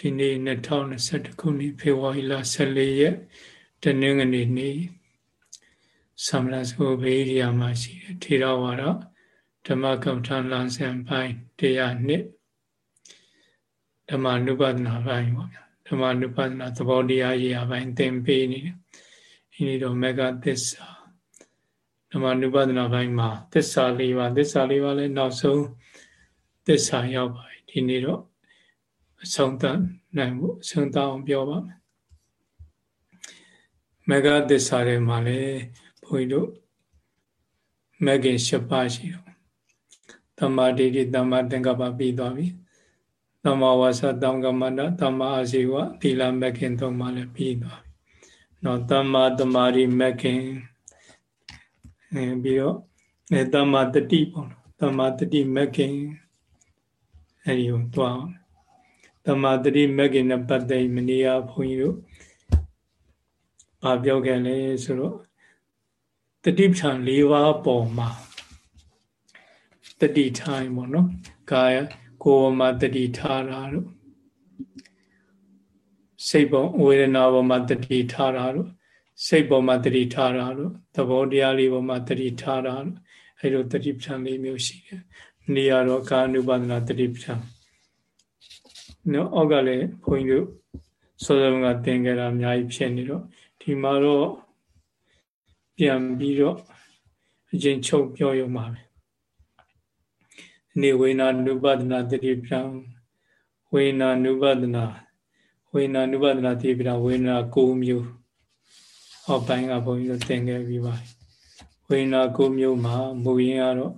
ဒီနေ့2021ခုနှစ်ဖေဖော်ဝါရီလ14ရက်တနင်္ဂနွေနေ့သမဏဆိုဘေးရီယာမှာရှိတဲ့ထေရဝါဒဓမ္မကမ္မထာလမ်းစဉ်ပိုင်းတရားနှစ်ဓမ္မနုပဒနာပိုင်းပေါ့ဗျာဓမ္မနုပဒနာသဘောတရားရေးအပိုင်းသင်ပေးနေတယ်ဒီနေ့တော့မေဃသစ္စာဓမ္မနုပဒနာပိုင်းမှာသစ္စာ၄ပါးသစ္စာ၄ပါးလည်းနောက်ဆုံးသစ္စာရောက်ပါပြီဒီနေ့တော့အ ဆုံးသတ်နိုင်ဖို့အဆုံးသတ်အောင်ပြောပါမယ်မေဃသစ္စာတွေမှာလည်းဘုန်းကြီးတို့မဂ္ဂင်၈ပါးရှိတော့တမ္မာဒိဋ္ဌိတမ္မာသင်္ကပ္ပပြီးသွားပြီတမ္မာဝါစာတမ္မာကမ္မန္တတမ္မာအာဇီဝသီလမဂ္ဂင်သုံးပါးလည်းပြီးသွားပြီနော်တမ္မာတမာရီမဂ္ဂင်အဲပြီးတော့အဲတမ္မာတတိပေါ့နော်တမ္မာတတိမဂ္ဂင်အဲဒီကိုတွားအောင် တမ္မာတတိမဂ္ဂင်နဲ့ပတ်သက်မနေရဘုန်းကြီးတို့ဘာပြောခဲ့လဲဆိုတော့တတိပ္ပံ၄ပါးပေါ်မှာတတိထိုင်ပေါ့နော်ကာယကိုယ်မှာတတိထားတာတို့စိတ်ပေါ်ဝေဒနာပေါ်မှာတတိထားတာတို့စိတ်ပေါ်မှာတတိထားတာတို့သဘောတရားလေးပေါ်မှာတတိထားတာတို့အဲလိုတတိပ္ပံလေးမျိုးရှိတယ်နေရာတော့ကာနုပါဒနာတတိပ္ပံ နော်အောက်ကလည်းဘုန်းကြီးတို့စောစောကသင်ခဲ့တာအများကြီးဖြစ်နေတော့ဒီမှာတော့ပြန်ပြီးတော့အချင်းချုပ်ပြောရုံပါပဲနေဝေနာနုပဒနာတတိပံဝေနာနုပဒနာဝေနာနုပဒနာတတိပံဝေနာ၉မျိုးဟောပိုင်းကဘုန်းကြီးတို့သင်ခဲ့ပြီးပါဝေနာ၉မျိုးမှာမူရင်းကတော့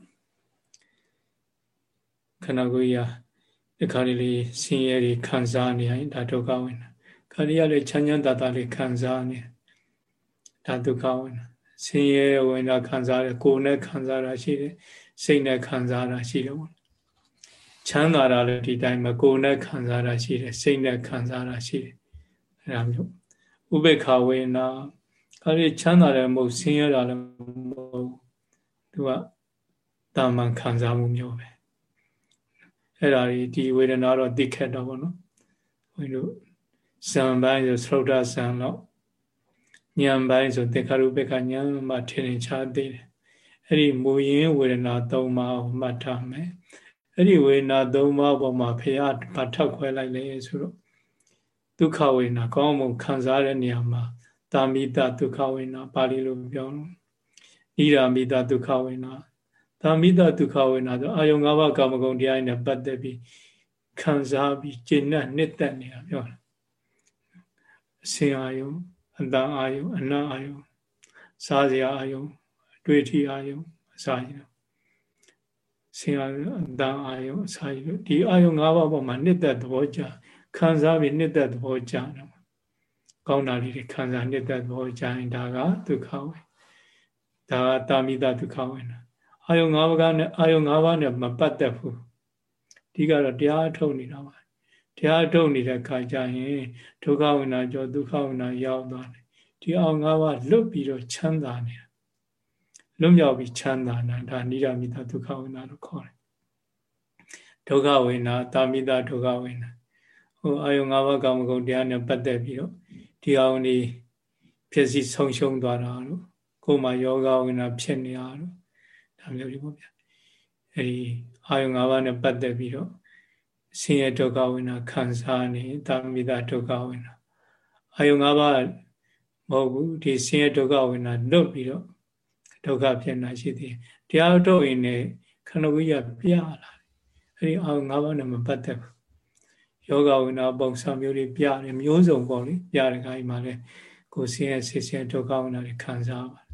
ခန္ဓာကိုယ်ရာ ဒီခါလေးဆင်းရဲတွေခံစားနေရင်ဒါဒုက္ခဝင်တာခါလေးရတဲ့ချမ်းချမ်းသာသာလေးခံစားနေဒါဒုက္ခဝင်တာဆင်းရဲဝင်တာခံစားတယ်ကိုယ်နဲ့ခံစားတာရှိတယ်စိတ်နဲ့ခံစားတာရှိတယ်ပေါ့ချမ်းသာတာလည်းဒီတိုင်းမှာကိုယ်နဲ့ခံစားတာရှိတယ်စိတ်နဲ့ခံစားတာရှိတယ်အဲဒါမျိုးဥပေက္ခဝေနာအဲဒီချမ်းသာတယ်မဟုတ်ဆင်းရဲတာလည်းမဟုတ်သူကတာမန်ခံစားမှုမျိုးပဲ အဲ့ဒါဒီဒီဝေဒနာတော့သိခက်တော့ဗောနော်ဘုန်းကြီးတို့ဇံပိုင်းဆိုသရုတ်တဇံတော့ဉာဏ်ပိုင်းဆိုတေခရုပ္ပကဉာဏ်မှထင်ထင်ရှားသိတယ်အဲ့ဒီမူရင်းဝေဒနာ၃ပါးကိုမှတ်ထားမယ်အဲ့ဒီဝေဒနာ၃ပါးပေါ်မှာဖရာဘာထောက်ခွဲလိုက်လဲဆိုတော့ဒုက္ခဝေဒနာကောင်းမှုခံစားတဲ့နေရာမှာတာမိတဒုက္ခဝေဒနာပါဠိလိုပြောလို့ဣရာမိတဒုက္ခဝေဒနာ တာမိတဒုက္ခဝေဒနာဆိုအာယုံ၅ပါးကာမဂုဏ်တရားနဲ့ပတ်သက်ပြီးခံစားပြီးကျင့်နဲ့နှစ်သက်နေတာပြောတာအစင်အာယုံအတန်အာယုံအနတ်အာယုံစားစရာအာယုံတွေ့ထီအာယုံအစာကြီးတော့ဆင်အာယုံအတန်အာယုံအစာကြီးတို့ဒီအာယုံ၅ပါးပေါ်မှာနှစ်သက်သဘောကြခံစားပြီးနှစ်သက်သဘောကြတော့ကောင်းတာလေးတွေခံစားနှစ်သက်သဘောကြရင်ဒါကဒုက္ခဝေဒါကတာမိတဒုက္ခဝေနာ အာယုံ၅ပါးနဲ့အာယုံ၅ပါးနဲ့မပတ်သက်ဘူးဒီကတော့တရားထုတ်နေတာပါတရားထုတ်နေတဲ့ခါကျရင်ဒုက္ခဝေနာကြောဒုက္ခဝေနာရောက်သွားတယ်ဒီအောင်၅ပါးလွတ်ပြီးတော့ချမ်းသာနေတာလွတ်မြောက်ပြီးချမ်းသာတာဒါနိရမိတဒုက္ခဝေနာလို့ခေါ်တယ်ဒုက္ခဝေနာတာမိတဒုက္ခဝေနာဟိုအာယုံ၅ပါးကာမဂုဏ်တရားနဲ့ပတ်သက်ပြီးတော့ဒီအောင်ဒီဖြစ်စီဆုံးရှုံးသွားတာလို့ကိုယ်မှာယောဂဝေနာဖြစ်နေတာလို့ ဒါမျိုးတွေပေါ့ဗျာအဲဒီအာယုံ၅ပါးနဲ့ပတ်သက်ပြီးတော့ဆင်းရဲဒုက္ခဝေနာခံစားနေတာမိတဒုက္ခဝေနာအာယုံ၅ပါးမဟုတ်ဘူးဒီဆင်းရဲဒုက္ခဝေနာလွတ်ပြီးတော့ဒုက္ခဖြစ်နေရှိသေးတရားထုတ်ရင်လည်းခန္ဓာကိုယ်ရပြလာတယ်အဲဒီအောင်၅ပါးနဲ့မပတ်သက်ဘူးယောဂဝိနာပုံစံမျိုးတွေပြတယ်မျိုးစုံပေါ့လေပြတဲ့ခိုင်းမှာလည်းကိုယ်ဆင်းရဲဆင်းရဲဒုက္ခဝိနာတွေခံစားပါတယ်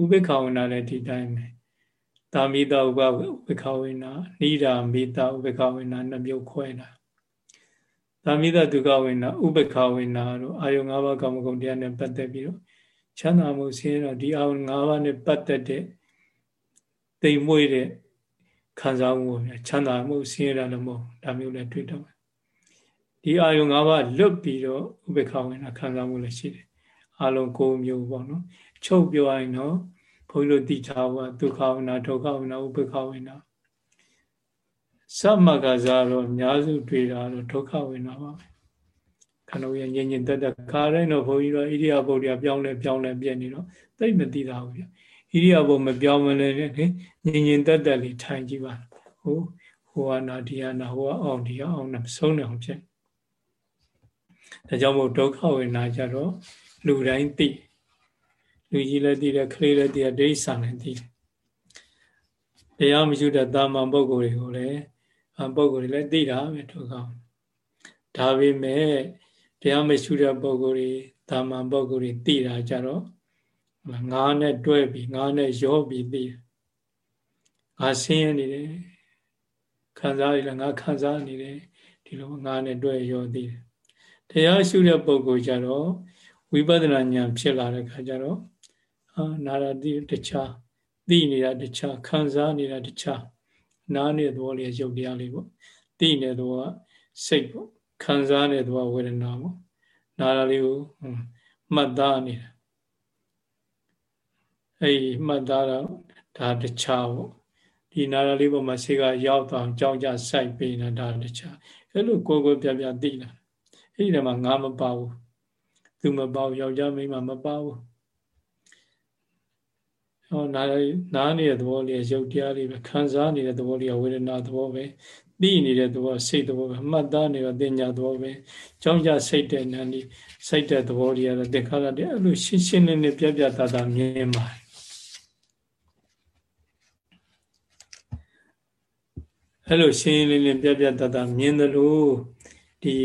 ဥပိ္ပခဝိနာလည်းဒီတိုင်းပဲ တာမိတဥပဥပိ္ပခဝိနာနိဒာမိတဥပိ္ပခဝိနာနှမျိုးခွဲတာတာမိတဒုက္ခဝိနာဥပိ္ပခဝိနာတို့အာယု၅ပါးကာမဂုဏ်တရားနဲ့ပတ်သက်ပြီးတော့ချမ်းသာမှုဆင်းရဲတော့ဒီအာယု၅ပါးနဲ့ပတ်သက်တဲ့တိမ်မွေ့တဲ့ခံစားမှုပဲချမ်းသာမှုဆင်းရဲတာလည်းမဟုတ်ဒါမျိုးလည်းတွေ့တော့ဒီအာယု၅ပါးလွတ်ပြီးတော့ဥပေက္ခဝင်တာခံစားမှုလည်းရှိတယ်အလုံး၉မျိုးပေါ့နော်ချုပ်ပြောရင်တော့ ဘုန်းကြီးတို့သိထားဖို့ဒုက္ခဝိနာဒုက္ခဝိနာဥပေက္ခဝိနာသမဂ္ဂဇာတော့အများစုတွေ့တာတော့ဒုက္ခဝေဒနာပါပဲခန္ဓာရဲ့ငြိမ်ငြိမ်သက်သက်ခါတိုင်းတော့ဘုန်းကြီးတို့ဣရိယာပုတ်တွေကပြောင်းလဲပြောင်းလဲပြည့်နေတော့သိမသိတာဘူးဗျဣရိယာပုတ်မပြောင်းမလဲလေငြိမ်ငြိမ်သက်သက်လေးထိုင်ကြည့်ပါဟိုဟိုအနာဒီအနာဟိုအောင်ဒီအောင်နဲ့မဆုံးနိုင်အောင်ဖြစ်ဒါကြောင့်မို့ဒုက္ခဝေဒနာကြတော့လူတိုင်းသိ လူကြီးလည်းသိတယ်ခလေးလည်းသိတယ်ဒိဋ္ဌာလည်းသိတယ်တရားမရှိတဲ့တာမန်ပုဂ္ဂိုလ်တွေကိုလည်းပုဂ္ဂိုလ်တွေလည်းသိတာပဲဒုက္ခဒါပေမဲ့တရားမရှိတဲ့ပုဂ္ဂိုလ်တွေတာမန်ပုဂ္ဂိုလ်တွေသိတာကြတော့ငါးနဲ့တွဲပြီးငါးနဲ့ရောပြီးသိတယ်ငါဆင်းရဲနေတယ်ခံစားရလည်းငါခံစားနေတယ်ဒီလိုငါးနဲ့တွဲရောသိတယ်တရားရှုတဲ့ပုဂ္ဂိုလ်ကြတော့ဝိပဿနာဉာဏ်ဖြစ်လာတဲ့ခါကျတော့အာ နာရတိတခြားသိနေတာတခြားခံစားနေတာတခြားနားနေတဲ့သဘောလေးရုပ်တရားလေးပေါ့သိနေတဲ့သဘောကစိတ်ပေါ့ခံစားနေတဲ့သဘောဝေဒနာပေါ့နားလေးကိုမှတ်သားနေတာအဲ့ဒီမှတ်သားတော့ဒါတခြားပေါ့ဒီနားလေးပေါ်မှာစိတ်ကရောက်သွားကြောင်းကြစိုက်ပေးနေတာဒါတခြားအဲ့လိုကိုယ်ကိုယ်ပြပြသိလာအဲ့ဒီထဲမှာငါမပါဘူးသူမပါဘူးယောက်ျားမိန်းမမပါဘူး ဟောနာနားနေတဲ့သဘောလေးရုပ်တရားလေးပဲခံစားနေတဲ့သဘောလေးဝေဒနာသဘောပဲသိနေတဲ့သဘောစိတ်သဘောပဲမှတ်သားနေတဲ့တင်ညာသဘောပဲကြောင်းကြစိတ်တဲ့နန်းဒီစိတ်တဲ့သဘောလေးရတဲ့သင်္ခါရတဲ့အဲ့လိုရှင်းရှင်းလင်းလင်းပြပြတတ်တာမြင်ပါတယ်အဲ့လိုရှင်းလင်းလင်းပြပြတတ်တာမြင်တယ်လို့ဒီ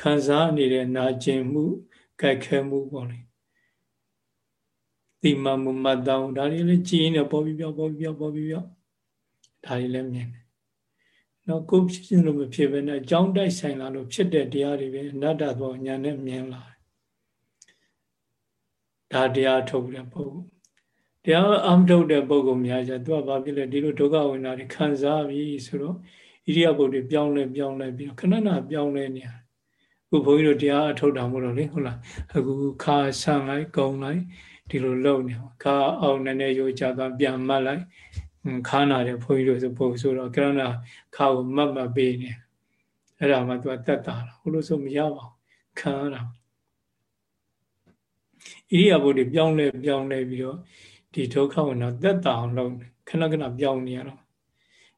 ခံစားနေတဲ့နာကျင်မှုကြိုက်ခဲမှုပေါ့လေ တိမမှုမတ်တောင်းဒါတွေလည်းကြည်နေပေါ်ပြီးပြောပေါ်ပြီးပြောပေါ်ပြီးပြောဒါတွေလည်းမြင်တယ်နော်ကိုဖြစ်ခြင်းလို့မဖြစ်ဘဲနဲ့ကြောင်းတိုက်ဆိုင်လာလို့ဖြစ်တဲ့တရားတွေပဲအနတ္တသောညာနဲ့မြင်လာဒါတရားထုတ်တဲ့ပုဂ္ဂိုလ်တရားအမထုတ်တဲ့ပုဂ္ဂိုလ်များကြသူကဘာဖြစ်လဲဒီလိုဒုက္ခဝိညာဉ်တွေခံစားပြီဆိုတော့ဣရိယာပုတ်တွေပြောင်းလဲပြောင်းလဲပြီးခဏခဏပြောင်းလဲနေရတယ်ခုဘုန်းကြီးတို့တရားအထုတ်တာမို့လို့လေဟုတ်လားအခုခါဆန်လိုက်ကုံလိုက် ဒီလိုလုပ်နေခါအောင်နည်းနည်းရိုးကြသွားပြန်မှတ်လိုက်ခါနာတယ်ဘုန်းကြီးတို့ဆိုပုံဆိုတော့ကရဏခါကိုမှတ်မှတ်ပေးနေအဲ့ဒါမှသူကတက်တာလားဟိုလိုဆိုမရပါဘူးခံရတာဣရိယာပုတွေပြောင်းလဲပြောင်းလဲပြီးတော့ဒီဒုက္ခဝိနာတက်တာအောင်လုပ်ခဏခဏပြောင်းနေရတော့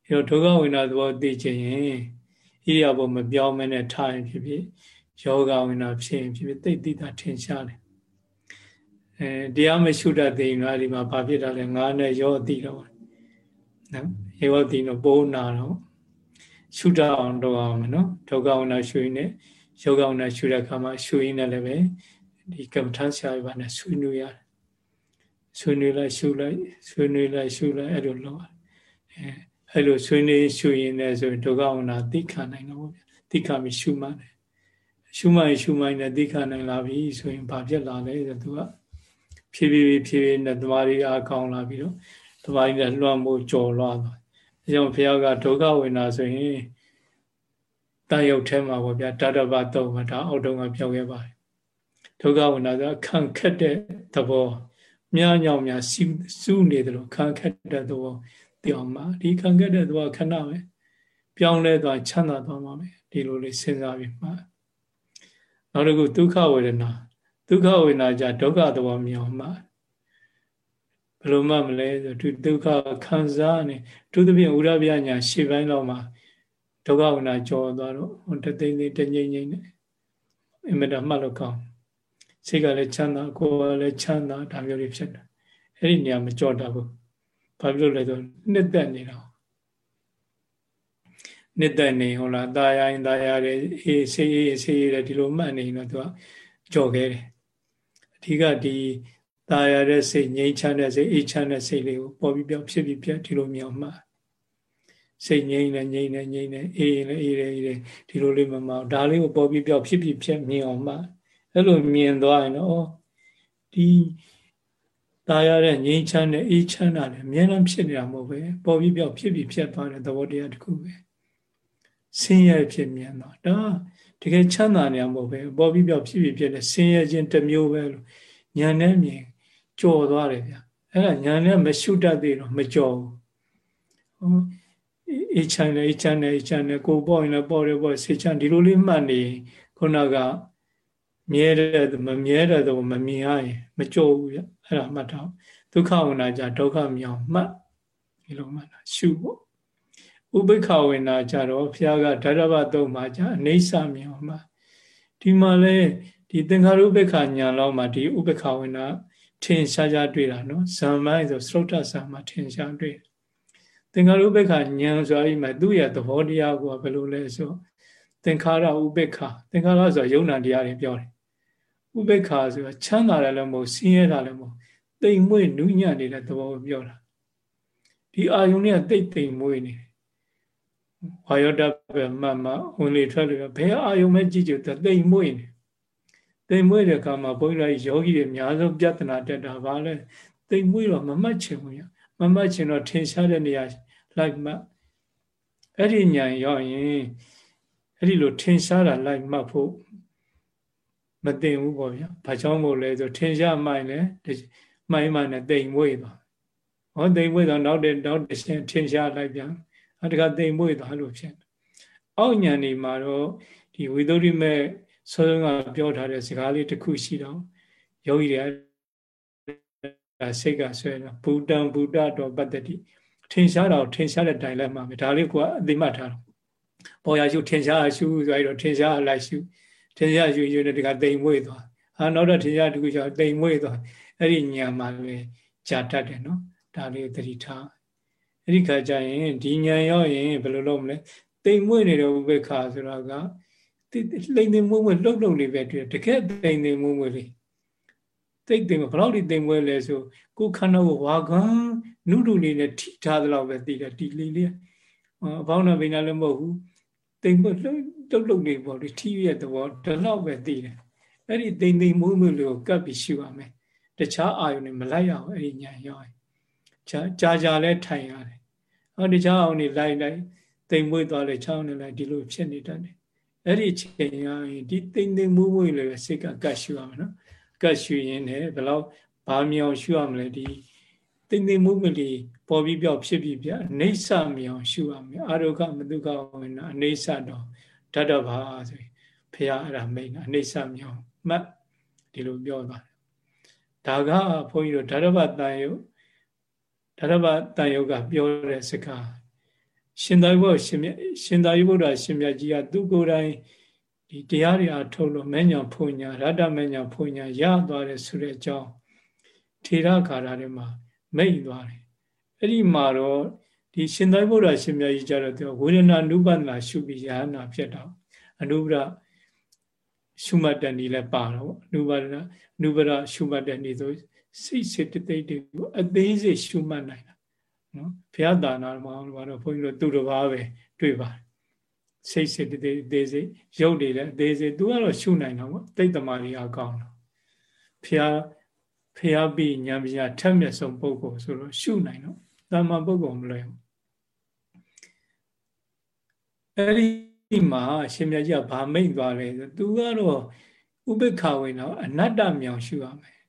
အဲတော့ဒုက္ခဝိနာသဘောသိချင်ရင်ဣရိယာပုမပြောင်းမနဲ့ထားရင်ဖြစ်ဖြစ်ယောဂဝိနာဖြစ်ရင်ဖြစ်ဖြစ်သိသိတာထင်ရှားတယ် အဲတရားမရှုတတ်သေးရင်ဒီမှာဘာဖြစ်တာလဲငါးနဲ့ရောအသိတော့နော်ရောအသိတော့ပိုးနာတော့ရှုတတ်အောင်တော့အောင်နော်ဒုက္ခဝိနာရှုရင်နဲ့ယောဂဝိနာရှုတဲ့အခါမှာရှုရင်းနဲ့လည်းပဲဒီကမ္မထဆရာကြီးကနဲ့ဆွေးနွေးရတယ်ဆွေးနွေးလိုက်ရှုလိုက်ဆွေးနွေးလိုက်ရှုလိုက်အဲ့လိုလုပ်အဲအဲ့လိုဆွေးနွေးရှုရင်လည်းဆိုရင်ဒုက္ခဝိနာသိခံနိုင်တော့ဗျာသိခံပြီးရှုမှတ်တယ်ရှုမှန်ရှုမှန်နဲ့သိခနိုင်လာပြီဆိုရင်ဘာဖြစ်လာလဲဆိုသူက ဖြည်းဖြည်းဖြည်းဖြည်းနဲ့တမာရီအားကောင်းလာပြီးတော့တမာရီနဲ့လွှမ်းမိုးကြော်လွှားသွား။အဲကြောင့်ဘုရားကဒုက္ခဝေနာဆိုရင်တန်ရုပ်ထဲမှာပေါ့ဗျာတတဘတုံးမှာဒါအောက်တုံးကပြောခဲ့ပါတယ်။ဒုက္ခဝေနာဆိုခံခက်တဲ့သဘောမြားညောင်များစူးနေတယ်လို့ခံခက်တဲ့သဘောပြောင်းမှာဒီခံခက်တဲ့သဘောခဏပဲပြောင်းလဲသွားချမ်းသာသွားမှာပဲဒီလိုလေးစဉ်းစားပြီးမှာနောက်တစ်ခုဒုက္ခဝေဒနာ ဒုက္ခဝေဒနာကြဒုက္ခသဘောမြောင်မှဘယ်လိုမှမလဲဆိုဒုက္ခခံစားနေသူသဖြင့်ဥရပြညာရှေ့ပိုင်းလောက်မှာဒုက္ခဝေဒနာကြော်သွားတော့ဟိုတသိမ့်သိမ့်တငိမ့်ငိမ့်နဲ့အင်မတန်မှတ်လို့ကောင်းစိတ်ကလည်းချမ်းသာကိုယ်ကလည်းချမ်းသာဒါမျိုးတွေဖြစ်တယ်အဲ့ဒီနေရာမကြော်တတ်ဘူးဘာဖြစ်လို့လဲဆိုနှစ်သက်နေတာနှစ်သက်နေဟုတ်လားตาရရင်ตาရတယ်အေးဆေးအေးဆေးရတယ်ဒီလိုမှတ်နေရင်တော့သူကကြော်ခဲ့တယ် အဓိကဒီตาရတဲ့စိတ်ငြိမ်းချမ်းတဲ့စိတ်အေးချမ်းတဲ့စိတ်လေးကိုပေါ်ပြီးပြောင်းဖြစ်ပြီးပြတ်ဒီလိုမြောင်မှတ်စိတ်ငြိမ်းနေငြိမ်းနေငြိမ်းနေအေးရင်လည်းအေးတယ်အေးတယ်ဒီလိုလေးမမအောင်ဒါလေးကိုပေါ်ပြီးပြောင်းဖြစ်ပြီးပြတ်မြင်အောင်မှအဲ့လိုမြင်သွားရင်တော့ဒီตาရတဲ့ငြိမ်းချမ်းတဲ့အေးချမ်းတာလည်းအများအားဖြစ်နေတာမဟုတ်ပဲပေါ်ပြီးပြောင်းဖြစ်ပြီးပြတ်သွားတဲ့သဘောတရားတစ်ခုပဲဆင်းရဲဖြစ်မြင်တော့ဒါ တကယ်ချမ်းသာနေမှာမဟုတ်ပဲပေါ်ပြီးပြောက်ဖြစ်ဖြစ်ဖြစ်တဲ့ဆင်းရဲခြင်းတစ်မျိုးပဲလို့ညာနဲ့မြင်ကြော်သွားတယ်ဗျအဲ့ဒါညာနဲ့မရှုတတ်သေးတော့မကြော်ဘူးဟိုဣအေးချမ်းတယ်အေးချမ်းတယ်အေးချမ်းတယ်ကိုပေါ့ရင်လည်းပေါ့တယ်ပေါ့ဆေးချမ်းဒီလိုလေးမှတ်နေခုနကမြဲတဲ့မမြဲတဲ့တော့မမြင်ရရင်မကြိုးဘူးဗျအဲ့ဒါမှတ်တော့ဒုက္ခဝနာကြဒုက္ခမြောင်မှတ်ဒီလိုမှတ်တာရှုဖို့ ဥပိ္ပခဝေနာကြတော့ဘုရားကဓာရဘသုံးမှာじゃအိဋ္ဌမြောင်မှဒီမှာလဲဒီသင်္ခါရုပ္ပခညာလောက်မှာဒီဥပိ္ပခဝေနာထင်ရှားရှားတွေ့တာနော်ဇံမိုင်းဆိုသရုတ်တဆာမှာထင်ရှားတွေ့သင်္ခါရုပ္ပခညာဆိုအဲ့မှာသူ့ရဲ့သဘောတရားကဘယ်လိုလဲဆိုသင်္ခါရဥပိ္ပခသင်္ခါရဆိုယုံနာတရားတွေပြောတယ်ဥပိ္ပခဆိုတာချမ်းသာတယ်လည်းမဟုတ်ဆင်းရဲတာလည်းမဟုတ်တိမ်မွေ့နူးညံ့နေတဲ့သဘောကိုပြောတာဒီအာယုန်နဲ့တိတ်တိမ်မွေ့နေတယ် ဝါယောတပဲမှတ်မှဝင်လေထွက်လေဘယ်အာယုံမဲ့ကြည့်ကြည့်တိမ်မွေ့နေတိမ်မွေ့တဲ့အခါမှာဘုန်းကြီးတို့ယောဂီတွေအများဆုံးပြဿနာတက်တာဘာလဲတိမ်မွေ့တော့မမှတ်ချင်ဘူးရမမှတ်ချင်တော့ထင်ရှားတဲ့နေရာလိုက်မှတ်အဲ့ဒီညာရောက်ရင်အဲ့ဒီလိုထင်ရှားတာလိုက်မှတ်ဖို့မသိဘူးပေါ့ဗျာဘာကြောင့်မို့လဲဆိုထင်ရှားမှိုင်လဲမှိုင်းမှနဲ့တိမ်မွေ့သွားဟောတိမ်မွေ့တော့နောက်တဲ့နောက်တစ်ရှင်ထင်ရှားလိုက်ပြန် အတကတိမ်မွေ့သွားလို့ဖြစ်တယ်အောက်ညာနေမှာတော့ဒီဝိသုဒ္ဓိမဲ့ဆောကပြောထားတဲ့စကားလေးတစ်ခုရှိတော့ယောဂီတွေစိတ်ကဆွဲတော့ဘူတံဘူတတော်ပတ္တိထင်ရှားတော့ထင်ရှားတဲ့တိုင်လိုက်မှာပဲဒါလေးကအသိမှတ်ထားတော့ပေါ်ရရှုထင်ရှားရှုဆိုရတော့ထင်ရှားလိုက်ရှုထင်ရှားရှုရှုနဲ့တကတိမ်မွေ့သွားအာနောက်တော့ထင်ရှားတခုကျတိမ်မွေ့သွားအဲ့ဒီညာမှာပဲကြာတတ်တယ်နော်ဒါလေးသတိထား အဲ့ဒီခါကျရင်ဒီညာရောက်ရင်ဘယ်လိုလုပ်မလဲတိမ်မွေ့နေတဲ့ဥပေက္ခဆိုတော့ကလိမ့်သိမ်မွေ့မွေ့လှုပ်လှုပ်လေးပဲတွေ့တကယ်တိမ်သိမ်မွေ့မွေ့လေးတိတ်သိမ်ဘယ်လောက်ဒီတိမ်မွေ့လဲဆိုကိုခန္ဓာကိုဝါကန်နုဒုလေးနဲ့ထိထားသလောက်ပဲသိတယ်ဒီလေးလေးအဘောင်းနာဘိနာလည်းမဟုတ်ဘူးတိမ်မွေ့လှုပ်လှုပ်လှုပ်လေးပေါ့ဒီထိရဲ့သဘောဒီလောက်ပဲသိတယ်အဲ့ဒီတိမ်သိမ်မွေ့မွေ့လေးကိုကပ်ပြီးရှုရမယ်တခြားအာယုန်နဲ့မလိုက်ရအောင်အဲ့ဒီညာရောက်ရင်ကြာကြာလဲထိုင်ရတယ် ဟောတခြားအောင်နေလိုက်လိုက်တိမ်မွေ့သွားလဲချောင်းနေလိုက်ဒီလိုဖြစ်နေတတ်တယ်အဲ့ဒီချိန်ရရင်ဒီတိမ်တိမ်မွေ့မွေ့လေးပဲစိတ်ကကတ်ရှုရမယ်နော်ကတ်ရှုရင်လည်းဘယ်လောက်ဘာမြောင်ရှုရမလဲဒီတိမ်တိမ်မွေ့မွေ့လေးပေါ်ပြီးပြောက်ဖြစ်ပြီးပြအိဋ္ဌမြောင်ရှုရမယ်အာရုကမတုကဝင်နာအိဋ္ဌတော့ဓာတ်ဘာဆိုရင်ဖះအဲ့ဒါမိတ်နာအိဋ္ဌမြောင်မှတ်ဒီလိုပြောသွားဒါကဘုန်းကြီးတို့ဓာရဘတန်ယု ဓာရဘတန်ယုကပြောတဲ့စကားရှင်သာရိပုတ္တရှင်မြတ်ရှင်သာရိပုတ္တရှင်မြတ်ကြီးကသူကိုယ်တိုင်ဒီတရားတွေအထုတ်လို့မဲ့ညာဖွညာရတ္တမဲ့ညာဖွညာရသွားတယ်ဆိုတဲ့အကြောင်းထေရခါရတွေမှာမိတ်သွားတယ်အဲ့ဒီမှာတော့ဒီရှင်သာရိပုတ္တရှင်မြတ်ကြီးကြတော့သူဝေဒနာနုပဒနာရှုပြီးရဟနာဖြစ်တော့အနုပဒရှုမှတ်တဲ့နည်းလည်းပါတော့အနုပဒနာအနုပဒရှုမှတ်တဲ့နည်းဆို စိတ်စိတ်တိတ်တွေကိုအသေးစိတ်ရှုမှတ်နိုင်တာနော်ဘုရားတာနာမှာတော့ဘုန်းကြီးတို့သူတော်ဘာပဲတွေ့ပါတယ်စိတ်စိတ်တိတ်သေးစိတ်ရုပ်တွေလည်းအသေးစိတ်သူကတော့ရှုနိုင်တော့ပေါ့တိတ်တမာရီအကောင်းတော့ဘုရားဖျားပြီးဉာဏ်ပညာထက်မြက်ဆုံးပုဂ္ဂိုလ်ဆိုတော့ရှုနိုင်တော့တာမန်ပုဂ္ဂိုလ်မလွယ်ဘူးအဲ့ဒီမှာရှင်မြတ်ကြီးကဗာမိတ်သွားလဲဆိုသူကတော့ဥပိ္ပခဝင်တော့အနတ္တမြောင်ရှုရမယ်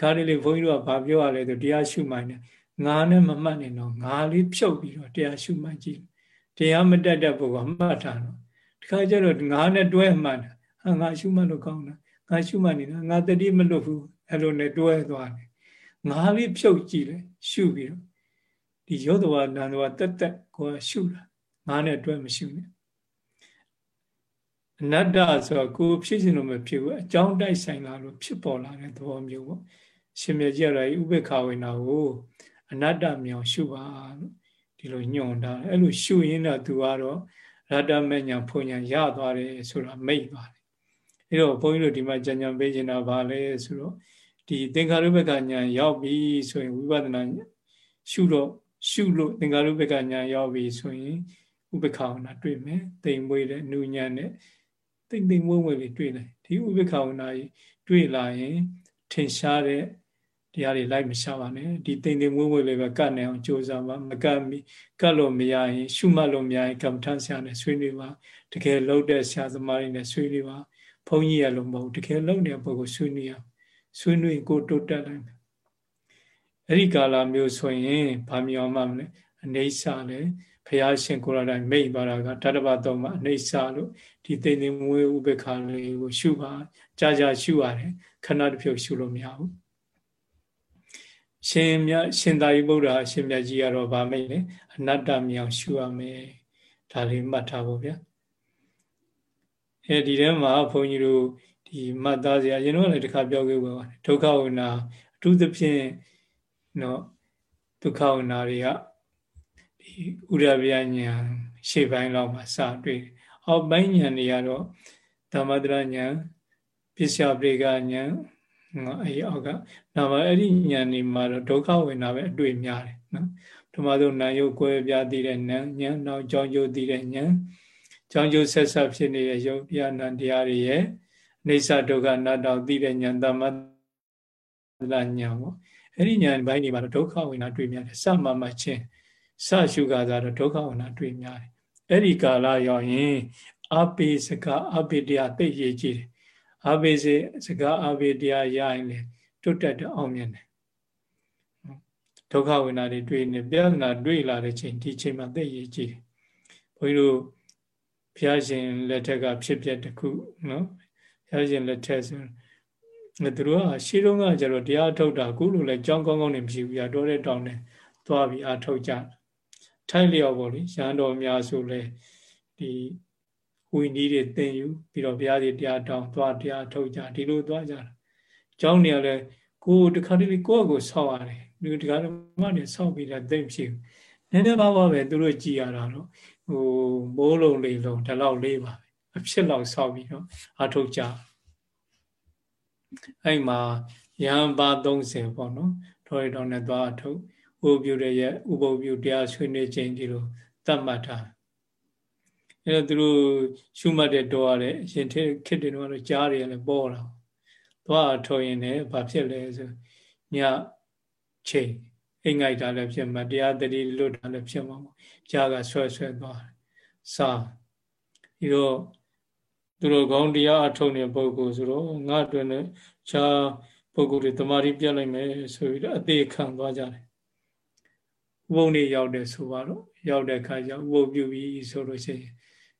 ခါလေးလေးဘုန်းကြီးတို့ကဗာပြောရလဲဆိုတရားရှုမှိုင်းတယ်ငါနဲ့မမှတ်နေတော့ငါလေးဖြုတ်ပြီးတော့တရားရှုမှတ်ကြည့်တရားမတက်တဲ့ပုဂ္ဂိုလ်မှတ်ထားတော့ဒီခါကျတော့ငါနဲ့တွဲမှတ်တာဟာငါရှုမှတ်လို့ကောင်းတာငါရှုမှတ်နေတာငါတတိမလွတ်ဘူးအဲ့လိုနဲ့တွဲသွားတယ်ငါလေးဖြုတ်ကြည့်လေရှုပြီးတော့ဒီယောသဝနန္ဒဝတက်တက်ကိုရှုတာငါနဲ့တွဲမရှုနဲ့အနတ္တဆိုတော့ကိုဖြစ်ရှင်လို့မဖြစ်ဘူးအကြောင်းတိုက်ဆိုင်လာလို့ဖြစ်ပေါ်လာတဲ့သဘောမျိုးပေါ့ ရှင်မြတ်ကြီးရတာဥပေက္ခဝိနာကိုအနတ္တမြောင်ရှုပါလို့ဒီလိုညွှန်တာအဲ့လိုရှုရင်းတော့သူကတော့ရတ္တမညာဖွညာရသွားတယ်ဆိုတာမိတ်သွားတယ်အဲ့တော့ဘုန်းကြီးတို့ဒီမှာကြံကြံပေးနေတာဗာလဲဆိုတော့ဒီသင်္ခါရုပ္ပကညာရောက်ပြီဆိုရင်ဝိပဿနာရှုတော့ရှုလို့သင်္ခါရုပ္ပကညာရောက်ပြီဆိုရင်ဥပ္ပခာဝနာတွေ့မယ်တိမ်မွေးတဲ့နုညံ့တဲ့တိမ်တိမ်မွေးမွေးလေးတွေ့တယ်ဒီဥပ္ပခာဝနာတွေ့လာရင်ထင်ရှားတဲ့ တရားတွေလိုက်မရှာပါနဲ့ဒီတိမ်တိမ်မွေးမွေးလေးပဲကတ်နေအောင်ကြိုးစားပါမကတ်မီကတ်လို့မရရင် ရှုမှတ်လို့မရရင်ကမ္မထဆရာနဲ့ဆွေးနွေးပါတကယ်လုံးတဲ့ဆရာသမားတွေနဲ့ဆွေးနွေးပါဘုန်းကြီးရလို့မဟုတ်တကယ်လုံးတဲ့ပုဂ္ဂိုလ်ဆွေးနွေးရဆွေးနွေးကိုတိုးတက်လိုက်မယ်အဲ့ဒီကာလမျိုးဆိုရင်ဘာမြောင်မှမလဲအနေဆာလဲဘဘုရားရှင်ကိုယ်တိုင်မိတ်သွားတာကတတ္တပသုံးမှာအိဋ္ဌလို့ဒီသိသိမွေးဥပ္ပခါလေးကိုရှုပါကြာကြာရှုရတယ်ခဏတစ်ဖြုတ်ရှုလို့မရဘူး ရှင်မြတ်ရှင်သာရိပုတ္တရာရှင်မြတ်ကြီးကတော့ဗာမိတ်လေအနတ္တမြောင်ရှုရမယ်ဒါလေးမှတ်ထားဖို့ဗျာအဲဒီထဲမှာဘုန်းကြီးတို့ဒီမှတ်သားစရာအရင်တော့လည်းတစ်ခါပြောခဲ့ပါဒုက္ခဝိနာအထူးသဖြင့်နော်ဒုက္ခဝိနာတွေကဒီဥရဗျာညာရှေ့ပိုင်းလောက်မှာစတွေ့အောက်ပိုင်းညာတွေကတော့သမတရညာပစ္စယပရိကညာ အဲအောက်ကနာမအဲ့ဒီညာနေမှာတော့ဒုက္ခဝိနာပဲအတွေ့များတယ်နော်ဓမ္မဆုံးနာယုတ်ကွဲပြားသိတဲ့ညာညာနောက်ကြောင်းကျိုးသိတဲ့ညာကြောင်းကျိုးဆက်ဆက်ဖြစ်နေတဲ့ယုတ်တရားနာတရားတွေရဲ့အိဋ္ဌဒုက္ခနာတောသိတဲ့ညာသမတရညာပေါ့အဲ့ဒီညာဘိုင်းတွေမှာတော့ဒုက္ခဝိနာတွေ့များတယ်စမမချင်းစရှုကသာတော့ဒုက္ခဝိနာတွေ့များတယ်အဲ့ဒီကာလရောက်ရင်အပိစကအပိတရားသိရကြည့်တယ် အပိစစကအပိတရားရရင်လေတွတ်တက်တဲ့အောင်မြင်တယ်ဒုက္ခဝိနာတွေတွေ့နေပြဿနာတွေ့လာတဲ့ချိန်ဒီချိန်မှာသိရကြည့်တယ်ဘုန်းကြီးတို့ဘုရားရှင်လက်ထက်ကဖြစ်ပျက်တစ်ခုနော်ဘုရားရှင်လက်ထက်ဆိုသူတို့ကရှေးတုန်းကကျတော့တရားထုတ်တာအခုလိုလဲကြောင်းကောင်းကောင်းနေမရှိဘူးရတော့တဲ့တောင်းနဲ့သွားပြီးအထုတ်ကြထိုက်လျော်ပေါ့လေရဟန်းတော်များဆိုလဲဒီ ဝိနည်းတွေသင်ယူပြီးတော့ဘုရားရှင်တရားတောင်းသွားတရားထုတ်ကြဒီလိုသွားကြတာကျောင်းနေရလဲကိုတခါတလေကိုယ့်အကိုဆောက်ရတယ်ဒီတခါဓမ္မတွေဆောက်ပြီးတော့သိမ့်ဖြစ်နည်းနည်းပါးပါးပဲသူတို့ကြည်ရတာတော့ဟိုမိုးလုံးလေးလုံးဒီလောက်လေးပါပဲအဖြစ်လောက်ဆောက်ပြီးတော့အထုတ်ကြအဲ့မှာရဟန်းပါ30ပေါ့နော်ထော်ရီတော်နဲ့သွားအထုတ်ဥပ္ပြုတဲ့ရဲ့ဥပုပ္ပြုတရားဆွေးနွေးခြင်းဒီလိုတတ်မှတ်တာ အဲ့တော့သူတို့ရှုမှတ်တဲ့တော်ရတဲ့အရင်ခေတ်တွေတော့ကြားရတယ်လည်းပေါ်လာသွားအထုတ်ရင်လည်းဘာဖြစ်လဲဆိုညချိန်အိမ်ငိုက်တာလည်းဖြစ်မှာတရားတတိလွတ်တာလည်းဖြစ်မှာပေါ့ကြားကဆွဲဆွဲသွားတယ်စာပြီးတော့သူတို့ကောင်းတရားအထုတ်နေတဲ့ပုဂ္ဂိုလ်ဆိုတော့ငါတွင်လည်းခြားပုဂ္ဂိုလ်တွေတမာရီပြတ်လိုက်မယ်ဆိုပြီးတော့အသေးခံသွားကြတယ်ဥပုံနေရောက်တယ်ဆိုတော့ရောက်တဲ့ခါကျဥပုပ်ပြုပြီးဆိုလို့ရှိရင်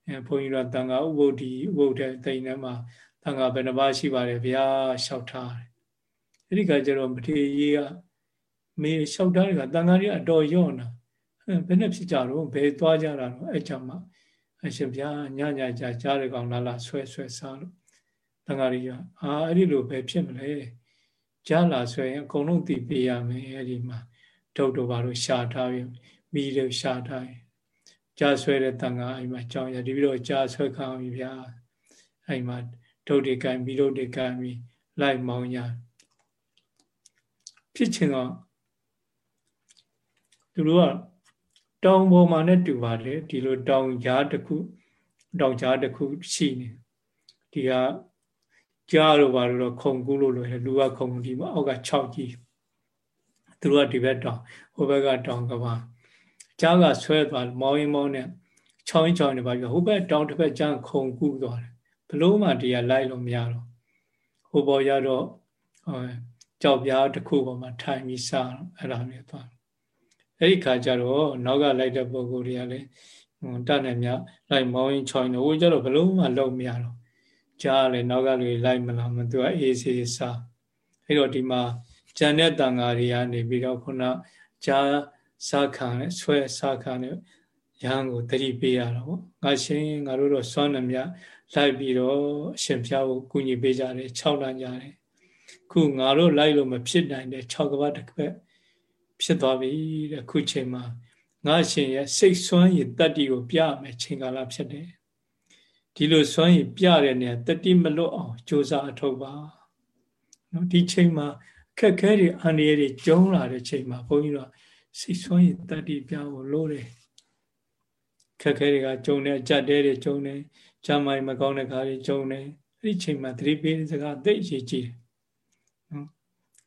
အဲဘုန်းကြီးတို့တန်ခါဥပုပ်ဒီဥပုပ်တဲ့တိမ်ထဲမှာတန်ခါဘယ်နှပါးရှိပါတယ်ဗျာလျှောက်ထားတယ်အဲ့ဒီခါကျတော့မထေရကြီးကမေးလျှောက်ထားတယ်ကတန်ခါကြီးအတော်ရော့နာဘယ်နဲ့ဖြစ်ကြတော့ဘယ်သွားကြတာတော့အဲ့ကြမှာအရှင်ဗျာညညကြာကြားရကောင်လာလာဆွဲဆွဲစားလို့တန်ခါကြီးကအာအဲ့ဒီလိုပဲဖြစ်မလဲကြားလာဆွဲရင်အကုန်လုံးသိပေးရမယ်အဲ့ဒီမှာဒုတ်တို့ဘာလို့ရှာထားပြီးမိတို့ရှာထားရင် ကြားဆွဲတဲ့တန်ခါအဲ့မှာကြောင်းရဒီပြီးတော့ကြားဆွဲခံပြီဗျာအဲ့မှာဒုတ်တွေကံမိတို့တွေကံပြီးလိုက်မောင်းရဖြစ်ချင်တော့သူတို့ကတောင်ပေါ်မှာနဲ့တူပါတယ်ဒီလိုတောင်ကြားတစ်ခုတောင်ကြားတစ်ခုရှိနေဒီကကြားလို့ပါလို့ခုံကူးလို့လို့လူကခုံဒီမှာအောက်က6ကြီးသူတို့ကဒီဘက်တောင်ဟိုဘက်ကတောင်ကပါ ကြားကဆွဲသွားမောင်းရင်မောင်းနဲ့ချောင်းချောင်းနေပါပြီဟိုဘက်တောင်တစ်ဘက်ကျန်းခုံကူးသွားတယ်ဘလို့မှတရားလိုက်လို့မရတော့ဟိုပေါ်ရတော့ကြောက်ပြားတစ်ခုပေါ်မှာထိုင်ပြီးစားအဲ့ဒါမျိုးသွားအဲ့ဒီခါကျတော့နောက်ကလိုက်တဲ့ပုံကိုယ်တွေကလည်းတတ်နေမြလိုက်မောင်းရင်ချောင်းနေဟိုကျတော့ဘလို့မှလုံမရတော့ကြားလည်းနောက်ကလူလိုက်မလားမသူကအေးစေးစားအဲ့တော့ဒီမှာဂျန်တဲ့တန်ဃာတွေကနေပြီးတော့ခုနကြား စားခံနဲ့ဆွဲစားခံနဲ့ရဟန်းကိုတတိပေးရတာပေါ့ငါရှင်ငါတို့တော့စွမ်းနှမြလိုက်ပြီးတော့အရှင်ဖျားကိုကူညီပေးကြတယ်၆လမ်းကြတယ်ခုငါတို့လိုက်လို့မဖြစ်နိုင်တဲ့၆ကပတ်တစ်ပတ်ဖြစ်သွားပြီတဲ့ခုချိန်မှာငါရှင်ရဲ့စိတ်စွမ်းရည်တတ္တိကိုပြမယ်ချိန်ကာလဖြစ်တယ်ဒီလိုစွမ်းရည်ပြတဲ့နေရာတတိမလွတ်အောင်ကြိုးစားအထောက်ပါနော်ဒီချိန်မှာခက်ခဲတွေအန္တရာယ်တွေကျုံလာတဲ့ချိန်မှာဘုန်းကြီးတို့ စိတ်စွမ်းရည်တတ္တိပြဖို့လို့တယ်ခက်ခဲတွေကကျုံတယ်အကြက်တဲတွေကျုံတယ်ဂျမိုင်မကောင်းတဲ့ခါတွေကျုံတယ်အဲ့ဒီချိန်မှာသတိပေးတဲ့စကားသိအရေးကြီးတယ်နော်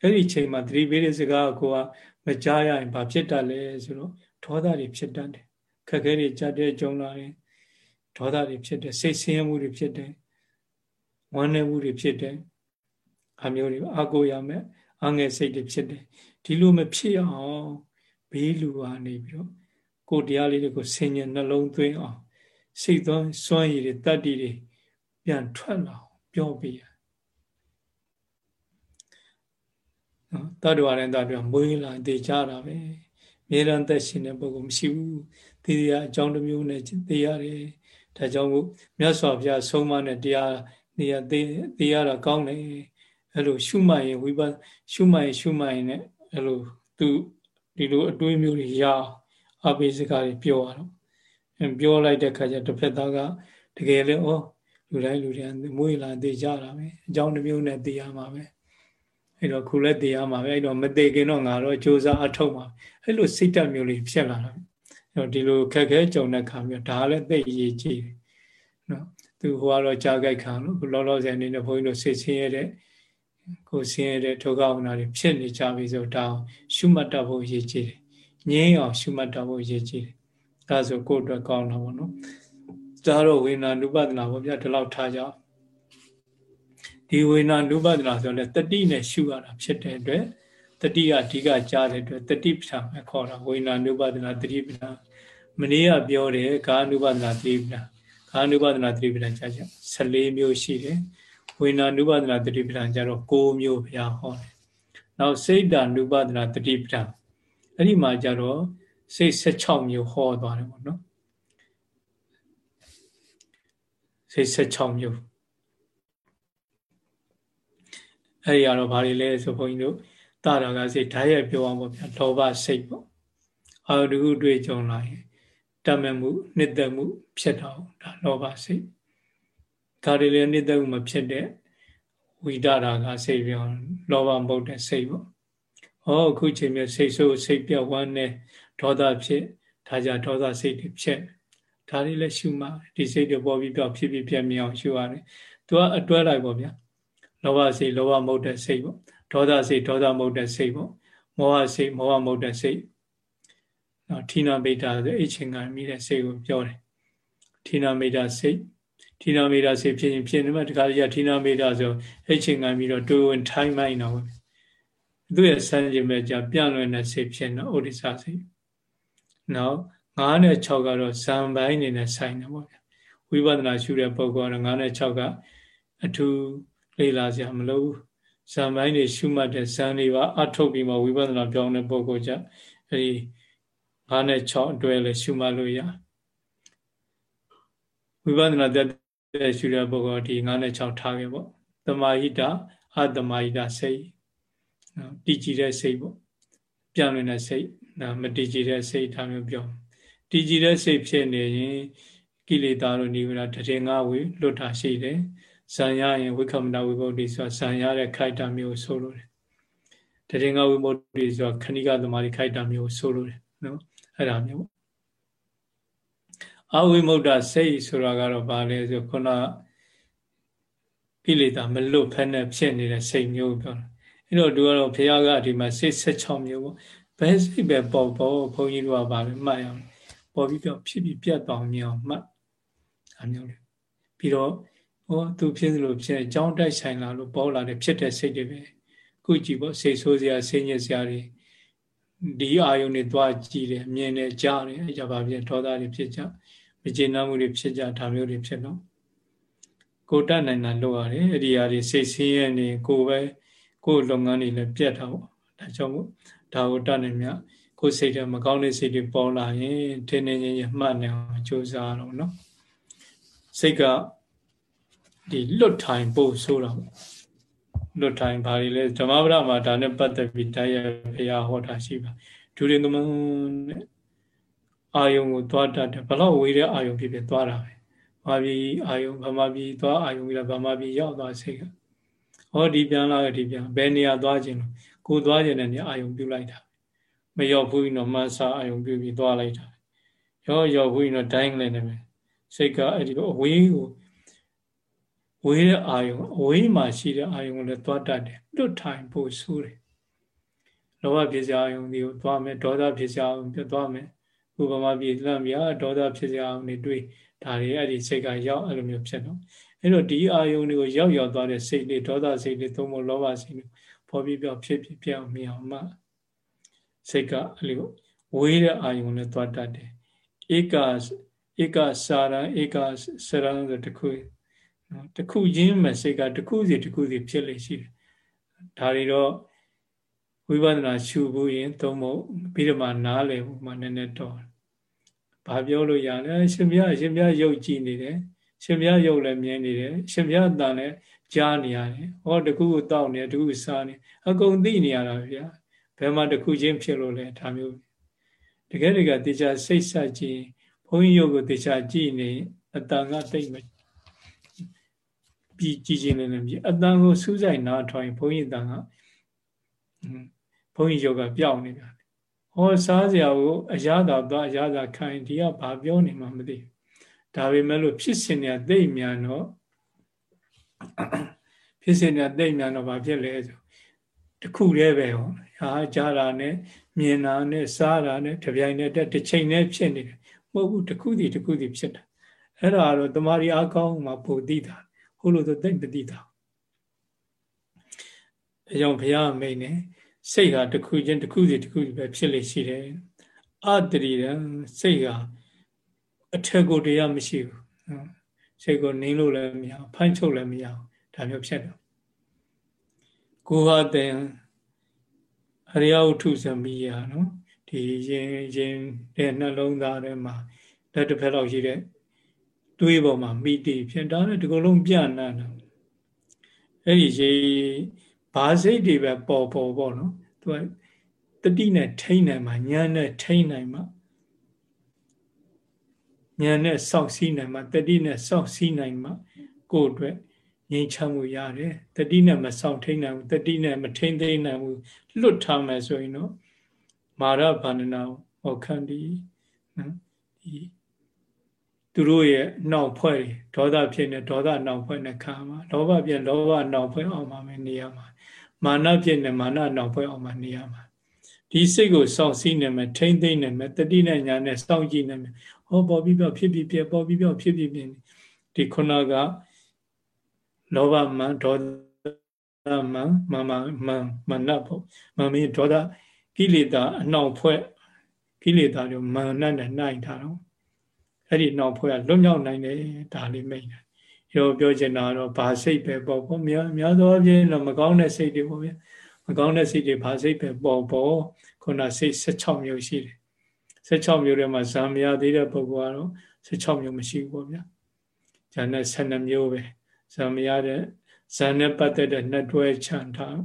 အဲ့ဒီချိန်မှာသတိပေးတဲ့စကားကိုကမကြားရရင်ဘာဖြစ်တတ်လဲဆိုတော့ဒေါသတွေဖြစ်တတ်တယ်ခက်ခဲတွေကြတဲ့ကြုံလာရင်ဒေါသတွေဖြစ်တယ်စိတ်ဆင်းရဲမှုတွေဖြစ်တယ်ဝမ်းနည်းမှုတွေဖြစ်တယ်အမျိုးတွေအာကိုရမယ်အငယ်စိတ်တွေဖြစ်တယ်ဒီလိုမဖြစ်အောင် ဘေးလူကနေပြီးတော့ကိုတရားလေးတွေကိုဆင်ញံနှလုံးသွင်းအောင်စိတ်သွမ်းစွမ်းရည်တွေတတ္တိတွေပြန်ထွက်လာအောင်ပြောပြရနော်တတ္တဝါတိုင်းတတ္တဝါမွေးလာတေချတာပဲမြေရန်သက်ရှင်တဲ့ပုဂ္ဂိုလ်မရှိဘူးသေရအကြောင်းတစ်မျိုးနဲ့သေရတယ်ဒါကြောင့်မို့မြတ်စွာဘုရားဆုံးမတဲ့တရားနေရာသေသေရတာကောင်းတယ်အဲ့လိုရှုမှတ်ရင်ဝိပဿရှုမှတ်ရင်ရှုမှတ်ရင်လည်းအဲ့လိုသူ ဒီလိုအတွေးမျိုးတွေရအပိစကားတွေပြောရတော့ပြောလိုက်တဲ့ခါကျတစ်ဖက်သားကတကယ်လည်းဩလူတိုင်းလူတိုင်းမွေးလာသိကြတာပဲအကြောင်းတစ်မျိုးနဲ့သိရမှာပဲအဲ့တော့ခုလည်းသိရမှာပဲအဲ့တော့မသိခင်တော့ငါတော့စူးစမ်းအထောက်မှာအဲ့လိုစိတ်တက်မျိုးလေးဖြစ်လာတာအဲ့တော့ဒီလိုခက်ခဲကြုံတဲ့ခါမျိုးဒါလည်းသိရည်ကြည့်တယ်နော်သူဟိုကတော့ကြာကြိုက်ခံလို့လောလောဆယ်အနေနဲ့ဘုန်းကြီးတို့စိတ်ဆင်းရဲတဲ့ ကိုဆင်းရဲတဲ့ဒုက္ခဝနာတွေဖြစ်နေကြပြီဆိုတော့ရှုမှတ်တတ်ဖို့ရည်ကြည်တယ်ငြင်းအောင်ရှုမှတ်တတ်ဖို့ရည်ကြည်တယ်ဒါဆိုကိုယ့်အတွက်ကောင်းတာပေါ့နော်ဒါတော့ဝေနာနုပဒနာပေါ့ဗျာဒီလောက်ထားကြဒီဝေနာနုပဒနာဆိုလဲတတိနဲ့ရှုရတာဖြစ်တဲ့အတွက်တတိကအဓိကကြားတဲ့အတွက်တတိပဋ္ဌာန်ပဲခေါ်တာဝေနာနုပဒနာတတိပဋ္ဌာန်မနေ့ကပြောတယ်ကာနုပဒနာတတိပဋ္ဌာန်ကာနုပဒနာတတိပဋ္ဌာန်ကြားကြ14မျိုးရှိတယ် ဝေနာနုပဒနာတတိပဋ္ဌာန်ကျတော့6မျိုးဘုရားဟောတယ်နောက်စိတ်တ ानु ပဒနာတတိပဋ္ဌာန်အဲ့ဒီမှာကျတော့စိတ်16မျိုးဟောသွားတယ်ပေါ့နော်စိတ်16မျိုးအဲ့ဒီကတော့ဘာတွေလဲဆိုဘုန်းကြီးတို့တာရာကစိတ်ဓာတ်ရိုက်ပြောအောင်ပေါ့ဗျာလောဘစိတ်ပေါ့အာရုံတွေ့ကြုံလာရင်တတ်မဲ့မှုနှစ်သက်မှုဖြစ်တော့ဒါလောဘစိတ် ဒါတွေလည်းနှစ်သက်မှုမဖြစ်တဲ့ဝိဒရာကစိတ်ပြောလောဘမဟုတ်တဲ့စိတ်ပေါ့ဟောအခုချိန်မြစိတ်ဆိုးစိတ်ပြောက်ဝမ်းနဲ့ဒေါသဖြစ်ဒါကြဒေါသစိတ်တွေဖြစ်ဒါတွေလည်းရှုမှဒီစိတ်တွေပေါ်ပြီးပြောက်ဖြစ်ဖြစ်ပြက်မြောင်ရှုရတယ်သူကအတွဲလိုက်ပေါ့ဗျာလောဘစိတ်လောဘမဟုတ်တဲ့စိတ်ပေါ့ဒေါသစိတ်ဒေါသမဟုတ်တဲ့စိတ်ပေါ့မောဟစိတ်မောဟမဟုတ်တဲ့စိတ်နော်ဌိနာမိတာဆိုအချင်းကမိတဲ့စိတ်ကိုပြောတယ်ဌိနာမိတာစိတ် ဌိနာမိတာစိတ်ဖြစ်ရင်ဖြစ်နေမှာတခါတည်းကဌိနာမိတာဆိုအချင်းကပြီးတော့တူဝင်ထိုင်းမိုင်းတော့သူ့ရဲ့ဆန်းကျင်မဲ့ကြပြန့်လွင်တဲ့စိတ်ဖြစ်နေဩဒိသစိတ်နောက်9နဲ့6ကတော့ဇံပိုင်းနေနဲ့ဆိုင်တယ်ပေါ့ဗျာဝိပဿနာရှုတဲ့ပုဂ္ဂိုလ်ကတော့9နဲ့6ကအထူးလေ့လာစရာမလိုဘူးဇံပိုင်းတွေရှုမှတ်တဲ့ဇံတွေပါအထုတ်ပြီးမှဝိပဿနာပြောင်းတဲ့ပုဂ္ဂိုလ်ကြအဲဒီ9နဲ့6အတွဲလည်းရှုမှတ်လို့ရဝိပဿနာတက် တဲ့ရှုတဲ့ပုဂ္ဂိုလ်ဒီ9နဲ့6ထားခဲ့ပေါ့တမာဟိတအတမာဟိတစိတ်နော်တည်ကြည်တဲ့စိတ်ပေါ့ပြန်လွင်တဲ့စိတ်နော်မတည်ကြည်တဲ့စိတ်ဒါမျိုးပြောတည်ကြည်တဲ့စိတ်ဖြစ်နေရင်ကိလေသာတို့နိဗ္ဗာန်တထေငါဝေလွတ်တာရှိတယ်ဇံရရင်ဝိခမနာဝိဗုဒ္ဓိဆိုတာဇံရတဲ့ခိုက်တာမျိုးဆိုလို့တယ်တထေငါဝိဗုဒ္ဓိဆိုတာခဏိကသမารိခိုက်တာမျိုးဆိုလို့တယ်နော်အဲ့ဒါမျိုး အဝိမုဒ္ဒစိတ်ဆိုတာကတော့ဘာလဲဆိုခုနကိလေသာမလွတ်ဖက်နဲ့ဖြစ်နေတဲ့စိတ်မျိုးပြောတာအဲ့တော့သူကတော့ဘုရားကဒီမှာစိတ်16မျိုးပေါ့ဘယ်စိတ်ပဲပေါ်ပေါ်ဘုန်းကြီးတို့ကပါပဲမှတ်ရအောင်ပေါ်ပြီးပြောဖြစ်ပြီးပြတ်သွားမြင်အောင်မှတ်အမျိုးလေပြီးတော့ဟောသူဖြစ်လို့ဖြစ်အကြောင်းတိုက်ဆိုင်လာလို့ပေါ်လာတဲ့ဖြစ်တဲ့စိတ်တွေပဲခုကြည့်ပေါ့စိတ်ဆိုးစရာစိတ်ညစ်စရာတွေဒီအာယုန်တွေသွားကြည့်တယ်မြင်တယ်ကြားတယ်အဲကြပါပြဒေါသတွေဖြစ်ကြ မကျေနပ်မှုတွေဖြစ်ကြဒါမျိုးတွေဖြစ်တော့ကိုတတ်နိုင်တာလုပ်ရတယ်အဲ့ဒီအရာတွေစိတ်ဆင်းရဲနေကိုပဲကိုယ်လုပ်ငန်းတွေလည်းပြတ်တာပေါ့ဒါကြောင့်မို့ဒါကိုတတ်နိုင်မြကိုယ်စိတ်ထဲမကောင်းတဲ့စိတ်တွေပေါ်လာရင်ထင်းနေချင်းရမှတ်နေအောင်ကြိုးစားတော့နော်စိတ်ကဒီလွတ်ထိုင်ဖို့ဆိုတာပေါ့လွတ်ထိုင်ဘာတွေလဲဓမ္မပဒမှာဒါနဲ့ပတ်သက်ပြီးတရားဘုရားဟောတာရှိပါဒုရင်ကမနဲ့ အာယုံကိုသွားတတ်တယ်ဘလောက်ဝေးတဲ့အာယုံဖြစ်ဖြစ်သွားတာပဲဘာပြီးအာယုံဗမာပြည်သွားအာယုံကြီးလားဗမာပြည်ရောက်သွားစိတ်ကဟောဒီပြန်လာဒီပြန်ဘယ်နေရာသွားခြင်းလို့ကိုသွားခြင်းနဲ့နေအာယုံပြုလိုက်တာမရောက်ဘူးရင်တော့မှန်းစားအာယုံပြုပြီးသွားလိုက်တာရောရောက်ဘူးရင်တော့ဒိုင်းလည်းနေမယ်စိတ်ကအဲ့ဒီလိုအဝေးကိုဝေးတဲ့အာယုံအဝေးမှာရှိတဲ့အာယုံကိုလည်းသွားတတ်တယ်လွတ်ထိုင်ဖို့ဆိုးတယ်လောဘဖြစ်စရာအာယုံဒီကိုသွားမယ်ဒေါသဖြစ်စရာအာယုံပြသွားမယ် ဥပမာပြလန့်ပြဒေါသဖြစ်စရာအာယုံတွေတွေးဒါတွေအဲ့ဒီစိတ်ကရောက်အဲ့လိုမျိုးဖြစ်တော့အဲ့တော့ဒီအာယုန်တွေကိုရောက်ရောက်သွားတဲ့စိတ်တွေဒေါသစိတ်တွေသုံးဖို့လောဘစိတ်တွေပေါ်ပြပြောဖြစ်ဖြစ်ပြောင်းမြအောင်မှစိတ်ကအဲ့လိုဝေးတဲ့အာယုန်နဲ့သွားတတ်တယ်ဧကဧကစာရံဧကစရံဆိုတခုနော်တခုချင်းမဲ့စိတ်ကတခုစီတခုစီဖြစ်လေရှိတယ်ဒါတွေတော့ ဝိပဿနာရှုဖို့ရင်သုံးဖို့ပြီးတော့မှနားလည်ဖို့မှနည်းနည်းတော့ဘာပြောလို့ရလဲရှင်ဘုရားရှင်ဘုရားယုတ်ကြည်နေတယ်ရှင်ဘုရားယုတ်လည်းမြင်နေတယ်ရှင်ဘုရားအတန်လည်းကြားနေရတယ်ဟောတခုကိုတောက်နေတခုကိုစားနေအကုန်သိနေရတာဗျာဘယ်မှာတခုချင်းဖြစ်လို့လဲဒါမျိုးတကယ်တကယ်တေချာစိတ်ဆက်ကြည့်ဘုန်းကြီးယုတ်ကိုတေချာကြည့်နေအတန်ကတိတ်မပြီးကြည်ချင်းလည်းမြည်အတန်ကိုစူးစိုက်နားထောင်ရင်ဘုန်းကြီးအတန်က ဘုန်းကြီးယောဂပြောင်းနေတာဟောစားစရာကိုအရသာသွားအရသာခိုင်းဒီကဘာပြောနေမှမသိဒါပေမဲ့လို့ဖြစ်စဉ်เนี่ยသိမြန်တော့ဖြစ်စဉ်เนี่ยသိမြန်တော့ဘာဖြစ်လဲဆိုတခုတည်းပဲဟောဟာကြားတာနဲ့မြင်တာနဲ့စားတာနဲ့တပြိုင်တည်းတစ်ချိန်တည်းဖြစ်နေတယ်မဟုတ်ဘူးတခုတည်းတခုတည်းဖြစ်တာအဲ့ဒါတော့တမာရီအကောင်းမှပိုသိတာဟုတ်လို့ဆိုသိမ့်မသိတာအကြောင်းဘုရားမိန်နေ စိတ်ဟာတစ်ခုချင်းတစ်ခုစီတစ်ခုစီပဲဖြစ်လေရှိတယ်အတရီရစိတ်ဟာအထက်ကိုတရားမရှိဘူးစိတ်ကိုနင်းလို့လည်းမရဖမ်းချုပ်လည်းမရဒါမျိုးဖြစ်တယ်ကိုဟာတဲ့အရိယဝတ္ထုဇမီယာနော်ဒီရင်ရင်တဲ့နှလုံးသားထဲမှာလက်တစ်ဖက်လောက်ရှိတဲ့တွေးပေါ်မှာမိတိဖြစ်ဒါနဲ့ဒီကုလုံးပြန့်နှံ့တယ်အဲ့ဒီရေ ဘာစိတ်တွေပဲပေါ်ပေါ်ပေါ့နော်သူကတတိနဲ့ထိန်းနိုင်မှာညာနဲ့ထိန်းနိုင်မှာညာနဲ့စောင့်စည်းနိုင်မှာတတိနဲ့စောင့်စည်းနိုင်မှာကိုယ့်အတွက်ငြိမ်းချမ်းမှုရတယ်တတိနဲ့မစောင့်ထိန်းနိုင်ဘူးတတိနဲ့မထိန်းသိမ်းနိုင်ဘူးလွတ်ထားမယ်ဆိုရင်တော့မာရဘာဏနာဟောခန္တီနော်ဒီသူတို့ရဲ့နှောက်ဖွဲ့ဒေါသဖြစ်နေဒေါသနှောက်ဖွဲ့နေခံမှာလောဘဖြစ်လောဘနှောက်ဖွဲ့အောင်မှာနေရမှာ မာနဖြစ်နေမာနနှောက်ဖွဲ့အောင်မှာနေရမှာဒီစိတ်ကိုစောင့်စည်းနေမယ်ထိမ့်သိမ့်နေမယ်တတိနဲ့ညာနဲ့စောင့်ကြည့်နေမယ်ဟောပေါ်ပြီးပြောဖြစ်ပြီးပြပေါ်ပြီးပြောဖြစ်ပြီးပြဒီခုနကလောဘမန်ဒေါသမန်မမမန်မနတ်ပေါ့မမင်းဒေါသကိလေသာအနှောက်ဖွဲ့ကိလေသာတွေမာနနဲ့နှိုင်းထားတော့အဲ့ဒီနောက်ဖွဲ့ကလွတ်မြောက်နိုင်တယ်ဒါလေးမိတ်တယ် ရောပြောချင်တာတော့ဘာစိတ်ပဲပေါ့ပေါ့များများသောအားဖြင့်တော့မကောင်းတဲ့စိတ်တွေပေါ့ဗျာမကောင်းတဲ့စိတ်တွေဘာစိတ်ပဲပေါ့ပေါ့ခုနစိတ်16မျိုးရှိတယ်16မျိုးထဲမှာဇာမရသေးတဲ့ပုဂ္ဂိုလ်ကတော့16မျိုးမရှိဘူးပေါ့ဗျာဇာနဲ့12မျိုးပဲဇာမရတဲ့ဇာနဲ့ပတ်သက်တဲ့နှစ်တွဲခြံထား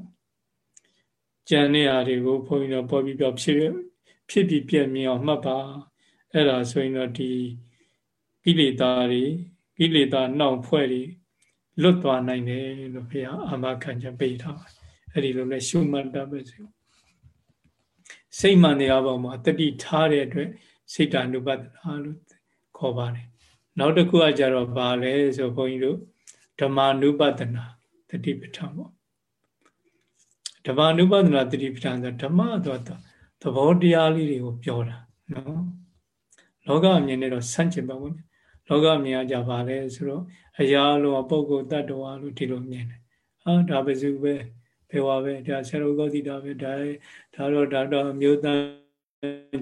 ကြံတဲ့ဟာတွေကိုဘုန်းကြီးတို့ပေါ်ပြီးပြောဖြစ်ဖြစ်ပြီးပြည့်မြင်အောင်မှတ်ပါအဲ့ဒါဆိုရင်တော့ဒီကိလေသာတွေ ကိလေသာနှောင့်ဖွဲ့တွေလွတ်သွားနိုင်တယ်လို့ဘုရားအာမခံချက်ပေးထားပါတယ်အဲ့ဒီလိုလဲရှုမှတ်တတ်ပါစေစိတ်မှန်တရားပေါ်မှာတတိထားတဲ့အတွက်စိတ်တ ानु ပတ္နာလို့ခေါ်ပါတယ်နောက်တစ်ခုကကြတော့ဗာလဲဆိုဘုန်းကြီးတို့ဓမ္မ ानु ပတနာတတိပဋ္ဌာန်ပေါ့ဓမ္မ ानु ပတနာတတိပဋ္ဌာန်ဆိုဓမ္မတော့သဘောတရားလေးတွေကိုပြောတာနော်လောကအမြင်နဲ့တော့ဆန့်ကျင်ပါဘူး လောကမြင်ကြပါလေဆိုတော့အရာလို့ပုဂ္ဂိုလ်တ attva လို့ဒီလိုမြင်တယ်ဟာဒါပဲစုပဲဖေဝါပဲဒါဆရာတော်ကောတိတာပဲဒါဒါတော့ဒါတော့မျိုးသား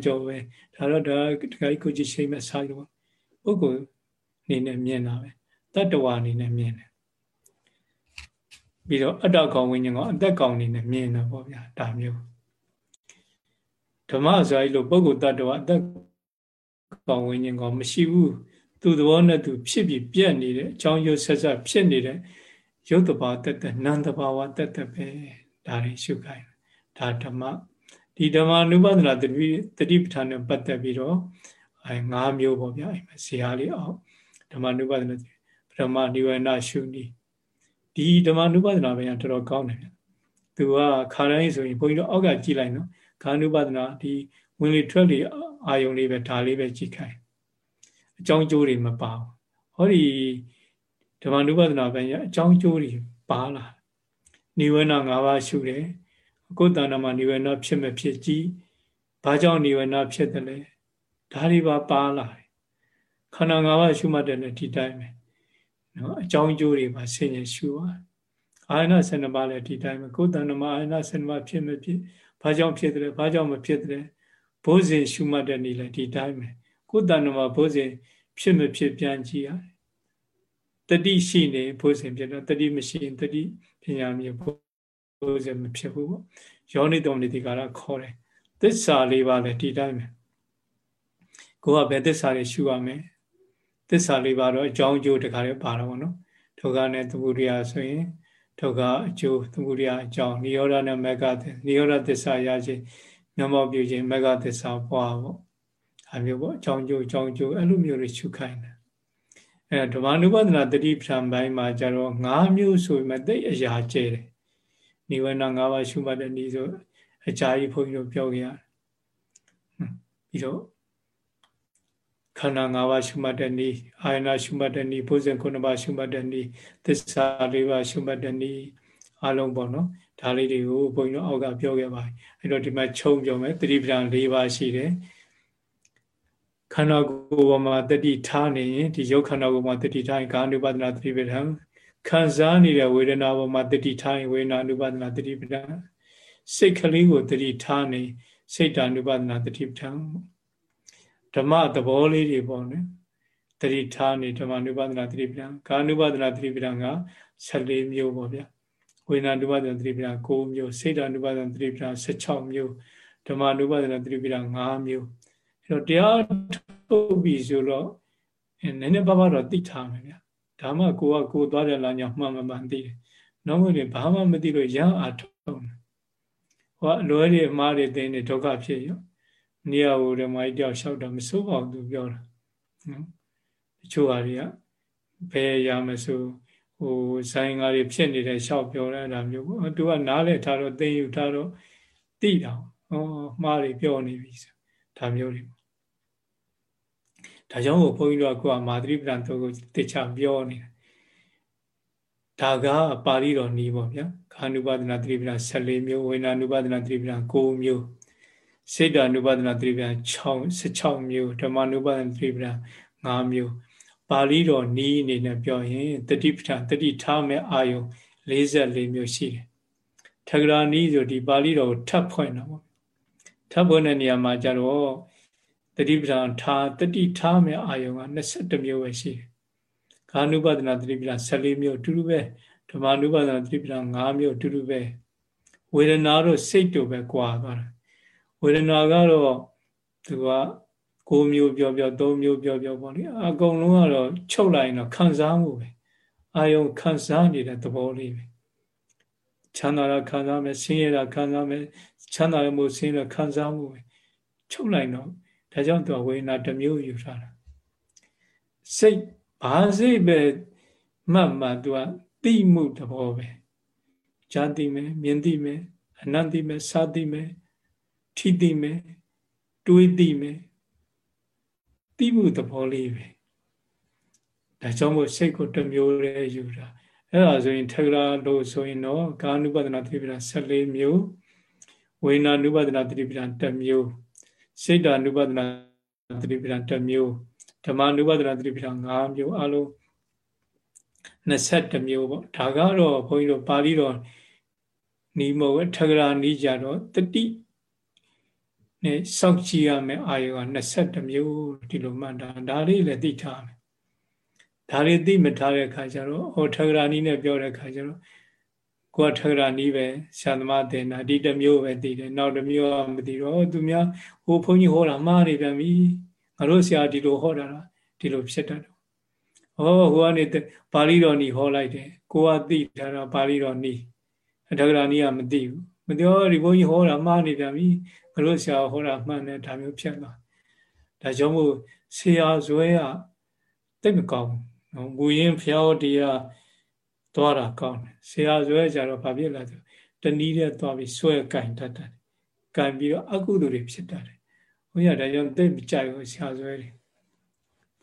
ကြောပဲဒါတော့ဒါတခါကိုကြည့်ရှိမဲ့စားလို့ပုဂ္ဂိုလ်အနေနဲ့မြင်တာပဲတ attva အနေနဲ့မြင်တယ်ပြီးတော့အတ္တကောင်ဝိညာဉ်ကအသက်ကောင်အနေနဲ့မြင်တာပေါ့ဗျာဒါမျိုးဓမ္မဆိုအဲ့လိုပုဂ္ဂိုလ်တ attva အသက်ကောင်ဝိညာဉ်ကောင်မရှိဘူး သူ့သဘောနဲ့သူဖြစ်ပြီးပြက်နေတဲ့အကြောင်းရုပ်ဆက်ဆက်ဖြစ်နေတဲ့ရုပ်တဘာတက်တက်နံတဘာဝတက်တက်ပဲဒါတွေရှုခိုင်းဒါဓမ္မဒီဓမ္မနုပဒနာတတိတတိပဋ္ဌာန်နဲ့ပတ်သက်ပြီးတော့အဲ၅မျိုးပေါ့ဗျာအဲ့မှာဇေဟာလေးအောင်ဓမ္မနုပဒနာပထမနိဝေနရှုနည်းဒီဓမ္မနုပဒနာပဲတော်တော်ကောင်းတယ်ဗျသူကခါတိုင်းဆိုရင်ဘုန်းကြီးတို့အောက်ကကြည့်လိုက်နော်ခါနုပဒနာဒီဝင်လေထွက်လေအာယုံလေးပဲဒါလေးပဲကြည့်ခိုင်း အကြောင်းကျိုးတွေမပါဘူးဟောဒီဓမ္မနုပဒနာပိုင်းအကြောင်းကျိုးတွေပါလာနိဝေန၅ပါးရှုတယ်ကိုယ်တဏ္ဍမှာနိဝေနဖြစ်မဖြစ်ကြည့်ဘာကြောင့်နိဝေနဖြစ်တယ်လဲဒါတွေပါပါလာတယ်ခန္ဓာ၅ပါးရှုမှတ်တယ်နဲ့ဒီတိုင်းပဲနော်အကြောင်းကျိုးတွေမှာဆင်ញရှုပါအာရဏ12ပါးလည်းဒီတိုင်းပဲကိုယ်တဏ္ဍမှာအာရဏ12ပါးဖြစ်မဖြစ်ဘာကြောင့်ဖြစ်တယ်ဘာကြောင့်မဖြစ်တယ်ဘိုးစဉ်ရှုမှတ်တဲ့နေ့လည်းဒီတိုင်းပဲ ကိုယ်တဏ္ဍမှာဘုဇင်ဖြစ်မဖြစ်ပြန်ကြည့်ရတယ်တတိရှိနေဘုဇင်ဖြစ်တော့တတိမရှိရင်တတိပညာမျိုးဘုဇင်မဖြစ်ဘူးပေါ့ယောနိတော်နေဒီကာရခေါ်တယ်သစ္စာလေးပါလည်းဒီတိုင်းပဲကိုကဘယ်သစ္စာတွေရှုရမလဲသစ္စာလေးပါတော့အကြောင်းအကျိုးတခါလေးပါတော့ဗောနော်ဒုက္ခနဲ့သမုဒယဆိုရင်ဒုက္ခအကျိုးသမုဒယအကြောင်းနိရောဓနဲ့မဂ္ဂနိရောဓသစ္စာရခြင်းမျက်မှောက်ပြုခြင်းမဂ္ဂသစ္စာပွားပေါ့ အဲမျိုးပေါ့အကြောင်းကျိုးအကြောင်းကျိုးအဲ့လိုမျိုးတွေရှုခိုင်းတယ်အဲဓမ္မနုပဒနာတတိပ္ပံပိုင်းမှာကျတော့၅မျိုးဆိုပေမဲ့တိတ်အရာကျဲတယ်နိဝေန၅ပါးရှုမှတ်တဲ့ဤဆိုအကြာကြီးဘုန်းကြီးတို့ပြောကြရတယ်ပြီးတော့ခန္ဓာ၅ပါးရှုမှတ်တဲ့ဤအာယနာရှုမှတ်တဲ့ဤဘုဇင်ခုနှစ်ပါးရှုမှတ်တဲ့ဤသစ္စာ၄ပါးရှုမှတ်တဲ့ဤအလုံးပေါ့နော်ဒါလေးတွေကိုဘုန်းကြီးတို့အောက်ကပြောခဲ့ပါတယ်အဲ့တော့ဒီမှာခြုံပြောမယ်သတိပ္ပံ၄ပါးရှိတယ် ခန္ဓာကိုယ်ပေါ်မှာတတိထားနေရင်ဒီရုပ်ခန္ဓာကိုယ်မှာတတိထားရင်ကာနုပါဒနာသတိပ္ပံခံစားနေတဲ့ဝေဒနာပေါ်မှာတတိထားရင်ဝေဒနာနုပါဒနာတတိပ္ပံစိတ်ကလေးကိုတတိထားနေစိတ်တ ानु ပါဒနာတတိပ္ပံဓမ္မသဘောလေးတွေပေါ့နော်တတိထားနေဓမ္မ ानु ပါဒနာတတိပ္ပံကာနုပါဒနာတတိပ္ပံက14မျိုးပေါ့ဗျာဝေဒနာ ानु ပါဒနာတတိပ္ပံ9မျိုးစိတ်တ ानु ပါဒနာတတိပ္ပံ16မျိုးဓမ္မ ानु ပါဒနာတတိပ္ပံ5မျိုး အဲ့တော့တရားထုတ်ပြီဆိုတော့နည်းနည်းပါးပါးတော့သိထားမယ်ဗျာဒါမှကိုကကိုသွားတဲ့လမ်းကြောင်းမှန်မှန်မှန်သိတယ်နောက်မှလည်းဘာမှမသိလို့ရအားထုတ်တယ်ဟောအလွဲတွေအမှားတွေသိနေဒုက္ခဖြစ်ရောနေရာကိုဓမ္မကြီးတယောက်လျှောက်တာမစိုးပါဘူးသူပြောတာနော်တချို့ဟာတွေကဘယ်ရမဆိုဟိုဆိုင်ကားတွေဖြစ်နေတဲ့လျှောက်ပြောတဲ့အဲ့ဒါမျိုးပေါ့သူကနားလဲထားတော့သိယူထားတော့သိတာဟောမှားတွေပြောနေပြီဆို ဒါမျိုးတွေဒါကြောင့်ဘုန်းကြီးတို့ကကိုယ်ကမာသရိပ္ပံတို့ကိုတေချာပြောနေတာဒါကပါဠိတော်နီးပေါ့ဗျာခာနုပါဒနာသတိပ္ပံ14မျိုးဝိညာဏုပါဒနာသတိပ္ပံ9မျိုးစေတ ानु ပါဒနာသတိပ္ပံ6 16မျိုးဓမ္မ ानु ပါဒနာသတိပ္ပံ5မျိုးပါဠိတော်နီးအနေနဲ့ပြောရင်တတိပဋ္ဌာန်တတိထားမဲ့အာယု44မျိုးရှိတယ်ထဂရာနီးဆိုဒီပါဠိတော်ကိုထပ်ဖွင့်တာပေါ့ ထပ်ဖွင့်တဲ့နေရာမှာကျတော့တတိပဋ္ဌာန်ထားတတိထားမဲ့အာယုက22မျိုးပဲရှိတယ်ခာနုပါဒနာတတိပဋ္ဌာန်14မျိုးအတူတူပဲဓမ္မ ानु ပါဒနာတတိပဋ္ဌာန်5မျိုးအတူတူပဲဝေဒနာတို့စိတ်တို့ပဲကွာသွားတယ်ဝေဒနာကတော့သူက9မျိုးပြောပြော3မျိုးပြောပြောပေါ့လေအကုန်လုံးကတော့ချုပ်လိုက်ရင်တော့ခံစားမှုပဲအာယုံခံစားနေတဲ့သဘောလေးပဲ ချမ်းသာတာခံစားမယ်ဆင်းရဲတာခံစားမယ်ချမ်းသာရမှုဆင်းရဲခံစားမှုပဲချုပ်လိုက်တော့ဒါကြောင့်သူကဝေဒနာတစ်မျိုးယူထားတာစိတ်ဘာစိတ်ပဲမှတ်မှသူကသိမှုသဘောပဲဈာတိမယ်မြင်သိမယ်အနန္တိမယ်စာတိမယ်ထိသိမယ်တွေးသိမယ်သိမှုသဘောလေးပဲဒါကြောင့်မို့စိတ်ကိုတစ်မျိုးလေးယူတာ အဲ့ဒါဆိုရင်ထဂရာလို့ဆိုရင်တော့ကာနုပဒနာသတိပ္ပံ14မျိုးဝိညာနုပဒနာသတိပ္ပံ1မျိုးစိတ်ဓာနုပဒနာသတိပ္ပံ1မျိုးဓမ္မနုပဒနာသတိပ္ပံ5မျိုးအလုံး22မျိုးပေါ့ဒါကတော့ဘုန်းကြီးတို့ပါဠိတော်နီးမဟုတ်ထဂရာနီးကြတော့တတိနဲ့စောင့်ကြည့်ရမယ်အာယုက22မျိုးဒီလိုမှတ်တာဒါလေးလည်းသိထားမယ် ဒါလေးသိမထားတဲ့ခါကျတော့ဟောထဂရာနီးနဲ့ပြောတဲ့ခါကျတော့ကိုယ်ထဂရာနီးပဲဆရာသမားတင်တာဒီတစ်မျိုးပဲသိတယ်နောက်တစ်မျိုးကမသိတော့သူများဟိုဘုန်းကြီးဟောတာမှားနေပြန်ပြီငါတို့ဆရာဒီလိုဟောတာဒီလိုဖြစ်တတ်တယ်ဟောဟိုကနေပါဠိတော်နီဟောလိုက်တယ်ကိုကသိထားတာပါဠိတော်နီထဂရာနီးကမသိဘူးမပြောဒီဘုန်းကြီးဟောတာမှားနေပြန်ပြီဘလို့ဆရာဟောတာမှန်တယ်ဒါမျိုးဖြစ်သွားဒါကြောင့်မို့ဆရာဇွဲကတိတ်မကောင်းဘူး နော်မူရင်းဖျောက်တရားသွားတာကောင်းတယ်ဆရာဇွဲကြတော့ဘာဖြစ်လဲဆိုတနည်းတဲ့သွားပြီးဆွဲကင်တတ်တယ်ကင်ပြီးတော့အကုသိုလ်တွေဖြစ်တတ်တယ်ဘုရားဒါကြောင့်တိတ်မကြိုက်ဘူးဆရာဇွဲတွေ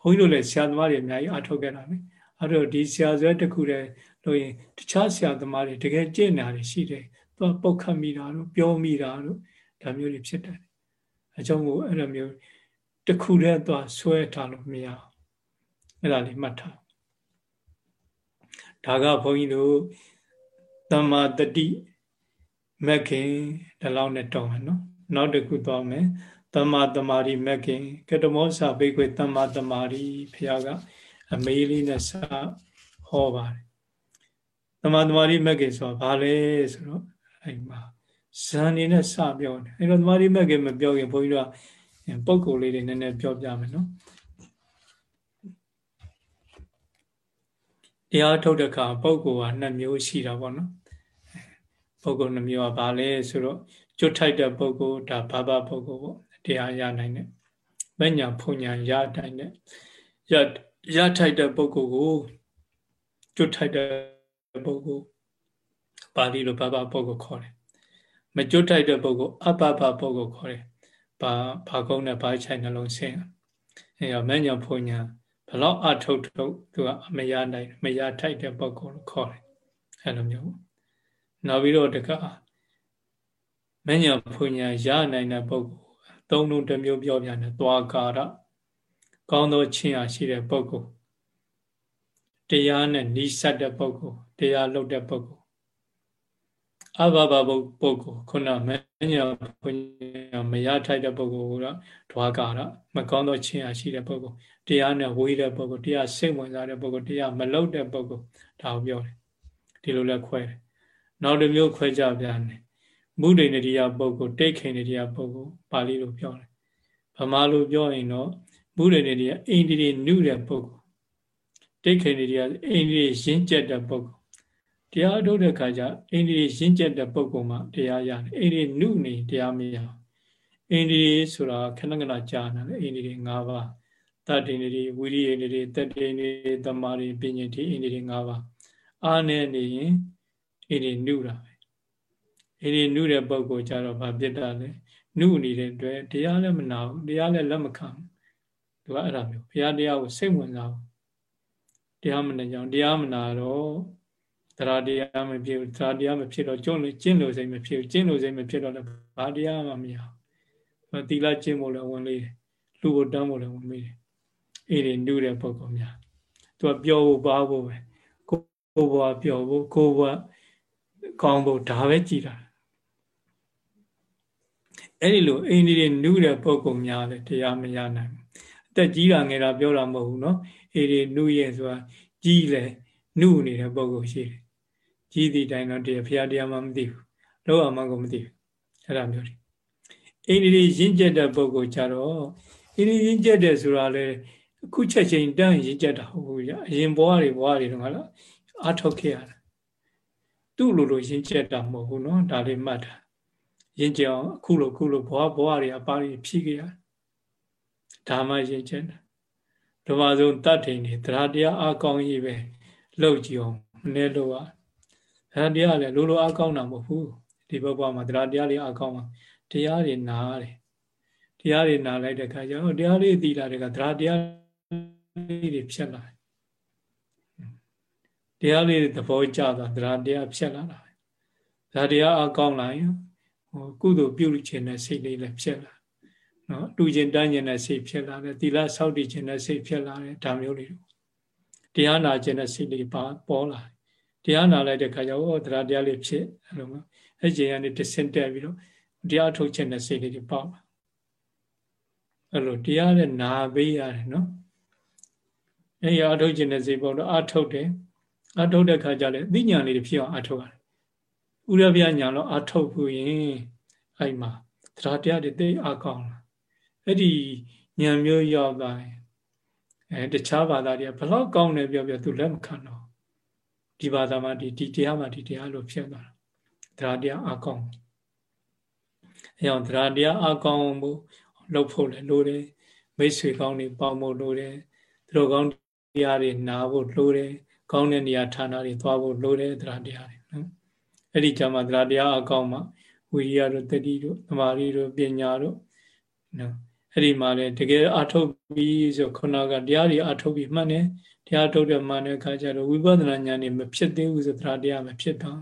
ဘုန်းကြီးတို့လည်းဆရာသမားတွေအများကြီးအထောက်ခဲ့တာပဲအဲ့တော့ဒီဆရာဇွဲတစ်ခုတည်းလို့ရင်တခြားဆရာသမားတွေတကယ်ကြင့်နာတွေရှိတယ်သူပုတ်ခတ်မိတာတို့ပြောမိတာတို့ဒါမျိုးတွေဖြစ်တတ်တယ်အကြောင်းကိုအဲ့လိုမျိုးတခုတည်းသွားဆွဲထားလို့မရအဲ့ဒါလေးမှတ်ထား ဒါကဘုန်းကြီးတို့တမ္မာတတိမက်ခင်ဒီလောက်နဲ့တောင်းမယ်နော်နောက်တစ်ခုသွားမယ်တမ္မာတမာရီမက်ကင်ကတမောစာဘိကွေတမ္မာတမာရီဖះကအမေးလေးနဲ့စဟောပါတယ်တမ္မာတမာရီမက်ကင်ဆိုတာဘာလဲဆိုတော့အဲ့မှာဇန်နေနဲ့စပြောတယ်အဲ့တော့တမာရီမက်ကင်မပြောခင်ဘုန်းကြီးတို့ကပုံကိုယ်လေးတွေနည်းနည်းပြောပြမယ်နော် တရားထုတ်တဲ့အခါပုံကိုယ်ကနှစ်မျိုးရှိတာပေါ့နော်ပုံကိုယ်နှစ်မျိုးကဘာလဲဆိုတော့ကျွတ်ထိုက်တဲ့ပုံကိုယ်ဒါဘာဘာပုံကိုယ်ပေါ့တရားရနိုင်တဲ့မညာဖုန်ညာရတိုင်းတဲ့ရရထိုက်တဲ့ပုဂ္ဂိုလ်ကိုကျွတ်ထိုက်တဲ့ပုဂ္ဂိုလ်ပါဠိလိုဘာဘာပုဂ္ဂိုလ်ခေါ်တယ်မကျွတ်ထိုက်တဲ့ပုဂ္ဂိုလ်အပပပုဂ္ဂိုလ်ခေါ်တယ်ဘာဘာကုန်းနဲ့ဘာချိုင်နှလုံးဆင်းအဲရမညာဖုန်ညာ ဘလောက်အထုတ်ထုတ်သူကမရနိုင်မရထိုက်တဲ့ပုဂ္ဂိုလ်လို့ခေါ်တယ်အဲလိုမျိုးနောက်ပြီးတော့တကမညာဖုန်ညာရနိုင်တဲ့ပုဂ္ဂိုလ်သုံးလုံးတစ်မျိုးပြောပြတယ်သွားကာရကောင်းသောချင်းအားရှိတဲ့ပုဂ္ဂိုလ်တရားနဲ့နှိစက်တဲ့ပုဂ္ဂိုလ်တရားလုပ်တဲ့ပုဂ္ဂိုလ်အဘဘပုဂ္ဂိုလ်ခုနမ ညာဘုညာမရထိုက်တဲ့ပုဂ္ဂိုလ်ကဓဝါကာရမကောင်းသောချင်းအားရှိတဲ့ပုဂ္ဂိုလ်တရားနဲ့ဝေးတဲ့ပုဂ္ဂိုလ်တရားစိတ်ဝင်စားတဲ့ပုဂ္ဂိုလ်တရားမလုပ်တဲ့ပုဂ္ဂိုလ်ဒါကိုပြောတယ်ဒီလိုလဲခွဲတယ်နောက်တစ်မျိုးခွဲကြပြန်တယ်မုဒိဏတိယပုဂ္ဂိုလ်တိတ်ခိဏတိယပုဂ္ဂိုလ်ပါဠိလိုပြောတယ်ဗမာလိုပြောရင်တော့မုဒိဏတိယအိန္ဒိရိနုတဲ့ပုဂ္ဂိုလ်တိတ်ခိဏတိယအိန္ဒိရိရင့်ကျက်တဲ့ပုဂ္ဂိုလ် တရားထုတ်တဲ့ခါကျအိန္ဒိရိရင့်ကျက်တဲ့ပုဂ္ဂိုလ်မှတရားရတယ်အိန္ဒိရိနုနေတရားမရအိန္ဒိရိဆိုတာခဏခဏကြာနေတယ်အိန္ဒိရိ၅ပါးတတ္တိန္ဒိရိဝိရိယန္ဒိရိတတ္တိန္ဒိရိသမာရိပညာတိအိန္ဒိရိ၅ပါးအာနဲ့နေရင်အိန္ဒိရိနုတာပဲအေဒီနုတဲ့ပုံကိုကြတော့ဗာပြစ်တာလဲနုနေတဲ့အတွက်တရားလည်းမနာဘူးတရားလည်းလက်မခံသူကအဲ့ဒါမျိုးဘုရားတရားကိုစိတ်ဝင်စားဘူးတရားမနာကြောင်တရားမနာတော့ တရားတရားမဖြစ်ဘူးတရားတရားမဖြစ်တော့ကျုံလို့ကျင့်လို့စိတ်မဖြစ်ဘူးကျင့်လို့စိတ်မဖြစ်တော့လည်းဘာတရားမှမရဘူးသီလကျင့်ဖို့လည်းဝင်လေးတယ်လူကိုတန်းဖို့လည်းဝင်လေးတယ်အေဒီနုတဲ့ပုံကောများသူကပြောဖို့ပါဖို့ပဲကိုဘွားပြောဖို့ကိုဘွားကောင်းဖို့ဒါပဲကြည်တာအဲ့ဒီလိုအိန္ဒိယနုတဲ့ပုံကုများလဲတရားမရနိုင်ဘူးအသက်ကြီးတာငယ်တာပြောတာမဟုတ်ဘူးเนาะအေဒီနုရဲ့ဆိုတာကြီးလဲနုနေတဲ့ပုံကုရှိတယ် ကြီးသည့်တိုင်တော့တရားဖရာတရားမှမသိဘူးလောကမှာကိုမသိဘူးအဲ့ဒါမျိုးတွေအိန္ဒိရရင့်ကျက်တဲ့ပုဂ္ဂိုလ်ကြတော့အိန္ဒိရင့်ကျက်တယ်ဆိုတာလေအခုချက်ချင်းတန်းရင့်ကျက်တာဟုတ်ဘူးရအရင်ဘဝတွေဘဝတွေတော့လားအထောက်ခဲ့ရတာသူ့လိုလိုရင့်ကျက်တာမဟုတ်ဘူးနော်ဒါလေးမှတ်တာရင့်ကျက်အောင်အခုလိုအခုလိုဘဝဘဝတွေအပါတွေဖြည့်ခဲ့ရဒါမှရင့်ကျက်တာဒီမှာဆုံးတတ်တယ်နေတရားတရားအကောင်းကြီးပဲလှုပ်ကြည့်အောင်မနေလို့ပါะတရားတရားလည်းလိုလိုအကောင်းတာမဟုတ်ဘူးဒီဘဝမှာတရားတရားလေးအကောင်းမှာတရားတွေနားတယ်တရားတွေနားလိုက်တဲ့ခါကျတော့တရားလေးသိလာတဲ့ကတရားတရားလေးတွေဖြစ်လာတရားလေးသဘောကျတာတရားတရားဖြစ်လာတာတရားတရားအကောင်းလာရင်ဟိုကုသိုလ်ပြုခြင်းတဲ့စိတ်လေးလည်းဖြစ်လာနော်တူခြင်းတန်းခြင်းတဲ့စိတ်ဖြစ်လာတယ်သီလဆောက်တည်ခြင်းတဲ့စိတ်ဖြစ်လာတယ်ဒါမျိုးလေးတရားနာခြင်းတဲ့စိတ်လေးပါပေါ်လာတ ရားနာလိုက်တဲ့ခါကျတော့တရားတရားလေးဖြစ်အဲ့လိုမျိုးအဲ့ချိန်ကနေတဆင့်တက်ပြီးတော့တရားထုတ်ခြင်းတဲ့စိတ်လေးတွေပေါ့အဲ့လိုတရားနဲ့နာပေးရတယ်နော်အဲ့ရအထုတ်ခြင်းတဲ့စိတ်ပေါ့တော့အထုတ်တယ်အထုတ်တဲ့ခါကျလည်းသိဉာဏ်လေးတွေဖြစ်အောင်အထုတ်ရတယ်ဥရဗျညာတော့အထုတ်ဖို့ရင်အဲ့မှာတရားတရားတွေသိအကောင်းလာအဲ့ဒီဉာဏ်မျိုးရောက်လာရင်အဲတခြားဘာသာတွေကဘလောက်ကောင်းတယ်ပြောပြောသူလက်မခံတော့ ဒီဘာသာမှာဒီဒီတရားမှာဒီတရားလို့ဖြစ်သွားတာတရားတရားအကောင်းအဲအောင်တရားတရားအကောင်းမှုလုပ်ဖို့လည်းလိုတယ်မိတ်ဆွေကောင်းတွေပေါင်းဖို့လိုတယ်သူတို့ကောင်းတရားတွေနားဖို့လိုတယ်ကောင်းတဲ့နေရာဌာနတွေသွားဖို့လိုတယ်တရားတရားတွေနော်အဲ့ဒီကြမှာတရားတရားအကောင်းမှာဝိရိယတို့တတိတို့သမာဓိတို့ပညာတို့နော် အဲ့ဒီမှာလေတကယ်အထုတ်ပြီးဆိုခုနကတရားတွေအထုတ်ပြီးမှတ်နေတရားထုတ်တဲ့မှန်တဲ့အခါကျတော့ဝိပဿနာဉာဏ်นี่မဖြစ်သေးဘူးဆိုတရားတရားမဖြစ်တော့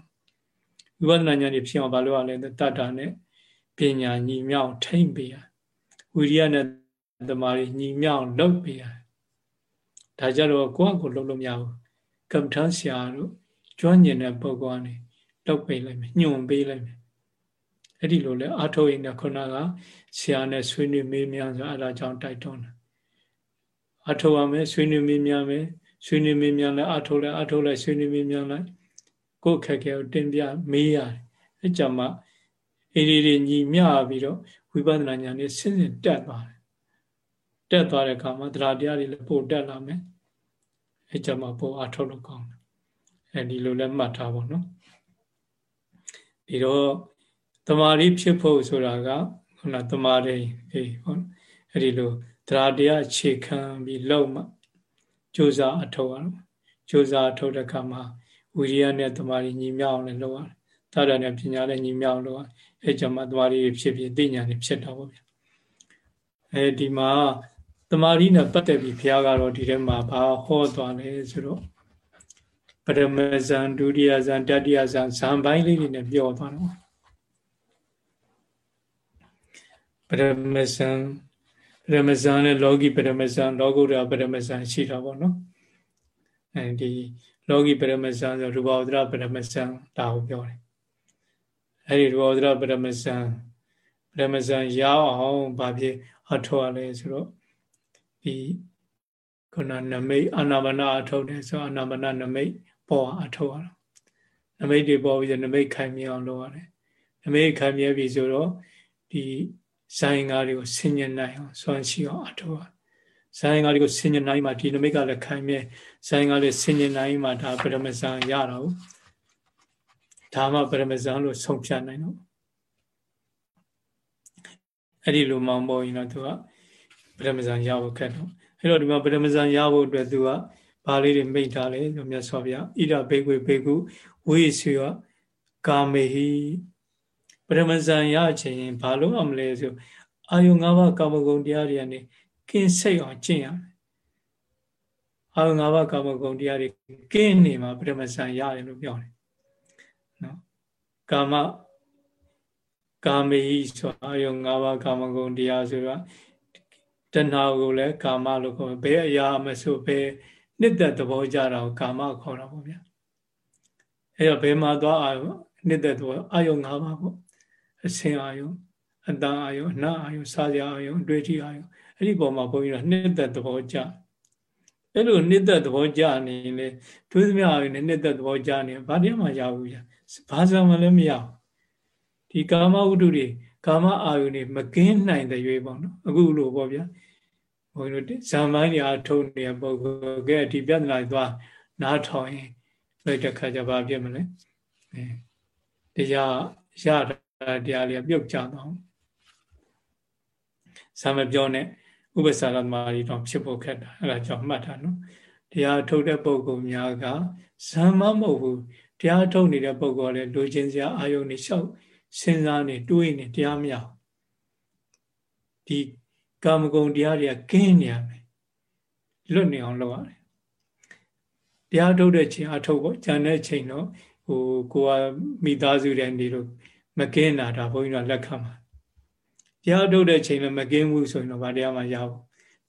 ဝိပဿနာဉာဏ်นี่ဖြစ်အောင်ဘာလို့ရလဲတတ္တာနဲ့ပညာညီမြောက်ထိမ့်ပေးရဝိရိယနဲ့သမာဓိညီမြောက်လုပ်ပေးရဒါကြတော့ကိုယ့်အကိုလုပ်လို့မရဘူးကမ္မထဆရာတို့ကျွမ်းကျင်တဲ့ပုဂ္ဂိုလ်ကနေလောက်ပေးလိုက်မယ်ညွန်ပေးလိုက်မယ် အဲ့ဒီလိုလဲအာထုတ်ရင်ခုနကဆရာနဲ့ဆွေးနွေးမေးမြန်းဆိုအဲ့ဒါကြောင့်တိုက်တွန်းတယ်အာထုတ်ရမယ်ဆွေးနွေးမေးမြန်းမယ်ဆွေးနွေးမေးမြန်းလဲအာထုတ်လဲအာထုတ်လဲဆွေးနွေးမေးမြန်းလိုက်ကိုယ်ခက်ခဲကိုတင်ပြမေးရတယ်အဲ့ကြမှာအေဒီတွေညီမျှပြီးတော့ဝိပဿနာဉာဏ်နဲ့ဆင်းဆင်းတက်သွားတယ်တက်သွားတဲ့အခါမှာတရားတရားတွေလည်းပို့တက်လာမယ်အဲ့ကြမှာပို့အာထုတ်လို့ကောင်းတယ်အဲဒီလိုလည်းမှတ်ထားပါတော့ဒီတော့ တမာရီဖြစ်ဖို့ဆိုတာကခုနတမာရီအေးဟုတ်အဲ့ဒီလိုတရားတရားခြေခံပြီးလောက်မှကြိုးစားအထောက်ရအောင်ကြိုးစားအထောက်တဲ့အခါမှာဝိရိယနဲ့တမာရီညီမြောက်အောင်လည်းလုပ်ရတယ်။သာရနဲ့ပညာလည်းညီမြောက်အောင်လုပ်ရတယ်။အဲကြောင့်မှတမာရီဖြစ်ဖြစ်သိညာတွေဖြစ်တော့ဗျာ။အဲဒီမှာတမာရီနဲ့ပတ်သက်ပြီးဘုရားကတော့ဒီထဲမှာဘာဟောသွားလဲဆိုတော့ပရမဇန်ဒုတိယဇန်တတိယဇန်ဇန်ပိုင်းလေးတွေနဲ့ပြောသွားတော့ ပရမဇန်ပရမဇန်နဲ့လောကီပရမဇန်လောကုတ္တရာပရမဇန်ရှိတာပေါ့နော်အဲဒီလောကီပရမဇန်ဆိုရူပဝဒရပရမဇန်ဒါကိုပြောတယ်အဲဒီရူပဝဒရပရမဇန်ပရမဇန်ရအောင်ဗာဖြစ်အထောက်ရလဲဆိုတော့ဒီခုနနမိတ်အာနာမနာအထုတ်တယ်ဆိုအာနာမနာနမိတ်ပေါ်အထုတ်ရတာနမိတ်တွေပေါ်ပြီးနမိတ်ခိုင်မြဲအောင်လုပ်ရတယ်နမိတ်ခိုင်မြဲပြီဆိုတော့ဒီ ဇိုင်းကားတွေကိုဆင်ញနိုင်အောင်စွမ်းရှိအောင်အထောက်ရဇိုင်းကားတွေကိုဆင်ញနိုင်မှဒီနမိတ်ကလည်းခိုင်မြဲဇိုင်းကားလေးဆင်ញနိုင်မှဒါပရမဇန်ရတော့ဒါမှပရမဇန်လို့ဆုံးဖြတ်နိုင်တော့အဲ့ဒီလိုမောင်းပေါ်ရင်တော့သူကပရမဇန်ရဖို့ခက်တော့အဲ့တော့ဒီမှာပရမဇန်ရဖို့အတွက်သူကဘာလေးတွေမိတ်ထားလဲဆိုမြတ်စွာဘုရားဣဒဘေကွေဘေကုဝိစီယကာမေဟိ ပရမဇန်ရချင်ရင်ဘာလို့အောင်မလဲဆိုအာယု၅ပါးကာမဂုဏ်တရားတွေကနေကင်းစိတ်အောင်ကျင့်ရမယ်အာယု၅ပါးကာမဂုဏ်တရားတွေကင်းနေမှာပရမဇန်ရတယ်လို့ပြောတယ်နော်ကာမကာမေဟိဆိုအာယု၅ပါးကာမဂုဏ်တရားဆိုတာတဏှာကိုလည်းကာမလို့ခေါ်ဘယ်အရာမဆိုဘယ်နှစ်သက်သဘောကြတာကိုကာမခေါ်တာပေါ့ဗျာအဲတော့ဘယ်မှာသွားအာယုနှစ်သက်သဘောအာယု၅ပါးပေါ့ အစင်အာယုအတန်အာယုအနအာယုစားကြအာယုအတွေ့အထိအာယုအဲ့ဒီပုံမှာဘုန်းကြီးကနှစ်သက်သဘောကြအဲ့လိုနှစ်သက်သဘောကြနေလေတွေးသမျှအာယုနဲ့နှစ်သက်သဘောကြနေဘာတရားမှရဘူးဗျာဘာသာမှလည်းမရဘူးဒီကာမဝတ္ထုတွေကာမအာယုနေမကင်းနိုင်တဲ့ရွေးပေါ့နော်အခုလိုပေါ့ဗျာဘုန်းကြီးတို့ဇံမိုင်းတွေအထုံနေတဲ့ပုံကဲဒီပြဿနာတွေသွားနားထောင်ရင်လိုက်တဲ့ခါကျဘာဖြစ်မလဲအဲတရားရ တာတရားလေးပြုတ်ကြတော့ဇံမပြောနဲ့ဥပ္ပစာရသမารီတော့ဖြစ်ဖို့ခက်တာအဲ့ဒါကြောင့်မှတ်တာနော်တရားထုတ်တဲ့ပုံကများကဇံမမဟုတ်ဘူးတရားထုတ်နေတဲ့ပုံကလည်းလူချင်းစရာအာယုန်နေလျှောက်စဉ်းစားနေတွေးနေတရားမရဒီကာမဂုဏ်တရားတွေကကင်းနေရမယ်လွတ်နေအောင်လုပ်ရတယ်တရားထုတ်တဲ့ချိန်အထုတ်ပေါ့ဉာဏ်တဲ့ချိန်တော့ဟိုကိုကမိသားစုတဲ့နေလို့ မကင်းတာဒါဘုန်းကြီးကလက်ခံပါတရားထုတ်တဲ့ချိန်လည်းမကင်းဘူးဆိုရင်တော့ဗာတရားမှရဘူး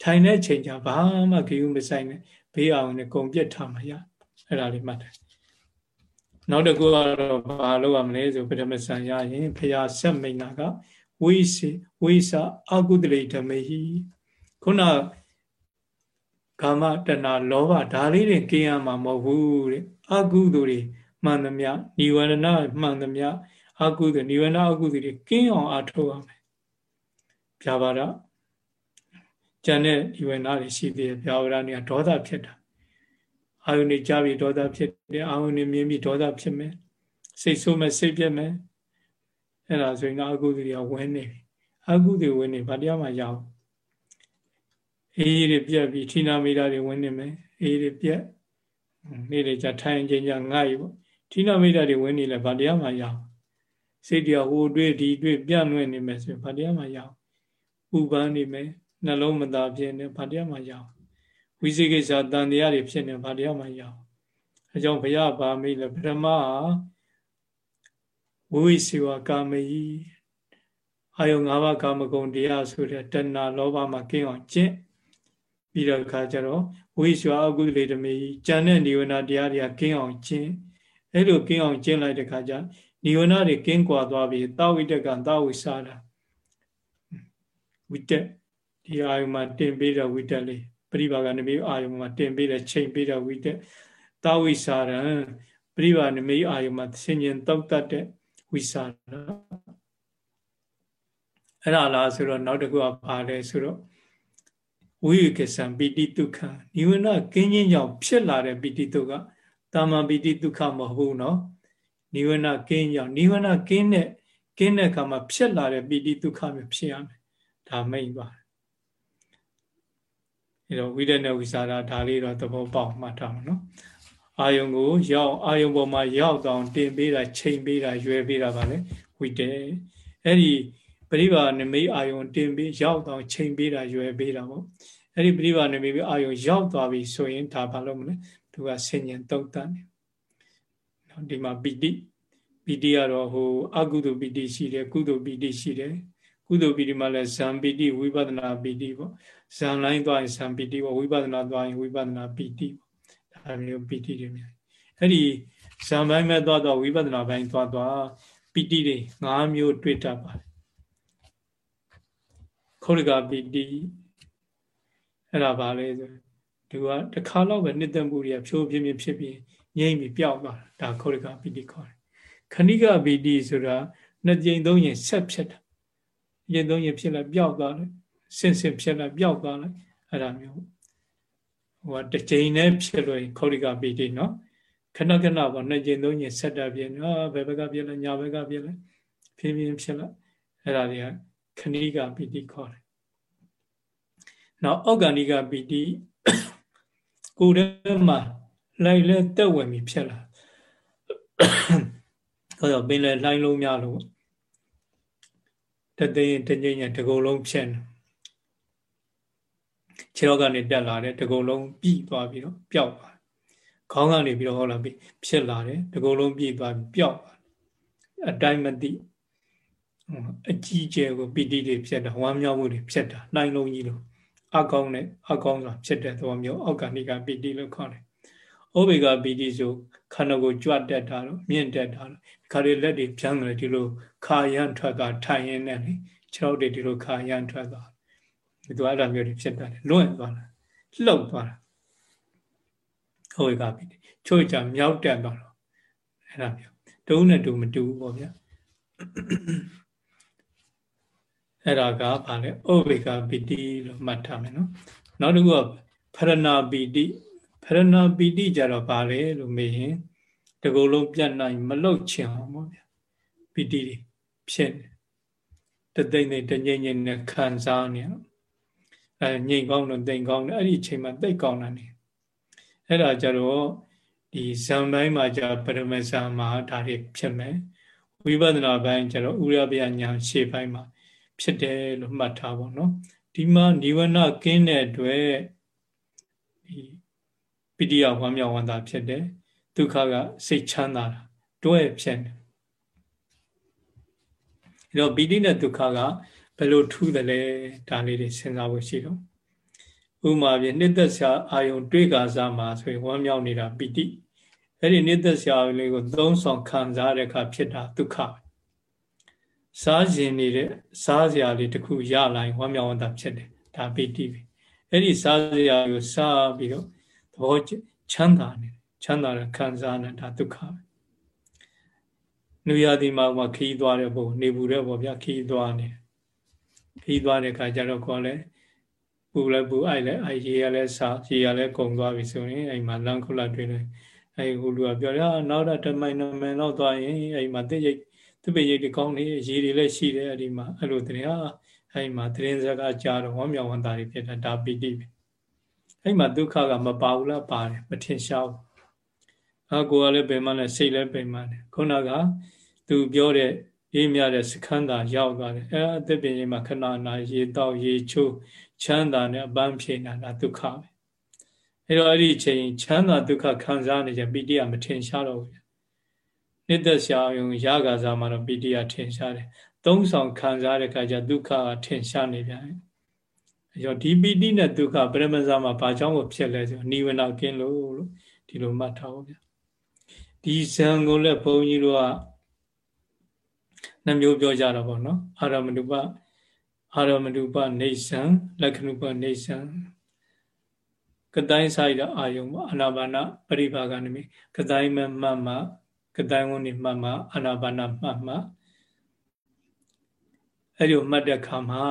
ထိုင်တဲ့ချိန်ကျဘာမှခယူးမဆိုင်နဲ့ဘေးအောင်နဲ့ကုံပြတ်ထားမှရအဲ့ဒါလေးမှတ်တယ်နောက်တစ်ခုကတော့ဘာလုပ်ရမလဲဆိုပထမဆန်ရရင်ဖရာဆက်မိန်နာကဝိစီဝိစာအကုတလိဓမေဟိခုနကာမတဏလောဘဒါလေးတွေကင်းရမှာမဟုတ်ဘူးတဲ့အကုသိုလ်တွေမှန်သမျှនិဝရဏမှန်သမျှ အကုသိုလ်နိဝေနအကုသိုလ်တွေကင်းအောင်အထောက်ရမယ်ပြပါတော့ကျန်တဲ့နိဝေနတွေရှိသေးတယ်ပြပါတော့နေဒေါသဖြစ်တာအာယုန်နေကြပြီးဒေါသဖြစ်တယ်အာယုန်နေမြင်ပြီးဒေါသဖြစ်မယ်စိတ်ဆိုးမယ်စိတ်ပြက်မယ်အဲ့ဒါဆိုရင်တော့အကုသိုလ်တွေကဝင်နေပြီအကုသိုလ်ဝင်နေဘာတရားမှရအောင်အေးတွေပြက်ပြီးဌိနာမိတာတွေဝင်နေမယ်အေးတွေပြက်နေ့တွေကြထိုင်ခြင်းကြငှားရီပေါ့ဌိနာမိတာတွေဝင်နေလဲဘာတရားမှရအောင် စိတ်တရားဟိုတွေးဒီတွေးပြန့်လွင့်နေမယ်ဆိုရင်ဘာတရားမှရအောင်ဥပန်းနေမယ်နှလုံးမသာဖြစ်နေဘာတရားမှရအောင်ဝိသေကိစ္စတန်တရားတွေဖြစ်နေဘာတရားမှရအောင်အဲကြောင့်ဘုရားဗာမိလဲပထမဝိစီဝကာမယီအာယု၅ပါးကာမဂုဏ်တရားဆိုတဲ့တဏှာလောဘမှာကင်းအောင်ကျင့်ပြီးတော့ခါကျတော့ဝိစီဝအကုသလေဓမေယီဉာဏ်နဲ့နိဝရဏတရားတွေကကင်းအောင်ကျင့်အဲ့လိုကင်းအောင်ကျင့်လိုက်တဲ့ခါကျ နိဝရဏတွေကင်းကွာသွားပြီတာဝိတက်ကတာဝိစာတာဝိတက်ဒီအာယုမှာတင်ပေးတဲ့ဝိတက်လေးပရိပါကနမိအာယုမှာတင်ပေးတဲ့ချိန်ပေးတဲ့ဝိတက်တာဝိစာရံပရိပါနမိအာယုမှာဆင်ញင်တောက်တတ်တဲ့ဝိစာရအဲ့ဒါလားဆိုတော့နောက်တစ်ခုကပါလဲဆိုတော့ဝိယကဆံပိတိဒုက္ခနိဝရဏကင်းခြင်းကြောင့်ဖြစ်လာတဲ့ပိတိဒုက္ခတာမန်ပိတိဒုက္ခမဟုတ်ဘူးနော် နိဝရဏကင်းကြောင့်နိဝရဏကင်းတဲ့ကင်းတဲ့အခါမှာဖြစ်လာတဲ့ပိတိဒုက္ခမျိုးဖြစ်ရမယ်ဒါမိတ်ပါတယ်အဲတော့ဝိရဏဝိစာရဒါလေးတော့သဘောပေါက်မှတ်ထားမှာနော်အာယုံကိုရောက်အာယုံပေါ်မှာရောက်တော့တင်ပေးတာချိန်ပေးတာရွယ်ပေးတာပါလေဝိတေအဲ့ဒီပရိပါနမိတ်အာယုံတင်ပေးရောက်တော့ချိန်ပေးတာရွယ်ပေးတာပေါ့အဲ့ဒီပရိပါနမိတ်အာယုံရောက်သွားပြီဆိုရင်ဒါဘာလို့မလဲသူကဆင်ញံတုတ်တန်တယ် နော်ဒီမှာပီတိပီတိကတော့ဟိုအကုသိုလ်ပီတိရှိတယ်ကုသိုလ်ပီတိရှိတယ်ကုသိုလ်ပီတိမှာလည်းဇံပီတိဝိပဿနာပီတိပေါ့ဇံလိုင်းသွားရင်ဇံပီတိပေါ့ဝိပဿနာသွားရင်ဝိပဿနာပီတိပေါ့ဒါမျိုးပီတိတွေများအဲ့ဒီဇံပိုင်းမဲ့သွားတော့ဝိပဿနာပိုင်းသွားသွားပီတိတွေ၅မျိုးတွေ့တတ်ပါတယ်ခောရိကပီတိအဲ့ဒါပါလေဆိုသူကတစ်ခါတော့ပဲနှစ်သက်မှုတွေကဖြိုးပြင်းပြင်းဖြစ်ပြီး ငြိမ့်ပြီးပျောက်သွားတာဒါခောရိကပီတိခေါ်တယ်ခဏိကပီတိဆိုတာနှစ်ကြိမ်သုံးရင်ဆက်ဖြစ်တာရင်သုံးရင်ဖြစ်လာပျောက်သွားတယ်ဆင့်ဆင့်ဖြစ်လာပျောက်သွားလိုက်အဲ့ဒါမျိုးဟိုကတစ်ကြိမ်နဲ့ဖြစ်လို့ခောရိကပီတိနော်ခဏခဏပေါ့နှစ်ကြိမ်သုံးကြိမ်ဆက်တာပြင်းအာဘယ်ဘက်ကပြင်းလဲညာဘက်ကပြင်းလဲဖြင်းဖြင်းဖြစ်လာအဲ့ဒါတွေကခဏိကပီတိခေါ်တယ်နောက်အောက်ဂန္ဓိကပီတိကိုယ်ထဲမှာ လိုက်လဲတက်ဝင်ပြီးဖြစ်လာဟောတော့ပင်လဲလှိုင်းလုံးများလို့တသိရင်တငိမ့်ညတကုံလုံးဖြစ်နေခြေတော့ကနေတက်လာတယ်တကုံလုံးပြီးသွားပြီးတော့ပျောက်သွားခေါင်းကနေပြီးတော့ဟောလာပြီးဖြစ်လာတယ်တကုံလုံးပြီးသွားပြီးပျောက်သွားအတိုင်းမသိအကြီးကျယ်ကိုပီတိတွေဖြစ်တာဝမ်းမြောက်မှုတွေဖြစ်တာနှိုင်းလုံးကြီးလို့အကောင်းနဲ့အကောင်းစွာဖြစ်တဲ့သဘောမျိုးအောက်ကဏိကပီတိလို့ခေါ်တယ်။ ဩဘေကပီတိဆိုခန္ဓာကိုကြွတက်တာလို့မြင့်တက်တာလို့ခါရီလက်တွေပြန်တယ်ဒီလိုခါရန်ထွက်တာထိုင်ရင်းနဲ့လေခြေထောက်တွေဒီလိုခါရန်ထွက်သွားဒီလိုအဲ့လိုမျိုးတွေဖြစ်တတ်တယ်လွင့်သွားတာလှုပ်သွားတာဩဘေကပီတိချို့ကြမြောက်တက်သွားတော့အဲ့ဒါမျိုးတုံးနဲ့တူမတူဘူးပေါ့ဗျာအဲ့ဒါကဗာလဲဩဘေကပီတိလို့မှတ်ထားမယ်နော်နောက်တစ်ခုကဖရဏပီတိဖ ရဏပီတိကြတော့ဗာလဲလို့မေးရင်တကုလုံးပြတ်နိုင်မလုတ်ချင်အောင်ပေါ့ဗျာပီတိဖြစ်တသိမ့်သိမ့်တငိမ့်ငိမ့်နဲ့ခံစားနေအဲငိမ့်ကောင်းလို့တိမ်ကောင်းတယ်အဲ့ဒီအချိန်မှာတိတ်ကောင်းတာနေအဲ့ဒါကြတော့ဒီဇံပိုင်းမှာじゃပရမဇာမှာဒါတွေဖြစ်မယ်ဝိပဿနာပိုင်းကျတော့ဥရပယညာရှေ့ပိုင်းမှာဖြစ်တယ်လို့မှတ်ထားပါတော့ဒီမှာနိဝရဏကင်းတဲ့အတွက်ဒီ ပိဋိယဝမ်းမြောက်ဝမ်းသာဖြစ်တယ်ဒုက္ခကစိတ်ချမ်းသာတာတွဲဖြစ်တယ်အဲတော့ပိဋိနဲ့ဒုက္ခကဘယ်လိုထူးတယ်လဲဒါလေးတွေစဉ်းစားဖို့ရှိတော့ဥမာပြနှစ်သက်ဆရာအာယုံတွေးကာစားမှာဆိုရင်ဝမ်းမြောက်နေတာပိဋိအဲ့ဒီနှစ်သက်ဆရာလေးကိုသုံးဆောင်ခံစားတဲ့အခါဖြစ်တာဒုက္ခပဲစားရင်နေတဲ့စားစရာလေးတစ်ခုရလာရင်ဝမ်းမြောက်ဝမ်းသာဖြစ်တယ်ဒါပိတိပဲအဲ့ဒီစားစရာကိုစားပြီးတော့သ ဘောချမ်းသာနေချမ်းသာတဲ့ခံစားနေတာဒုက္ခပဲနုရတိမှာမှခီးသွားတဲ့ပုံနေဘူးတဲ့ပေါ့ဗျာခီးသွားနေခီးသွားတဲ့ခါကျတော့ခေါ်လဲပူလဲပူအိုက်လဲအိုက်ရေရလဲစားရေရလဲကုံသွားပြီဆိုရင်အဲ့မှာလန်ခုလာတွေ့တယ်အဲ့ဟိုလူကပြောရနောက်တော့တမိုင်နမန်တော့သွားရင်အဲ့မှာတိတ်ရိတ်သူပိရိတ်တွေကောင်းနေရေတွေလည်းရှိတယ်အဲ့ဒီမှာအဲ့လိုတင်ဟာအဲ့ဒီမှာတင်စကားကြားတော့ဝမ်းမြောက်ဝမ်းသာတွေဖြစ်တာဒါပိတိပဲ အဲ့မှာဒုက္ခကမပါဘူးလားပါတယ်မထင်ရှားဘူးအာကိုယ်ကလည်းပင်မနဲ့စိတ်လည်းပင်မနဲ့ခုနကသူပြောတဲ့အေးမြတဲ့စခန်းသာရောက်သွားတယ်အဲအသက်ပင်ကြီးမှာခဏနာရေတောက်ရေချိုးချမ်းသာနဲ့အပန်းဖြေနေတာဒုက္ခပဲအဲတော့အဲ့ဒီအချိန်ချမ်းသာဒုက္ခခံစားနေကြပိဋိယမထင်ရှားတော့ဘူးနှစ်သက်ရှာယုံရဂါစားမှာတော့ပိဋိယထင်ရှားတယ်သုံးဆောင်ခံစားတဲ့အခါကျဒုက္ခထင်ရှားနေပြန်တယ်အဲ တော့ဒီပိဋိနဲ့ဒုက္ခပရမဇာမှာဘာကြောင့်ကိုဖြစ်လဲဆိုနိဝရဏကင်းလို့လို့ဒီလိုမှတ်ထားပါဗျာဒီဇံကိုလည်းဘုန်းကြီးတို့ကနှမျိုးပြောကြတာပေါ့နော်အာရမဏုပအာရမဏုပနေဆံလက္ခဏုပနေဆံကတိုင်းဆိုင်တဲ့အာယုံပေါ့အာနာပါနပရိပါကနိမိကတိုင်းမမှတ်မှကတိုင်းဝန်းနေမှတ်မှအာနာပါနမှတ်မှအဲ့ဒီမှတ်တဲ့ခါမှာ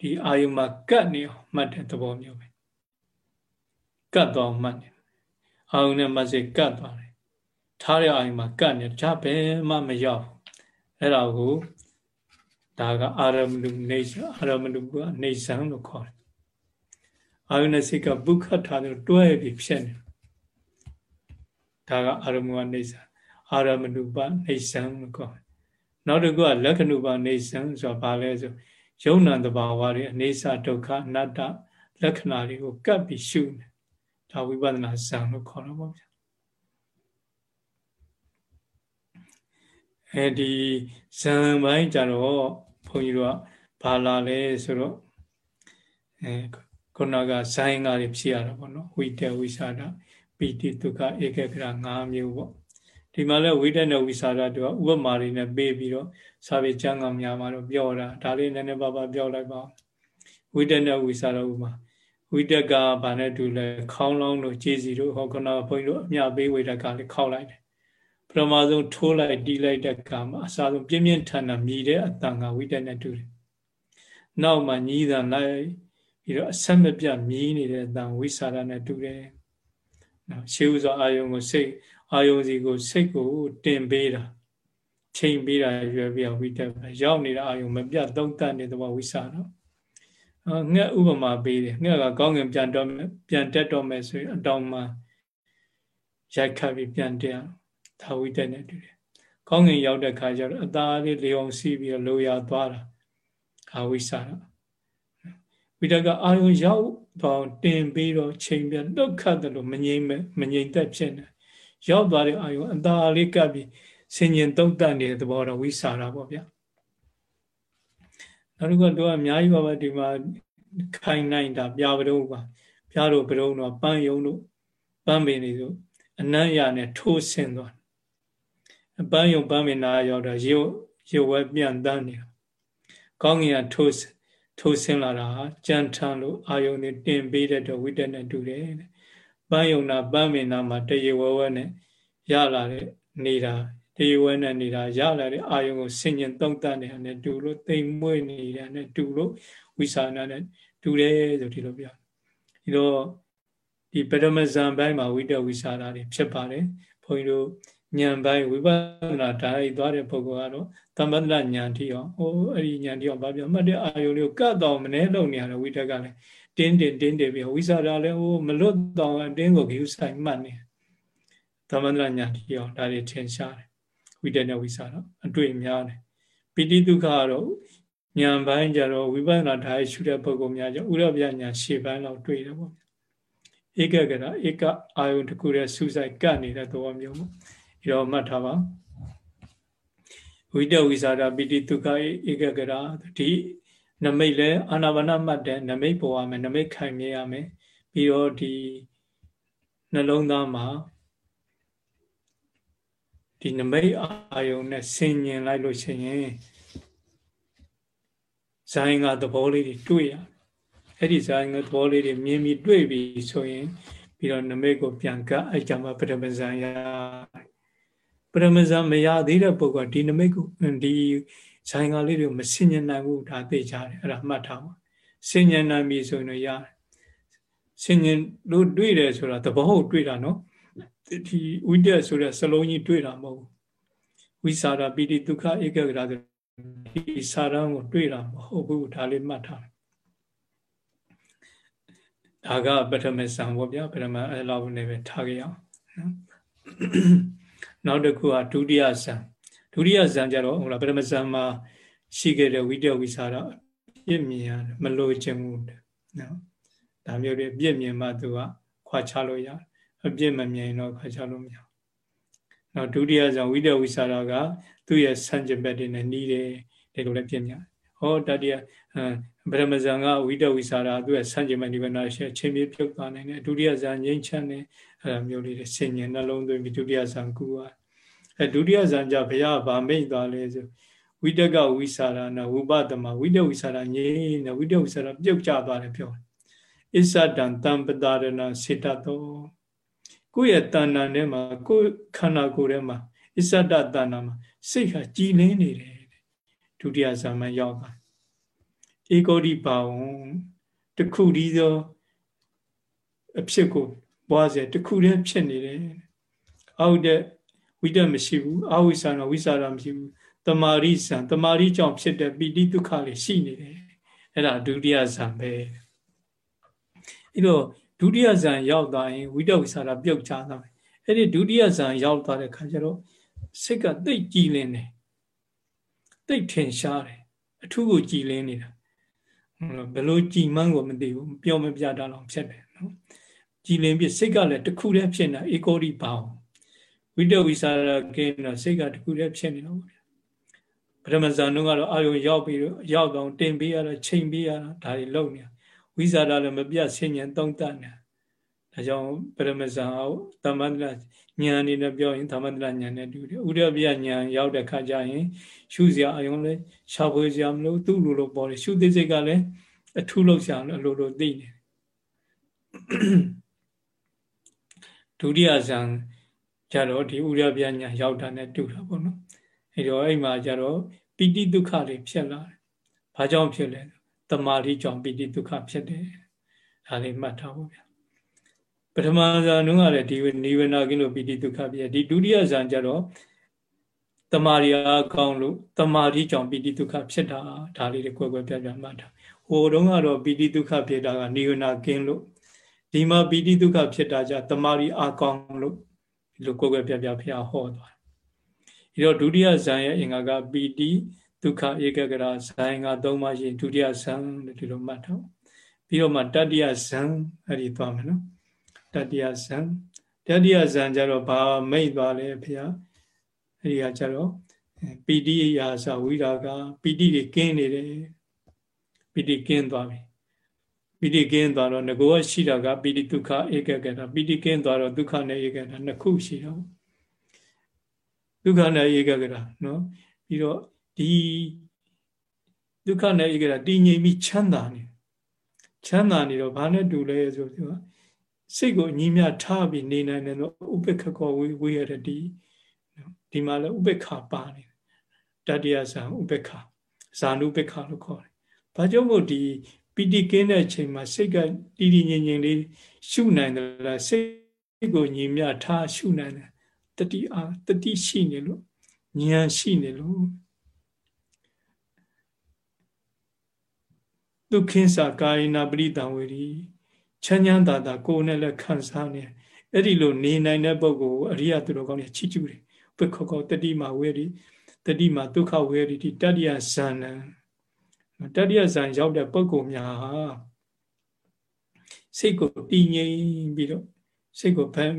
ဒီအာယုံမှာကတ်နေအောင်မှတ်တဲ့သဘောမျိုးပဲကတ်တော့မှတ်နေအာယုံနဲ့မှတ်စေကတ်သွားတယ်ထားတဲ့အာယုံမှာကတ်နေတခြားဘယ်မှမရောက်အဲ့ဒါကိုဒါကအာရမဏုနေအာရမဏုကနေဆံလို့ခေါ်တယ်အာယုနဲ့စိတ်ကဘုခတ်ထားတယ်တွဲပြီးဖြစ်နေဒါကအာရမဏုကနေဆံအာရမဏုပနေဆံလို့ခေါ်တယ်နောက်တစ်ခုကလက္ခဏုပနေဆံဆိုတာဘာလဲဆို ယုံနာတဘာဝတွေအနေစာဒုက္ခအနတ္တလက္ခဏာတွေကိုကပ်ပြီးရှုနေဒါဝိပဿနာဇံလို့ခေါ်တော့ပေါ့ဗျာအဲဒီဇံပိုင်းကြတော့ဘုန်းကြီးတို့ကဘာလာလဲဆိုတော့အဲခုနကဇိုင်းကားတွေဖြစ်ရတာပေါ့နော်ဝိတဝိသဒပိတိဒုက္ခဧကဂရ၅မျိုးပေါ့ ဒီမှာလဲဝိတနဲ့ဝိသဒတို့ကဥပမာတွေနဲ့ပေးပြီးတော့စာပေကျမ်းကများမှာတော့ပြောတာဒါလေးနည်းနည်းပါးပါးပြောလိုက်ပါဝိတနဲ့ဝိသဒဥပမာဝိတကဘာနဲ့တူလဲခေါင်းလောင်းတို့ခြေစီတို့ဟောခုနကဘုန်းကြီးတို့အမြပေးဝိတကလေးခောက်လိုက်တယ်ပထမဆုံးထိုးလိုက်တီးလိုက်တဲ့ကံမှာအစားဆုံးပြင်းပြင်းထန်ထန်မြည်တဲ့အတန်ကဝိတက်နဲ့တူတယ်။နောက်မှညီးသံလိုက်ပြီးတော့အဆက်မပြတ်မြည်နေတဲ့အတန်ဝိစာရနဲ့တူတယ်။နော်ရှေးဥစွာအာယုံကိုစိတ် အာယုံစီကိုစိတ်ကိုတင်ပေးတာချိန်ပေးတာရွယ်ပြဝိတက်ပဲရောက်နေတဲ့အာယုံမပြတ်သုံးတတ်နေတဲ့ဝိစာတော့ငှက်ဥပမာပေးတယ်ငှက်ကကောင်းကင်ပြန်တော့ပြန်တက်တော့မယ်ဆိုရင်အတောင်မှရိုက်ခတ်ပြီးပြန်တက်ဒါဝိတက်နဲ့တူတယ်။ကောင်းငင်ရောက်တဲ့ခါကျတော့အသားလေးလေအောင်စီးပြီးတော့လိုရာသွားတာအာဝိစာရဝိတက်ကအာယုံရောက်တော့တင်ပြီးတော့ချိန်ပြလွတ်ခတ်တယ်လို့မငြိမ်မငြိမ်သက်ဖြစ်နေ ရောက်သွားတဲ့အာယုံအသားလေးကပ်ပြီးဆင်ញင်တုံ့တန်နေတဲ့သဘောတော့ဝိစာရပေါ့ဗျာနောက်တစ်ခုကတော့အများကြီးပါပဲဒီမှာခိုင်နိုင်တာပြပတုံးပါပြတို့ပတုံးတော့ပန်းယုံတို့ပန်းပင်တွေဆိုအနံ့ရနဲ့ထိုးဆင်းသွားအပန်းယုံပန်းမင်နာရောက်တော့ရုပ်ရုပ်ဝဲပြန်တန်းနေတာကောင်းငင်ကထိုးထိုးဆင်းလာတာကြံထမ်းလို့အာယုန်နဲ့တင်ပေးတဲ့တော့ဝိတက်နဲ့တူတယ်တဲ့ ပန်းယုံနာပန်းမင်နာမှာတရေဝဲဝဲနဲ့ရလာတဲ့နေတာတရေဝဲနဲ့နေတာရလာတဲ့အာယုန်ကိုဆင်ញင်သုံးတတ်နေတာနဲ့တူလို့တိမ်မွေ့နေတာနဲ့တူလို့ဝိသနာနဲ့တူတယ်ဆိုဒီလိုပြောဒီတော့ဒီပရမဇန်ပိုင်းမှာဝိတဝိသနာတွေဖြစ်ပါတယ်ဘုန်းကြီးတို့ဉာဏ်ပိုင်းဝိပဿနာဓာတ်သွားတဲ့ပုဂ္ဂိုလ်ကတော့သမ္ပတ္တဉာဏ်တိအောင်ဟိုအဲ့ဒီဉာဏ်တိအောင်ဗာပြောမှတ်တဲ့အာယုလေးကိုကတ်တော်မနေလုံနေရတယ်ဝိတက်ကလည်း တင်းတင်းတင်းတင်းပြီးဝိသရာလည်းဟိုမလွတ်တော်အတင်းကိုဂိူဆိုင်မှတ်နေသမ္ပတ္တဉာဏ်တိအောင်ဒါတွေထင်ရှားတယ်ဝိတက်နဲ့ဝိသရာအတွေ့များတယ်ပိဋိဒုက္ခကတော့ဉာဏ်ပိုင်းကြတော့ဝိပဿနာဓာတ်ရှုတဲ့ပုဂ္ဂိုလ်များကြောင့်ဥရပြညာရှေ့ပိုင်းလောက်တွေ့တယ်ပေါ့ဧကကရဧကအာယုန်တစ်ခုတည်းစူးစိုက်ကတ်နေတဲ့သဘောမျိုးပေါ့ဒီတော့မှတ်ထားပါဝိတဝိဇာဒပိတိဒုက္ခဧကကရာဒီ နမိတ်လဲအာနာပါနမှတ်တဲ့နမိတ်ပေါ်ရမယ်နမိတ်ခိုင်မြဲရမယ်ပြီးတော့ဒီနှလုံးသားမှာဒီနမိတ်အာယုံနဲ့ဆင်ញင်လိုက်လို့ရှိရင်ဇိုင်းကသဘောလေးတွေတွေ့ရအဲ့ဒီဇိုင်းကသဘောလေးတွေမြင်ပြီးတွေ့ပြီဆိုရင်ပြီးတော့နမိတ်ကိုပြန်ကအဲ့ကြမှာပထမဇန်ရပရမဇန်မရသေးတဲ့ပုဂ္ဂိုလ်ဒီနမိတ်ကိုဒီ ဇိုင်ကလေးတွေမစင်ញနိုင်ဘူးဒါသိကြတယ်အဲ့ဒါမှတ်ထားပါစင်ញနိုင်ပြီဆိုရင်တော့ရတယ်စင်ញလို့တွေ့တယ်ဆိုတာသဘောကိုတွေ့တာနော်ဒီဝိတက်ဆိုတဲ့စလုံးကြီးတွေ့တာမဟုတ်ဘူးဝိစာရပိတိဒုက္ခဧကဂရဆိုဒီစာရန်ကိုတွေ့တာမဟုတ်ဘူးဒါလေးမှတ်ထားဒါကပထမဇန်ပေါ့ဗျာပထမအဲ့လောက်နေပဲထားကြရအောင်နော်နောက်တစ်ခုကဒုတိယဇံ ဒုတိယဇံကြတော့ဟုတ်လားပထမဇံမှာရှိခဲ့တဲ့ဝိတဝိစာရပြည့်မြင်ရတယ်မလို့ခြင်းဘူးနော်ဒါမျိုးတွေပြည့်မြင်မှသူကခွာချလို့ရတယ်အပြည့်မမြင်တော့ခွာချလို့မရနောက်ဒုတိယဇံဝိတဝိစာရကသူ့ရဲ့ဆန့်ကျင်ဘက်တွေနဲ့နှီးတယ်ဒီလိုလည်းပြည့်မြင်ဟောတတိယပထမဇံကဝိတဝိစာရသူ့ရဲ့ဆန့်ကျင်ဘက်ဒီကနာရှေချင်းပြေပြုတ်သွားနိုင်တယ်ဒုတိယဇံငြိမ်းချမ်းတယ်အဲမျိုးလေးတွေဆင်ញင်နှလုံးသွင်းပြီးဒုတိယဇံကူရ အဲဒုတိယဇံကြဘုရားဗာမိတ်သွားလဲဆိုဝိတကဝိสารနာဝုပတမဝိတဝိสารငြိနေဝိတဝိสารပြုတ်ကျသွားတယ်ပြောအစ္ဆဒံတံပတာရဏစေတတောကိုယ့်ရဲ့တဏ္ဍာထဲမှာကိုယ်ခန္ဓာကိုယ်ထဲမှာအစ္ဆဒတဏ္ဍာမှာစိတ်ဟာကြည်လင်းနေတယ်ဒုတိယဇာမန်ရောက်ပါဧကောဒီပါဝံတခုတည်းသောအဖြစ်ကိုဘွားစေတခုတည်းဖြစ်နေတယ်အောက်တဲ့ ဝိတ္တမရှိဘူးအဝိဇ္ဇာဝိဇ္ဇာမရှိဘူးတမာရိဇံတမာရိကြောင့်ဖြစ်တဲ့ပိဋိဒုက္ခလေးရှိနေတယ်အဲ့ဒါဒုတိယဇံပဲအဲ့တော့ဒုတိယဇံရောက်သွားရင်ဝိတ္တဝိဇ္ဇာပြုတ်ချသွားတယ်အဲ့ဒီဒုတိယဇံရောက်သွားတဲ့ခါကျတော့စိတ်ကသိတ်ကြည်လင်းတယ်သိတ်ထင်ရှားတယ်အထူးကိုကြည်လင်းနေတာဘယ်လိုကြည်မှန်းကိုမသိဘူးပြောမပြတာတော့ဖြစ်တယ်နော်ကြည်လင်ပြီးစိတ်ကလည်းတစ်ခုတည်းဖြစ်နေဧကောဒီပါအောင် ဝိတဝိစာရကင်းတော့စိတ်ကတစ်ခုတည်းဖြစ်နေတော့ဗျာပထမဇန်တို့ကတော့အာယုံရောက်ပြီးရောက်တော့တင်ပေးရတာချိန်ပေးရတာဒါတွေလုပ်နေဝိစာရလည်းမပြတ်ဆင်ញံသုံးတတ်နေဒါကြောင့်ပရမဇန်အောင်သမန္တဉာဏ်အနေနဲ့ပြောရင်သမန္တဉာဏ်နဲ့တူတယ်ဥရပြဉာဏ်ရောက်တဲ့ခါကျရင်ရှုစရာအယုံလဲရှာဖွေစရာမလိုသူ့လိုလိုပေါ်တယ်ရှုသိစိတ်ကလည်းအထူးလောက်ရှာလို့အလိုလိုသိနေတယ်ဒုတိယဇံ ကြတော့ဒီဥရပြညာရောက်တာနဲ့တူတာပေါ့နော်အဲတော့အဲ့မှာကြတော့ပိဋိဒုက္ခတွေဖြစ်လာတယ်ဘာကြောင့်ဖြစ်လဲတမာတိကြောင့်ပိဋိဒုက္ခဖြစ်တယ်ဒါလေးမှတ်ထားဖို့ဗျာပထမဇာနှုံးကလည်းဒီနိဝေနာကင်းလို့ပိဋိဒုက္ခဖြစ်ဒီဒုတိယဇံကြတော့တမာရီအားကောင်းလို့တမာရီကြောင့်ပိဋိဒုက္ခဖြစ်တာဒါလေးတွေကွယ်ကွယ်ပြပြမှတ်ထားဟိုတုန်းကတော့ပိဋိဒုက္ခဖြစ်တာကနိဝေနာကင်းလို့ဒီမှာပိဋိဒုက္ခဖြစ်တာကြတမာရီအားကောင်းလို့ ဒီလိုကွယ်ကွယ်ပြပြဖျားဟောသွားတယ်။ဒီတော့ဒုတိယဇန်ရဲ့အင်္ဂါကပိဋိဒုက္ခဧကဂရဇန်ကသုံးပါရှိဒုတိယဇန်လို့ဒီလိုမှတ်ထားပြီးတော့မှတတိယဇန်အဲ့ဒီသွားမယ်နော်တတိယဇန်တတိယဇန်ကျတော့ဘာမိတ်သွားလဲဖျားအဲ့ဒီကကျတော့ပီတိရာဇဝိရာကပီတိတွေကင်းနေတယ်ပီတိကင်းသွားပြီ ပီတိကင်းသွားတော့ငကောရှိတာကပီတိဒုက္ခဧကကတာပီတိကင်းသွားတော့ဒုက္ခနဲ့ဧကတာနှစ်ခုရှိတော့ဒုက္ခနဲ့ဧကကတာနော်ပြီးတော့ဒီဒုက္ခနဲ့ဧကတာတည်ငြိမ်ပြီးချမ်းသာနေချမ်းသာနေတော့ဘာနဲ့တူလဲဆိုတော့စိတ်ကိုအညီမြထားပြီးနေနိုင်တယ်တော့ဥပ္ပခကောဝေဝေရတိဒီမှာလည်းဥပ္ပခပါနေတတိယဇာဥပ္ပခဇာနုပ္ပခလို့ခေါ်တယ်။ဘာကြောင့်မို့ဒီပီ တိကင်းတဲ့အချိန်မှာစိတ်ကတည်တည်ငြိမ်ငြိမ်လေးရှုနိုင်တယ်လားစိတ်ကိုညီမြထားရှုနိုင်တယ်တတိအားတတိရှိနေလို့ဉာဏ်ရှိနေလို့ဒုက္ခိစာကာယနာပရိတံဝေရီချမ်းချမ်းသာသာကိုယ်နဲ့လည်းခံစားနေအဲ့ဒီလိုနေနိုင်တဲ့ပုဂ္ဂိုလ်အရိယသူတော်ကောင်းတွေချီးကျူးတယ်ပခောကောတတိမာဝေရီတတိမာဒုက္ခဝေရီတတိယဇာနံ တတိယဇန်ရောက်တဲ့ပုဂ္ဂိုလ်များဟာစိတ်ကိုတည်ငြိမ်ပြီးတော့စိတ်ကိုဖမ်း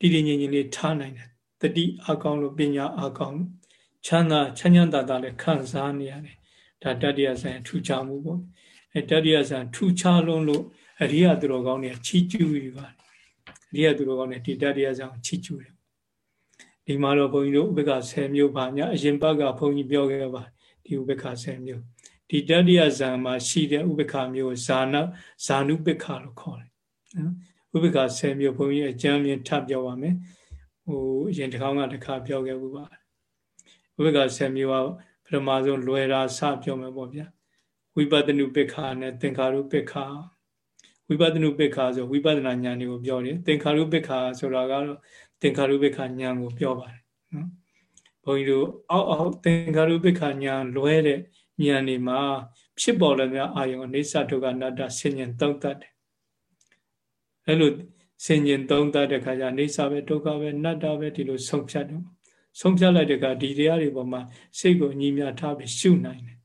တည်တည်ငြိမ်ငြိမ်လေးထားနိုင်တယ်တတိအကောင်းလို့ပညာအကောင်းချမ်းသာချမ်းချမ်းသာသာလည်းခံစားနေရတယ်ဒါတတိယဇန်ထူခြားမှုပေါ့အဲတတိယဇန်ထူခြားလုံးလို့အရိယသူတော်ကောင်းတွေချီးကျူးယူပါတယ်အရိယသူတော်ကောင်းတွေဒီတတိယဇန်ချီးကျူးတယ်ဒီမှာတော့ဘုန်းကြီးတို့ဥပ္ပက10မျိုးပါညာအရင်ဘက်ကဘုန်းကြီးပြောခဲ့ပါဒီဥပ္ပက10မျိုး ဒီတတိယဇာမှာရှိတဲ့ဥပ္ပခါမျိုးဇာနာဇာနုပ္ပခါလို့ခေါ်တယ်နော်ဥပ္ပခါ10မျိုးဘုန်းကြီးအကျမ်းမြင်ထပ်ပြောပါမယ်ဟိုအရင်တစ်ခေါက်ကတစ်ခါပြောခဲ့ဘူးပါဥပ္ပခါ10မျိုးကပထမဆုံးလွယ်တာစပြောမယ်ပေါ့ဗျာဝိပဿနုပ္ပခါနဲ့သင်္ခါရုပ္ပခါဝိပဿနုပ္ပခါဆိုဝိပဿနာဉာဏ်တွေကိုပြောတယ်သင်္ခါရုပ္ပခါဆိုတာကတော့သင်္ခါရုပ္ပခါဉာဏ်ကိုပြောပါတယ်နော်ဘုန်းကြီးတို့အောက်အောက်သင်္ခါရုပ္ပခါဉာဏ်လွဲတဲ့ ဉာဏ်တွေမှာဖြစ်ပေါ်လည်းများအာယုံအိသဒုက္ခအနတ္တဆင်ញင်သုံးတတ်တယ်အဲ့လိုဆင်ញင်သုံးတတ်တဲ့ခါကျအိသပဲဒုက္ခပဲအနတ္တပဲဒီလိုဆုံးဖြတ်တော့ဆုံးဖြတ်လိုက်တဲ့အခါဒီတရားတွေပေါ်မှာစိတ်ကိုအညီမြထားပြီးရှုနိုင်တယ်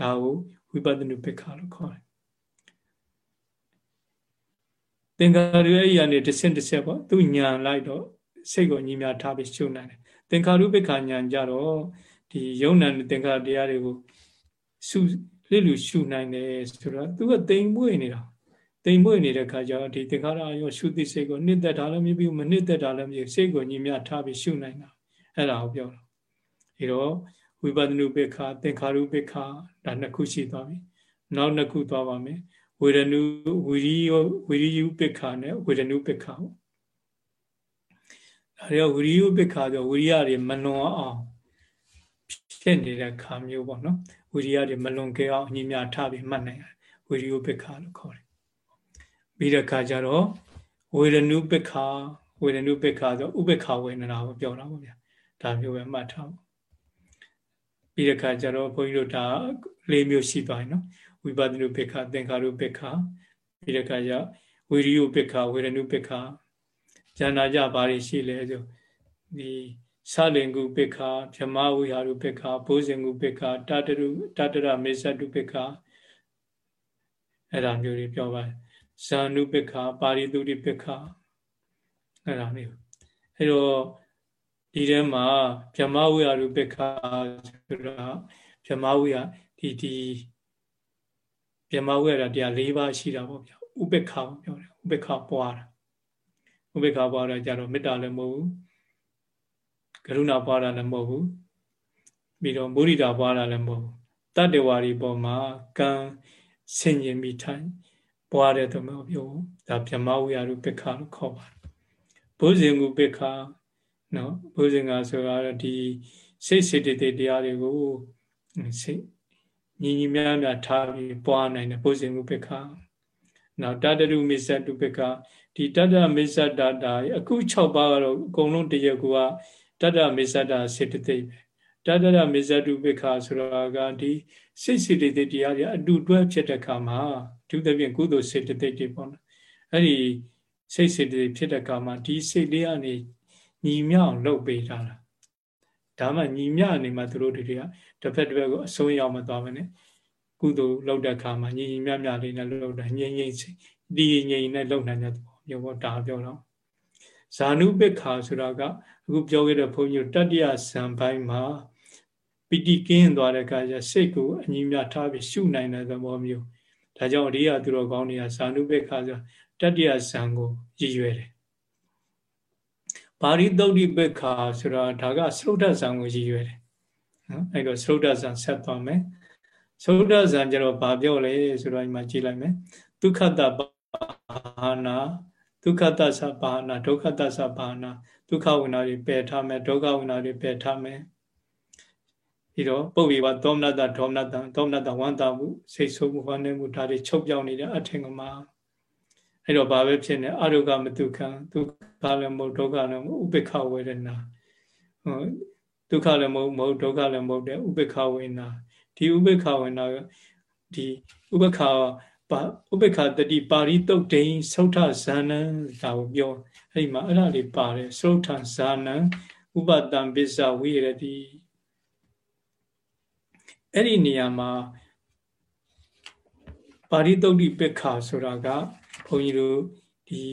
ဒါကိုဝိပဿနာပိက္ခာလို့ခေါ်တယ်သင်္ခါရရဲ့အရာနေတစ်ဆင့်တစ်ဆက်ပေါ့သူညာလိုက်တော့စိတ်ကိုညီမြထားပြီးရှုနိုင်တယ်သင်္ခါရုပ္ပခာညာကြတော့ဒီယုံနာနဲ့သင်္ခါရတရားတွေကို ရှုလစ်လူရှုနိုင်တယ်ဆိုတော့သူကတိမ်မွေ့နေတာတိမ်မွေ့နေတဲ့ခါကျတော့ဒီသင်္ခါရအယောရှုသိစိတ်ကိုနှစ်သက်တာလည်းမဖြစ်ဘူးမနှစ်သက်တာလည်းမဖြစ်စိတ်ကိုညီမြထားပြီးရှုနိုင်တာအဲ့ဒါကိုပြောတာဒီတော့ဝိပဿနုပိခာသင်္ခါရုပိခာဒါနှစ်ခုရှိသွားပြီနောက်နှစ်ခုသွားပါမယ်ဝေဒနုဝီရိယဝီရိယုပိခာနဲ့ဝေဒနုပိခာပေါ့ဒါရောဝီရိယုပိခာဆိုဝီရိယတွေမလွန်အောင်ဖြစ်နေတဲ့ခါမျိုးပေါ့နော် ဝီရိယတွေမလွန်ခဲ့အောင်အညီမြထားပြီးမှတ်နိုင်တယ်ဝီရိယုပိခာလို့ခေါ်တယ်ပြီးတဲ့ခါကျတော့ဝေဒနုပိခာဝေဒနုပိခာဆိုဥပိခာဝေဒနာကိုပြောတာပေါ့ဗျာဒါမျိုးပဲမှတ်ထားပါပြီးတဲ့ခါကျတော့ဘုန်းကြီးတို့ဒါ၄မျိုးရှိသွားပြီနော်ဝိပဿနုပိခသင်္ခါရုပိခပြီးတဲ့ခါကျဝိရိယပိခဝေဒနုပိခဉာဏကြဘာတွေရှိလဲဆိုဒီ သလင်ကုပိခဗြဟ္မဝိဟာရုပိခဘိုးစင်ကုပိခတတရုတတရမေဇတုပိခအဲ့ဒါမျိုးတွေပြောပါတယ်ဇာနုပိခပါရိတုတိပိခအဲ့ဒါမျိုးအဲ့တော့ဒီထဲမှာဗြဟ္မဝိဟာရုပိခဆိုတာဗြဟ္မဝိဟာဒီဒီဗြဟ္မဝိဟာရတရား၄ပါးရှိတာပေါ့ဗျာဥပိခကိုပြောတယ်ဥပိခပွားတာဥပိခပွားတာကြတော့မေတ္တာလည်းမဟုတ်ဘူး ကရုဏာပွားတာလည်းမဟုတ်ဘူးပြီးတော့မုရိဒာပွားတာလည်းမဟုတ်ဘူးတတ္တဝါဒီပေါ်မှာကံဆင်ញင်ပြီးထိုင်ပွားတဲ့သမပြောဒါဗြဟ္မဝိဟာရုပိခလို့ခေါ်ပါတယ်ဘုဇင်ကုပိခနော်ဘုဇင်ကဆိုတော့ဒီစိတ်စေတသိက်တရားတွေကိုစိတ်ညီညီမြမြထားပြီးပွားနိုင်တဲ့ဘုဇင်ကုပိခနောက်တတရုမိစ္ဆတုပိခဒီတတ္တမိစ္ဆတာတာအခု6ပါးကတော့အကုန်လုံးတရကူက တတ္တမိစ္ဆတာစေတသိက်ပဲတတ္တမိစ္ဆတုပိခဆိုတာကဒီစိတ်စေတသိက်တရားတွေအတူတွဲဖြစ်တဲ့အခါမှာဒုသဖြင့်ကုသိုလ်စေတသိက်တွေပေါ့နော်အဲ့ဒီစိတ်စေတသိက်ဖြစ်တဲ့အခါမှာဒီစိတ်လေးကနေညီမြောက်လုပ်ပေးတာလားဒါမှညီမြနေမှသူတို့တွေကတစ်ဖက်တစ်ဖက်ကိုအဆုံးရောက်မသွားမနဲ့ကုသိုလ်လုပ်တဲ့အခါမှာညီညီမြမြလေးနဲ့လုပ်တာငြိမ်ငြိမ်ဒီငြိမ်နဲ့လုပ်နိုင်တဲ့သဘောမျိုးပေါ့ဒါပြောတော့ဇာနုပိခါဆိုတာက အခုပြောခဲ့တဲ့ဘုန်းကြီးတတ္တယဇံပိုင်းမှာပိတိကင်းသွားတဲ့အခါကျစိတ်ကိုအညီမြထားပြီးရှုနိုင်တဲ့သဘောမျိုးဒါကြောင့်အရိယာသူတော်ကောင်းတွေကဇာနုပိခါဆိုတတ္တယဇံကိုရည်ရွယ်တယ်ပါရိသုတ်တိပက္ခာဆိုတာဒါကသရုတ်တဇံကိုရည်ရွယ်တယ်နော်အဲ့တော့သရုတ်တဇံဆက်သွားမယ်သရုတ်တဇံကျတော့ဘာပြောလဲဆိုတော့ဒီမှာကြည့်လိုက်မယ်ဒုက္ခတဘာနာဒုက္ခတသဘာနာဒုက္ခတသဘာနာဒုက္ခဝိနာတွေပယ်ထားမယ်ဒုက္ခဝိနာတွေပယ်ထားမယ်ပြီးတော့ပုပ်ဝေပါသောမနတဒေါမနတသောမနတဝန္တာမှုစိတ်ဆိုးမှုဝမ်းနည်းမှုဒါတွေချုပ်ပြောင်းနေတဲ့အထင်ကမှာအဲ့တော့ဘာပဲဖြစ်နေအရုကမတုခံဒုက္ခလည်းမဟုတ်ဒုက္ခလည်းမဟုတ်ဥပေက္ခဝေဒနာဟောဒုက္ခလည်းမဟုတ်မဟုတ်ဒုက္ခလည်းမဟုတ်တဲ့ဥပေက္ခဝေဒနာဒီဥပေက္ခဝေဒနာဒီဥပေက္ခပါဥပေက္ခတတိပါရိတုတ်ဒိန်သုထဇာနံဒါကိုပြော အဲ့ဒီမှာအဲ့ဒါလေးပါတယ်သုထဇာနံဥပတံပစ္စဝိရတိအဲ့ဒီနေရာမှာပါရိတုတ်တိပိက္ခဆိုတာကဘုန်းကြီးတို့ဒီ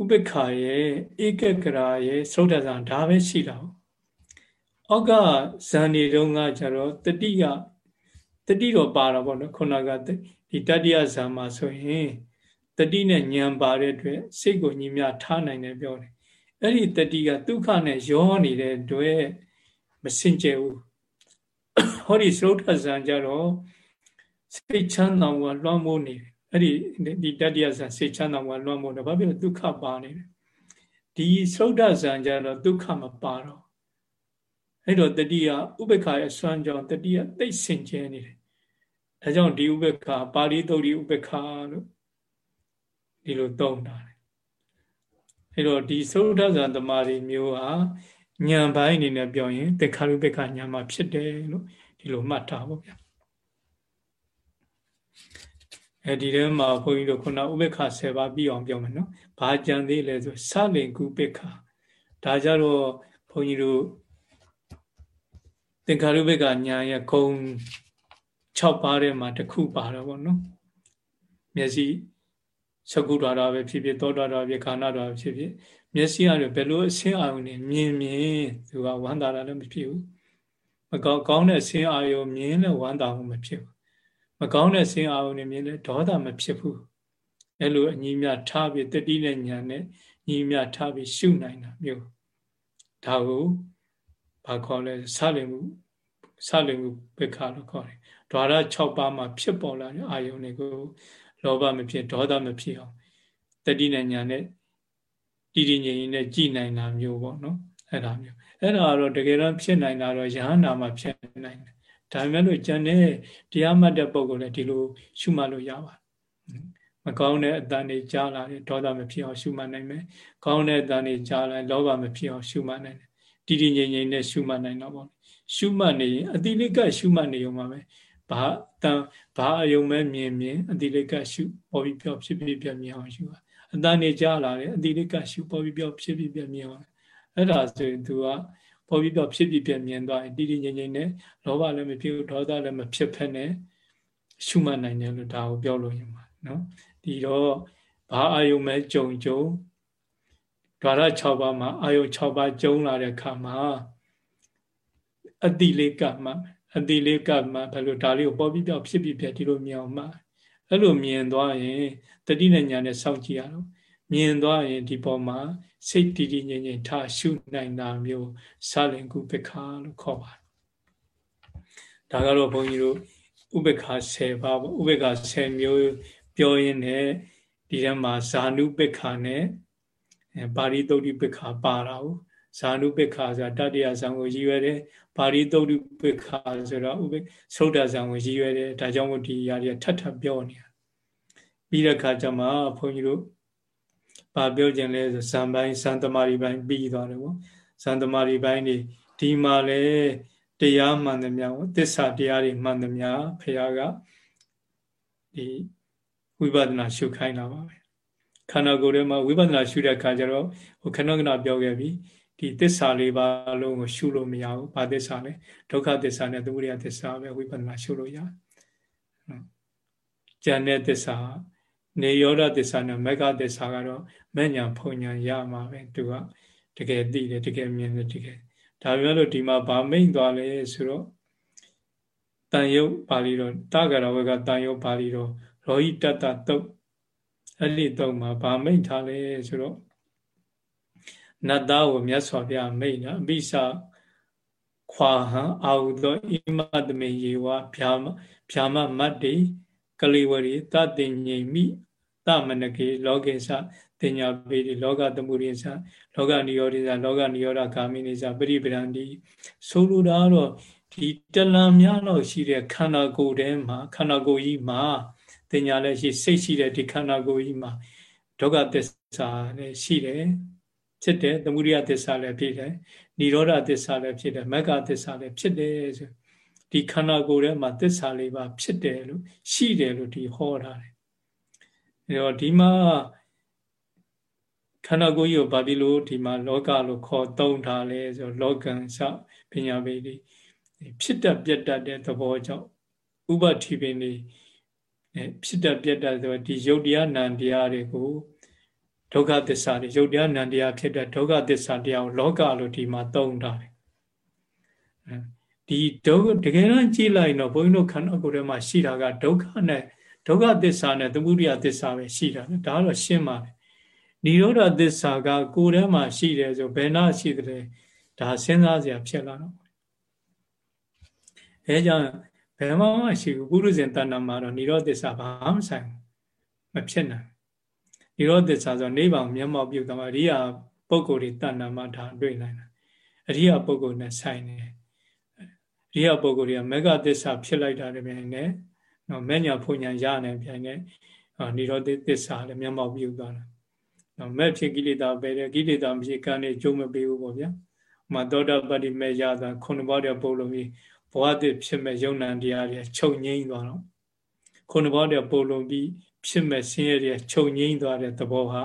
ဥပ္ပခာရဲ့ဧကကရာရဲ့သုဒ္ဓဇံဒါပဲရှိတာ။အောက်ကဇန်နေတုံးကကျတော့တတိကတတိတော့ပါတာပေါ့နော်ခုနကဒီတတိယဇံမှာဆိုရင် တတိနဲ့ဉာဏ်ပါတဲ့အတွက်စိတ်ကိုညီမြထားနိုင်တယ်ပြောတယ်။အဲ့ဒီတတိကဒုက္ခနဲ့ရောနေတဲ့အတွက်မစင်ကြယ်ဘူး။ဟောဒီသုဒ္ဓဇံကျတော့စိတ်ချမ်းသာမှုကလွှမ်းမိုးနေတယ်အဲ့ဒီဒီတတ္တယဇံစိတ်ချမ်းသာမှုကလွှမ်းမိုးတယ်ဘာဖြစ်လို့ဒုက္ခပါနေတယ်ဒီသုဒ္ဓဇံကြတော့ဒုက္ခမပါတော့အဲ့တော့တတိယဥပ္ပခါရဲ့စွမ်းကြောင့်တတိယသိစင်ကြဲနေတယ်အဲကြောင့်ဒီဥပ္ပခါပါဠိတုတ်ဒီဥပ္ပခါလို့ ဒီလိုသုံးတာတယ်အဲ့တော့ဒီသုဒ္ဓဇံတမာရီမျိုးဟာဉာဏ်ပိုင်းအနေနဲ့ပြောရင်တေခါရုပ္ပခါဉာဏ်မှာဖြစ်တယ်လို့ဒီလိုမှတ်ထားပါဗျာအဲဒီထဲမှာဘုန်းကြီးတို့ခုနဥပေက္ခ10ပါးပြီးအောင်ပြောမယ်နော်။ဘာကြံသေးလဲဆိုစလင်ကုပေက္ခဒါကြတော့ဘုန်းကြီးတို့သင်္ခါရုပေက္ခညာရဲ့ဂုံ6ပါးထဲမှာတစ်ခုပါတော့ဗောနော်။မျက်စိ သကုဓာတာပဲဖြစ်ဖြစ်သောတာတာဖြစ်ခန္ဓာတာဖြစ်ဖြစ်မျက်စိရတယ်ဘယ်လိုအဆင်းအာရုံနဲ့မြင်မြင်သူကဝမ်းသာတာလည်းမဖြစ်ဘူး။မကောင်းကောင်းတဲ့အဆင်းအာရုံမြင်လဲဝမ်းသာမှုမဖြစ်ဘူးမကောင်းတဲ့ဆင်းအာရုံတွေမြင်လဲဒေါသမဖြစ်ဘူးအဲ့လိုအညီမြထားပြီးတတိနဲ့ညာနဲ့ညီမြထားပြီးရှုနိုင်တာမျိုးဒါကိုဘာခေါ်လဲစလင်မှုစလင်မှုပက္ခလို့ခေါ်တယ်ဓာရ6ပါးမှာဖြစ်ပေါ်လာတဲ့အာယုန်တွေကို လောဘမဖြစ်ဒေါသမဖြစ်အောင်တတိနဲ့ညာနဲ့တည်တည်ငြိမ်ငြိမ်နဲ့ကြည်နိုင်တာမျိုးပေါ့နော်အဲ့ဒါမျိုးအဲ့ဒါတော့တကယ်တော့ဖြစ်နိုင်တာတော့ယဟန္တာမှာဖြစ်နိုင်တယ်ဒါပေမဲ့လို့ကျန်တဲ့တရားမှတ်တဲ့ပုံကိုလည်းဒီလိုရှုမှတ်လို့ရပါတယ်မကောင်းတဲ့အတန်တွေကြားလာတယ်ဒေါသမဖြစ်အောင်ရှုမှတ်နိုင်မယ်ကောင်းတဲ့အတန်တွေကြားလာလောဘမဖြစ်အောင်ရှုမှတ်နိုင်တယ်တည်တည်ငြိမ်ငြိမ်နဲ့ရှုမှတ်နိုင်တော့ပေါ့ရှုမှတ်နေရင်အတိလိကရှုမှတ်နေုံမှာပဲ ဘာတန်ဘာအယုံမဲ့မြင်မြင်အတိလိကရှုပေါ်ပြီးပြောဖြစ်ဖြစ်ပြမြင်အောင်ရှုပါအတန်တွေကြားလာတယ်အတိလိကရှုပေါ်ပြီးပြောဖြစ်ဖြစ်ပြမြင်အောင်အဲ့ဒါဆိုရင် तू ကပေါ်ပြီးပြောဖြစ်ဖြစ်ပြမြင်သွားရင်တည်တည်ငြိမ်ငြိမ်နဲ့လောဘလည်းမဖြစ်ဘူးဒေါသလည်းမဖြစ်ဖက်နဲ့ရှုမှတ်နိုင်တယ်လို့ဒါကိုပြောလို့ရမှာနော်ဒီတော့ဘာအာယုံမဲ့ကြုံကြုံဓာရ6ပါးမှာအာယုံ6ပါးကျုံလာတဲ့ခါမှာအတိလေးကမှ အတိလေးကမှဘယ်လိုဒါလေးကိုပေါ်ပြီးပြောက်ဖြစ်ပြီးပြဒီလိုမြင်အောင်မှအဲ့လိုမြင်သွားရင်တတိနဲ့ညာနဲ့စောင့်ကြည့်ရတော့မြင်သွားရင်ဒီပေါ်မှာစိတ်တည်တည်ငြိမ်ငြိမ်ထားရှုနိုင်တာမျိုးစလင်ကုပ္ပခါလို့ခေါ်ပါတယ်ဒါကတော့ဘုန်းကြီးတို့ဥပ္ပခါ10ပါးပေါ့ဥပ္ပခါ10မျိုးပြောရင်းနဲ့ဒီထဲမှာဇာနုပ္ပခါနဲ့ပါရိသုတ်တိပ္ပခါပါတာဟုတ် ဇာနုပ္ပခါဆိုတာတတိယဇံကိုရည်ရွယ်တယ်ပါရိသုတ်တိပ္ပခါဆိုတော့ဥပ္ပသုဒ္ဓဇံကိုရည်ရွယ်တယ်ဒါကြောင့်မို့ဒီຢာတွေထပ်ထပ်ပြောနေတာပြီးတဲ့ခါကျမှဘုန်းကြီးတို့ဘာပြောခြင်းလဲဆိုဇံပိုင်းဇံသမารီပိုင်းပြီးသွားတယ်ပေါ့ဇံသမารီပိုင်းနေဒီမှာလဲတရားမှန်သမျှကိုသစ္စာတရားတွေမှန်သမျှဖះကဒီဝိပဿနာရှုခိုင်းတာပါပဲခန္ဓာကိုယ်ထဲမှာဝိပဿနာရှုတဲ့အခါကျတော့ဟိုခဏခဏပြောခဲ့ပြီ ဒီသစ္စာလေးပါလုံးကိုရှုလို့မရဘူးဘာသစ္စာလဲဒုက္ခသစ္စာနဲ့သမုဒယသစ္စာပဲဝိပဿနာရှုလို့ရတယ်။ဉာဏ်နဲ့သစ္စာနေရောဓသစ္စာနဲ့မဂ္ဂသစ္စာကတော့မဲ့ညာဖုံညာရမှာပဲသူကတကယ်သိတယ်တကယ်မြင်တယ်တကယ်ဒါပေမဲ့လို့ဒီမှာဗာမိန်သွားလဲဆိုတော့တန်ယုတ်ပါဠိတော်တဂရဝကတန်ယုတ်ပါဠိတော်ရောဟိတတတုတ်အဲ့ဒီတုတ်မှာဗာမိန်ထားလဲဆိုတော့ နတ်သားကိုမြတ်စွာဘုရားမိန်တာအပိစာခွာဟံအာဟုသောဣမတမေယေဝဗျာမဗျာမမတ်တေကလေးဝရီတတင်ငိမ့်မိတမနကေလောကေသတင်ညာပေတိလောကသမုရိသလောကနိရောဓိသလောကနိရောဓဂာမိနိသပရိပရန္တိဆိုလိုတာတော့ဒီတလံများတော့ရှိတဲ့ခန္ဓာကိုယ်ထဲမှာခန္ဓာကိုယ်ကြီးမှာတင်ညာလည်းရှိစိတ်ရှိတဲ့ဒီခန္ဓာကိုယ်ကြီးမှာဒုက္ခသစ္စာလည်းရှိတယ် ဖြစ်တယ်သမုဒိယသစ္စာလည်းဖြစ်တယ်និရောဓသစ္စာလည်းဖြစ်တယ်မဂ္ဂသစ္စာလည်းဖြစ်တယ်ဆိုဒီခန္ဓာကိုယ်ထဲမှာသစ္စာလေးပါဖြစ်တယ်လို့ရှိတယ်လို့ဒီဟောထားတယ်အဲတော့ဒီမှာခန္ဓာကိုယ်ကြီးကိုဘာဖြစ်လို့ဒီမှာလောကလို့ခေါ်သုံးထားလဲဆိုလောကံစပညာပေဒီဖြစ်တတ်ပြတ်တတ်တဲ့သဘောကြောင့်ဥပတိပင်နေဖြစ်တတ်ပြတ်တတ်ဆိုဒီယုတ်တရားနံတရားတွေကို ဒုက္ခသစ္စာတွေယုတ်တရားနံတရားဖြစ်တဲ့ဒုက္ခသစ္စာတရားကိုလောကလို့ဒီမှာသုံးထားတယ်ဒီဒုက္ခတကယ်တော့ကြည့်လိုက်တော့ဘုန်းကြီးတို့ခန္ဓာကိုယ်ထဲမှာရှိတာကဒုက္ခနဲ့ဒုက္ခသစ္စာနဲ့သမုဒိယသစ္စာပဲရှိတာဒါတော့ရှင်းပါတယ်និရောဓသစ္စာကကိုယ်ထဲမှာရှိတယ်ဆိုဘယ်နာရှိတယ်ဒါစဉ်းစားစရာဖြစ်လာတော့အဲကြောင့်ဘယ်မှမရှိဘူးပုရုဇဉ်တဏ္ဍမှာတော့និရောဓသစ္စာဘာမှဆိုင်မဖြစ်နိုင် និရောဓသစ္စာဆိုနေဗံမျက်မှောက်ပြုတာအရိယာပုဂ္ဂိုလ်တွေတဏ္ဍမှာဒါတွေ့နိုင်တာအရိယာပုဂ္ဂိုလ်နဲ့ဆိုင်တယ်အရိယာပုဂ္ဂိုလ်တွေကမေဃသစ္စာဖြစ်လိုက်တာလည်းပြန်နေနော်မဲ့ညာဖုန်ညာရနေပြန်နေនិရောဓသစ္စာလည်းမျက်မှောက်ပြုသွားတာနော်မဲ့ဖြစ်ကိလေသာပဲတဲ့ကိလေသာမရှိကံနဲ့ကျုံမပေးဘူးပေါ့ဗျာ။မသောတာပတ္တိမဲ့ရတာခုနှစ်ပါးတည်းပို့လို့ပြီးဘဝတည်းဖြစ်မဲ့ယုံနံတရားတွေချုပ်ငိမ့်သွားတော့ခုနှစ်ပါးတည်းပို့လို့ပြီး ဖြစ်မဲ့ဆင်းရဲတွေချုပ်ငိမ့်သွားတဲ့သဘောဟာ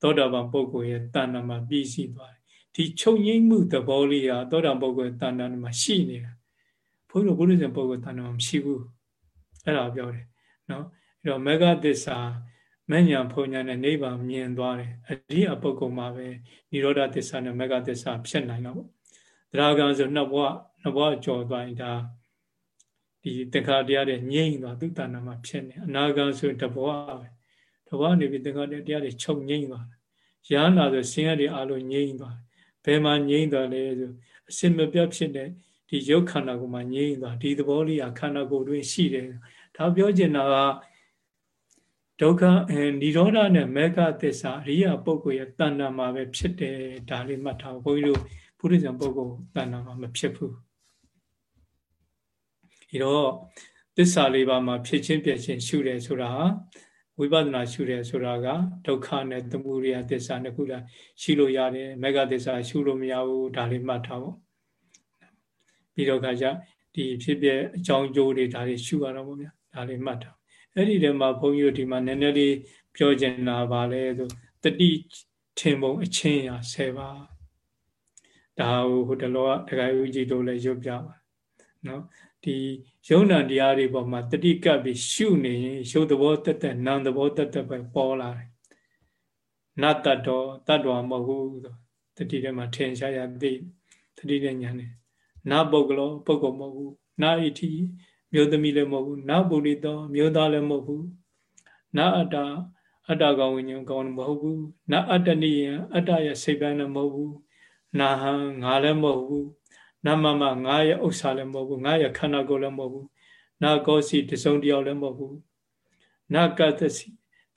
သောတာပန်ပုဂ္ဂိုလ်ရဲ့တဏ္ဍာမှာပြည့်စည်သွားတယ်။ဒီချုပ်ငိမ့်မှုသဘောလေးဟာသောတာပုဂ္ဂိုလ်ရဲ့တဏ္ဍာမှာရှိနေတာ။ဘုန်းကြီးတို့ဘုရားရှင်ပုဂ္ဂိုလ်တဏ္ဍာမှာမရှိဘူး။အဲ့ဒါပြောတယ်နော်။အဲ့တော့မေဃသစ္စာမဉ္ဇဏ်ဖုန်ညာနဲ့နိဗ္ဗာန်မြင်သွားတယ်အရိယပုဂ္ဂိုလ်မှာပဲនិရောဓသစ္စာနဲ့မဂ္ဂသစ္စာဖြစ်နိုင်တော့ပေါ့တရားကံဆိုနှစ်ဘဝနှစ်ဘဝကြော်သွားရင်ဒါ ဒဒီသင်္ခါတရားတွေငြိမ့်သွားသူတဏ္ဍာမှာဖြစ်နေအနာဂံဆိုတဘောပဲတဘောနေပြီးသင်္ခါတရားတွေချုပ်ငြိမ့်သွားရဟန္တာဆိုဆင်းရဲတွေအလုံးငြိမ့်သွားဘယ်မှာငြိမ့်သွားလဲဆိုအစင်မပြတ်ဖြစ်တဲ့ဒီရုပ်ခန္ဓာကိုယ်မှာငြိမ့်သွားဒီသဘောလေးကခန္ဓာကိုယ်တွင်ရှိတယ်ဒါပြောချင်တာကဒုက္ခအဲនិရောဓနဲ့မေဃသစ္စာအရိယပုဂ္ဂိုလ်ရဲ့တဏ္ဍာမှာပဲဖြစ်တယ်ဒါလေးမှတ်ထားဘုန်းကြီးတို့ဘုရားဇံပုဂ္ဂိုလ်တဏ္ဍာမှာမဖြစ်ဘူး ဒီတော့သစ္စာလေးပါးမှာဖြစ်ချင်းပြည့်ချင်းရှုတယ်ဆိုတာဝိပဿနာရှုတယ်ဆိုတာကဒုက္ခနဲ့သမုဒယသစ္စာနှစ်ခုလားရှိလို့ရတယ်မေဃသစ္စာရှုလို့မရဘူးဒါလေးမှတ်ထားဖို့ပြီးတော့ခါကျဒီဖြစ်ပြအကြောင်းကျိုးတွေဒါတွေရှုရတော့ဗောဗျာဒါလေးမှတ်ထားအဲ့ဒီထဲမှာဘုန်းကြီးတို့ဒီမှာနည်းနည်းလေးပြောချင်တာပါလဲဆိုတတိထင်ပုံအချင်းရာ10ပါဒါဟိုတလောကဒကာဦးကြီးတို့လည်းရုပ်ပြပါနော် ဒီယုံနာတရားတွေပေါ်မှာတတိကပ်ပြီးရှုနေရင်ရုပ်သဘောတက်တက်နာမ်သဘောတက်တက်ပဲပေါ်လာတယ်နတ်တတော်တတ္တဝမဟုတ်ဘူးဆိုတတိထဲမှာထင်ရှားရသိတတိတဲ့ညာနဲ့နာပုဂ္ဂလောပုဂ္ဂိုလ်မဟုတ်ဘူးနာဣတိမျိုးသမီးလည်းမဟုတ်ဘူးနာပုရိသောမျိုးသားလည်းမဟုတ်ဘူးနာအတ္တအတ္တကောင်ဝိညာဉ်ကောင်မဟုတ်ဘူးနာအတ္တနိယအတ္တရဲ့စိတ်ပိုင်းလည်းမဟုတ်ဘူးနာဟံငါလည်းမဟုတ်ဘူး နမမငါရဲ့ဥစ္စာလည်းမဟုတ်ဘူးငါရဲ့ခန္ဓာကိုယ်လည်းမဟုတ်ဘူးနာကောစီတစုံတယောက်လည်းမဟုတ်ဘူးနာကတစီ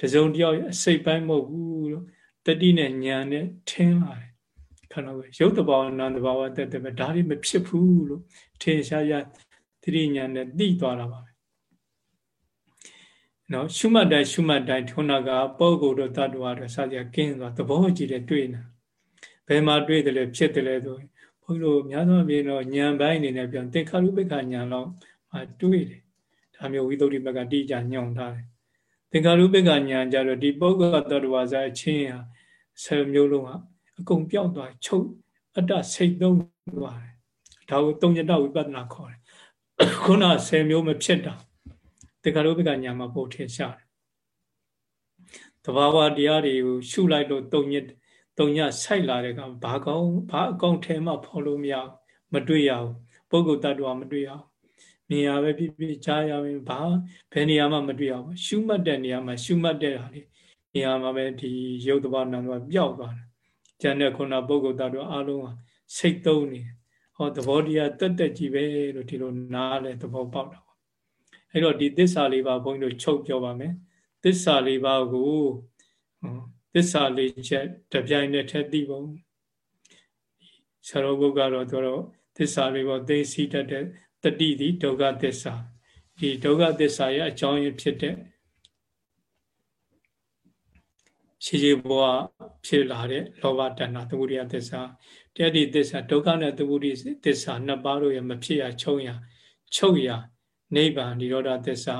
တစုံတယောက်ရဲ့အစိတ်ပိုင်းမဟုတ်ဘူးလို့တတိနဲ့ညာနဲ့ထင်းလာတယ်ခန္ဓာကိုယ်ရုပ်တဘာဝနာမ်တဘာဝတက်တက်ပဲဒါတွေမဖြစ်ဘူးလို့ထင်ရှားရသတိညာနဲ့သိသွားတာပါပဲနော်ရှုမှတ်တိုင်းရှုမှတ်တိုင်းထုံနာကပုဂ္ဂိုလ်တို့တ attva တို့စသဖြင့်ကင်းသွားသဘောကြည့်တယ်တွေ့နေဘယ်မှာတွေ့တယ်လဲဖြစ်တယ်လဲဆိုရင် ဘုန်းကြီးတို့များသောအားဖြင့်တော့ဉာဏ်ပိုင်းအနေနဲ့ပြောသင်္ခါရုပ္ပခဉာဏ်တော့မှတွေ့တယ်ဒါမျိုးဝိသုဒ္ဓိဘက်ကတိကျညွန်ထားတယ်သင်္ခါရုပ္ပခဉာဏ်ကြတော့ဒီပုဂ္ဂိုလ်တ attva ဆိုအချင်းဟာဆယ်မျိုးလုံးကအကုန်ပြောက်သွားချုပ်အတ္တစိတ်သုံးသွားတယ်ဒါကိုတုံညတဝိပဿနာခေါ်တယ်ခုန10မျိုးမဖြစ်တာတေခါရုပ္ပကညာမှာပို့ထင်ရှားတယ်တဘာဝတရားတွေကိုရှုလိုက်လို့တုံညတုံ ညဆိုင်လာတဲ့ကဘာကောင်းဘာအကောင့်ထဲမှာဖော်လို့မရမတွေ့ရဘူးပုဂ္ဂိုလ်တ attva မတွေ့ရဘူးမြင်ရပဲဖြစ်ဖြစ်ကြားရပဲဘာဘယ်နေရာမှမတွေ့ရဘူးရှုမှတ်တဲ့နေရာမှာရှုမှတ်တဲ့ဟာလေးနေရာမှာပဲဒီရုပ်တဘာနာမ်ကပျောက်သွားတယ်ကျန်တဲ့ခုနပုဂ္ဂိုလ်တ attva အလုံးဟာစိတ်သုံးနေဟောသဘောတရားတက်တက်ကြီးပဲလို့ဒီလိုနားလဲသဘောပေါက်တာပေါ့အဲ့တော့ဒီသစ္စာလေးပါဘုန်းကြီးတို့ချုပ်ပြောပါမယ်သစ္စာလေးပါကို သစ္စာလေးချက်တပြိုင်တည်းထက်သိပုံဆရာတော်ဘုကတော့သူတော့သစ္စာလေးပေါ်သိသိတတ်တဲ့တတိတိဒုက္ခသစ္စာဒီဒုက္ခသစ္စာရဲ့အကြောင်းရင်းဖြစ်တဲ့ရှိရှိဘဝဖြစ်လာတဲ့လောဘတဏ္ဍသမုဒိယသစ္စာတရားဒီသစ္စာဒုက္ခနဲ့သမုဒိသစ္စာနှစ်ပါးတို့ရဲ့မဖြစ်ရချုပ်ရချုပ်ရနိဗ္ဗာန်និရောဓသစ္စာ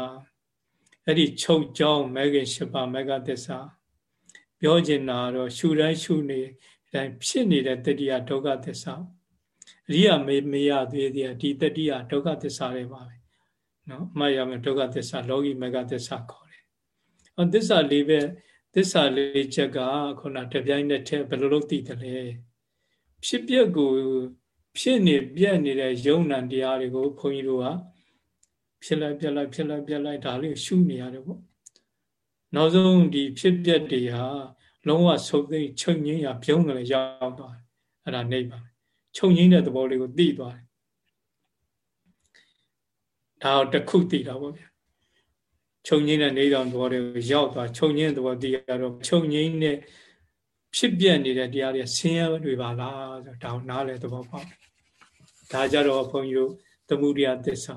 အဲ့ဒီချုပ်ကြောင်းမဲခင်၈ပါးမဲကသစ္စာ ပြောချင်တာတော့ရှုတိုင်းရှုနေတိုင်းဖြစ်နေတဲ့တတိယဒုက္ခသစ္စာအရိယာမေမရသေးသေးဒီတတိယဒုက္ခသစ္စာတွေပါပဲနော်အမှတ်ရမယ်ဒုက္ခသစ္စာလောကီမေကသစ္စာခေါ်တယ်။ဟောသစ္စာလေးပဲသစ္စာလေးချက်ကခုနတပြိုင်နက်တည်းဘယ်လိုလုပ်သိတယ်လဲဖြစ်ပျက်ကိုဖြစ်နေပြက်နေတဲ့ယုံ nant တရားတွေကိုဘုန်းကြီးတို့ကဖြစ်လိုက်ပြက်လိုက်ဖြစ်လိုက်ပြက်လိုက်ဒါလေးရှုနေရတယ်ပေါ့ နောက်ဆုံးဒီဖြစ်ပျက်တွေဟာလုံးဝဆုပ်သိမ်းချုပ်ငင်းရပြုံးကလေးရောက်သွားတယ်အဲ့ဒါနေပါချုပ်ငင်းတဲ့သဘောလေးကိုသိသွားတယ်ဒါတော့တစ်ခုသိတာပေါ့ဗျာချုပ်ငင်းတဲ့နေတော်သဘောတွေကိုရောက်သွားချုပ်ငင်းတဲ့သဘောသိရတော့ချုပ်ငင်းတဲ့ဖြစ်ပြနေတဲ့တရားတွေဆင်းရဲတွေပါလားဆိုတော့ဒါနားလဲသဘောပေါက်ဒါကြတော့ဘုန်းကြီးတို့သမုဒိယသစ္စာ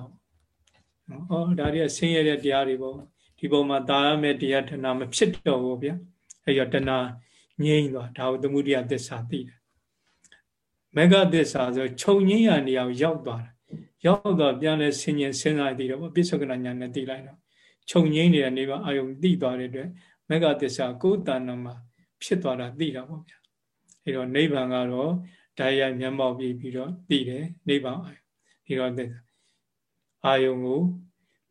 နော်ဟောဒါတွေကဆင်းရဲတဲ့တရားတွေပေါ့ ဒီပုံမှာတာရမဲ့တရားတဏမဖြစ်တော့ဘူးဗျအဲ့ရတဏငြိမ့်သွားဒါကိုသမုဒိယသစ္စာသိတယ်မေဃသစ္စာဆိုခြုံငင်းရနေအောင်ရောက်သွားတယ်ရောက်တော့ပြန်လဲဆင်ញင်စဉ်းစားသိတော့ပိဿကနာညာနဲ့သိလိုက်တော့ခြုံငင်းနေတဲ့နေပါအာယုံသိသွားတဲ့အတွက်မေဃသစ္စာကိုယ်တဏ္ဍမှာဖြစ်သွားတာသိတာပေါ့ဗျာအဲတော့နိဗ္ဗာန်ကတော့ဓာတ်ရိုက်မျက်မှောက်ပြီးပြီးတော့သိတယ်နိဗ္ဗာန်ဒီတော့အာယုံကို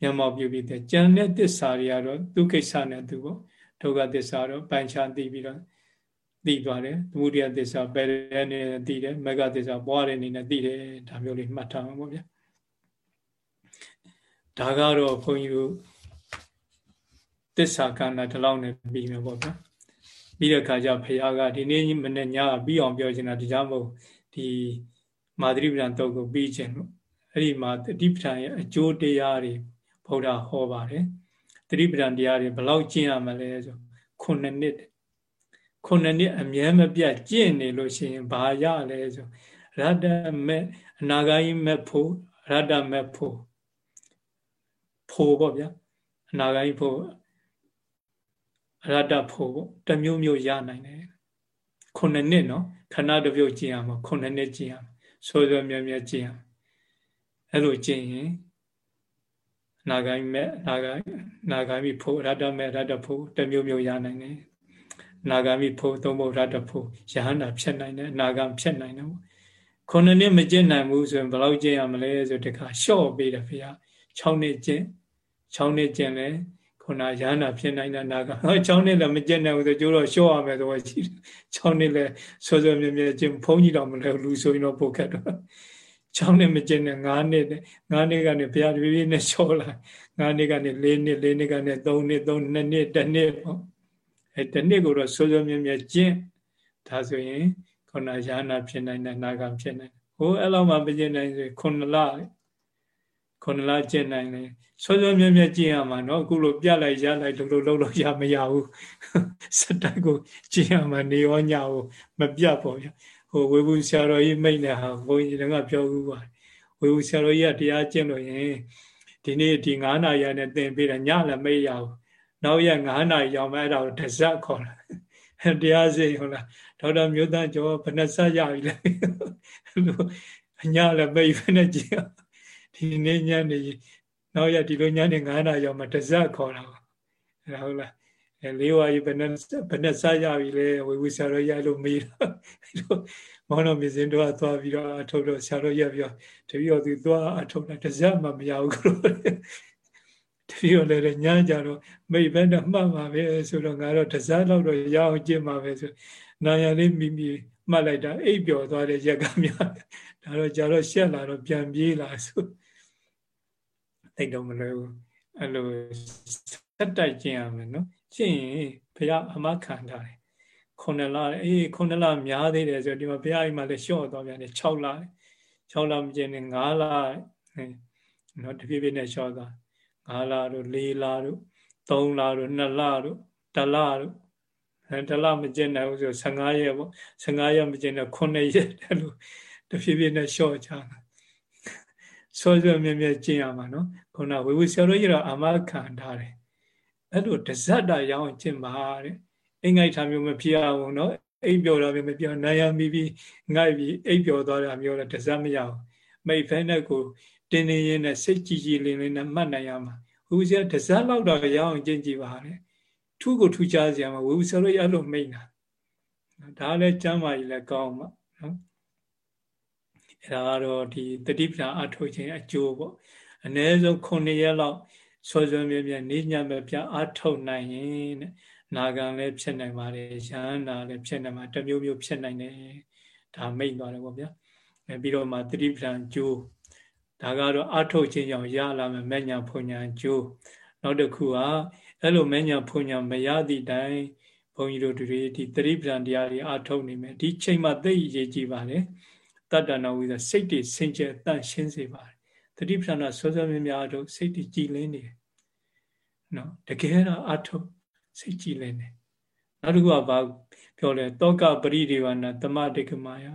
မျက်မှောက်ပြုပြီးတဲ့ကြံတဲ့သစ္စာတွေကတော့သူကိစ္စနဲ့သူပေါ့ဒုက္ခသစ္စာတော့ပိုင်ခြားသိပြီးတော့သိသွားတယ်သမုဒိယသစ္စာပယ်တဲ့အနေနဲ့သိတယ်မဂ္ဂသစ္စာပွားတဲ့အနေနဲ့သိတယ်ဒါမျိုးလေးမှတ်ထားမှာပေါ့ဗျာဒါကတော့ဘုန်းကြီးတို့တစ္ဆာကဏ္ဍဒီလောက်နဲ့ပြီးမယ်ပေါ့ဗျာပြီးတဲ့ခါကျဖရာကဒီနေ့မနေ့ညကပြီးအောင်ပြောချင်တာဒီကြောင့်မို့ဒီမာသရိပဒံတုတ်ကိုပြီးခြင်းလို့အဲ့ဒီမှာတတိပဌာန်ရဲ့အကျိုးတရားတွေ ဘုရားဟောပါတယ်တတိပဌာန်တရားတွေဘယ်လောက်ကျင့်ရမလဲဆိုခုနှစ်နှစ်ခုနှစ်နှစ်အမြဲမပြတ်ကျင့်နေလို့ရှိရင်ဘာရလဲဆိုရတ္တမဲ့အနာဂါယိမဲ့ဖို့ရတ္တမဲ့ဖို့ဖို့ပေါ့ဗျာအနာဂါယိဖို့ရတ္တဖို့ပေါ့တမျိုးမျိုးရနိုင်တယ်ခုနှစ်နှစ်နော်ခဏတစ်ပြုတ်ကျင့်ရမှာခုနှစ်နှစ်ကျင့်ရမှာဆိုဆိုမြဲမြဲကျင့်ရအဲ့လိုကျင့်ရင် နာဂိုင်းမဲ့နာဂိုင်းနာဂိုင်းမိဖို့ရတ္တမဲ့ရတ္တဖို့တမျိုးမျိုးရနိုင်တယ်နာဂိုင်းမိဖို့သုံးဖို့ရတ္တဖို့ယဟန္တာဖြစ်နိုင်တယ်နာဂံဖြစ်နိုင်တယ်ခုနှစ်နှစ်မကျင့်နိုင်ဘူးဆိုရင်ဘယ်လောက်ကျင့်ရမလဲဆိုတခါလျှော့ပေးတယ်ဖေ။6နှစ်ကျင့်6နှစ်ကျင့်လဲခုနရဟန္တာဖြစ်နိုင်တဲ့နာဂံ6နှစ်လည်းမကျင့်နိုင်ဘူးဆိုကျိုးတော့လျှော့ရမယ်ဆိုတော့ရှိတယ်6နှစ်လည်းစောစောမြဲမြဲကျင့်ဘုန်းကြီးတော်မလဲလူဆိုရင်တော့ပို့ခတ်တော့ 6နှစ်မကျင်နဲ့9နှစ်9နှစ်ကနေဘုရားတပည့်ပြည့်နဲ့ချောလာ9နှစ်ကနေ4နှစ်4နှစ်ကနေ3နှစ်3နှစ်နှစ်တစ်နှစ်ပေါ့အဲတစ်နှစ်ကိုတော့စိုးစိုးမြဲမြဲကျင့်ဒါဆိုရင်ခန္ဓာယာနာဖြစ်နိုင်တယ်နာဂံဖြစ်နိုင်တယ်ဟိုအဲ့လောက်မှမကျင့်နိုင်ဆိုခုနှစ်လခုနှစ်လကျင့်နိုင်တယ်စိုးစိုးမြဲမြဲကျင့်ရမှာနော်အခုလိုပြလိုက်ရလိုက်လုံးလုံးလုံးလုံးရမရဘူးစတက်ကိုကျင့်ရမှာနေရောညရောမပြတ်ပေါ့ဗျာ ဟိုဝေဘူးဆရာတော်ကြီးမိတ်နေဟာဘုန်းကြီးကပြောဘူးပါဝေဘူးဆရာတော်ကြီးကတရားကျင့်လို့ရင်ဒီနေ့ဒီ9နာရီနဲ့သင်ပေးတယ်ညလည်းမိတ်ရဘူးနောက်ရက်9နာရီရောက်မှအဲ့ဒါကိုတဇက်ခေါ်တာတရားစိဟုတ်လားဒေါက်တာမျိုးသားကျော်ဘယ်နှဆက်ရပြီလဲအညလည်းမိတ်ဖနဲ့ကြည့်ဒီနေ့ညနေနောက်ရက်ဒီလိုညနေ9နာရီရောက်မှတဇက်ခေါ်တာဟုတ်လား အဲလေးဝါကြီးဘယ်နဲ့ဘယ်နဲ့စရပြီလဲဝေဝဆရာတော်ရလို့မေးတော့မောင်တော်မြစင်တော့သွားပြီးတော့အထုတ်တော့ဆရာတော်ရပြောတပည့်တော်သူသွားအထုတ်တာတစ်စက်မှမရဘူးလို့တပည့်တော်လည်းညမ်းကြတော့မိဘနဲ့မှတ်ပါပဲဆိုတော့ငါတော့တစ်စက်လောက်တော့ရအောင်ကျင့်ပါပဲဆိုနာယလေးမိမိမှတ်လိုက်တာအိပ်ပျော်သွားတဲ့ရက်ကများဒါတော့ကြတော့ရှက်လာတော့ပြန်ပြေးလာဆိုတိတ်တော့မလွယ်ဘူးအဲ့လိုဆက်တိုက်ကျင့်ရမယ်နော် ကျင့်ရင်ဘုရားအမခံထားတယ်ခုနှစ်လအေးခုနှစ်လများသေးတယ်ဆိုဒီမှာဘုရားအိမ်မှာလည်းလျှော့သွားပြန်တယ်6လ6လမကျင်နဲ့9လနော်တဖြည်းဖြည်းနဲ့လျှော့သွား9လတို့4လတို့3လတို့2လတို့1လတို့အဲ1လမကျင်နိုင်ဘူးဆို15ရက်ပေါ့15ရက်မကျင်တော့9ရက်တယ်လို့တဖြည်းဖြည်းနဲ့လျှော့ချတာစောစောမြဲမြဲကျင့်ရမှာနော်ခုနဝေဝဆရာတို့ကြီးတော့အမခံထားတယ် အဲ့လိုတဇတ်တာရအောင်ကျင့်ပါတဲ့အင်္ဂိုက်ထားမျိုးမဖြစ်အောင်နော်အိပ်ပျော်တာမျိုးမပြောနိုင်ရမိပြီးငိုက်ပြီးအိပ်ပျော်သွားတာမျိုးလည်းတဇတ်မရအောင်မိတ်ဖဲနဲ့ကိုတင်းတင်းရင်းနဲ့စိတ်ကြည်ကြည်လင်းလင်းနဲ့မှတ်နိုင်ရမှာဝိဝဆရာတဇတ်လောက်တော့ရအောင်ကျင့်ကြည့်ပါလေထူးကိုထူးခြားစရာမှာဝိဝဆရာတို့ရလို့မိတ်တာဒါလည်းကျမ်းမာကြီးလည်းကောင်းမှာနော်အဲဒါကတော့ဒီတတိပ္ပံအထုတ်ခြင်းအကျိုးပေါ့အ ਨੇ ဆုံး9ရက်လောက် စောစောမြဲမြဲနေညမပြအထုတ်နိုင်ရင်တဲ့နာဂံလည်းဖြစ်နိုင်ပါတယ်ရဟန္တာလည်းဖြစ်နိုင်မှာတမျိုးမျိုးဖြစ်နိုင်တယ်ဒါမိတ်သွားတယ်ပေါ့ဗျာအဲပြီးတော့မှတတိပ္ပံကျိုးဒါကတော့အထုတ်ခြင်းကြောင့်ရလာမယ်မညာဖွညာကျိုးနောက်တစ်ခုကအဲ့လိုမညာဖွညာမရသည့်တိုင်ဘုန်းကြီးတို့တွေဒီတတိပ္ပံတရားတွေအထုတ်နေမယ်ဒီချိန်မှသိအရေးကြီးပါတယ်တတ္တနာဝိသစိတ်တွေစင်ကြယ်တန့်ရှင်းစေပါတယ် တတိပ္ပံစောစောမြများတို့စိတ်တွေကြည်လင်းနေတယ်နော်တကယ်တော့အထုတ်စိတ်ကြည်လင်းတယ်နောက်တစ်ခုကဘာပြောလဲတောကပရိဒေဝနာတမတေကမာယ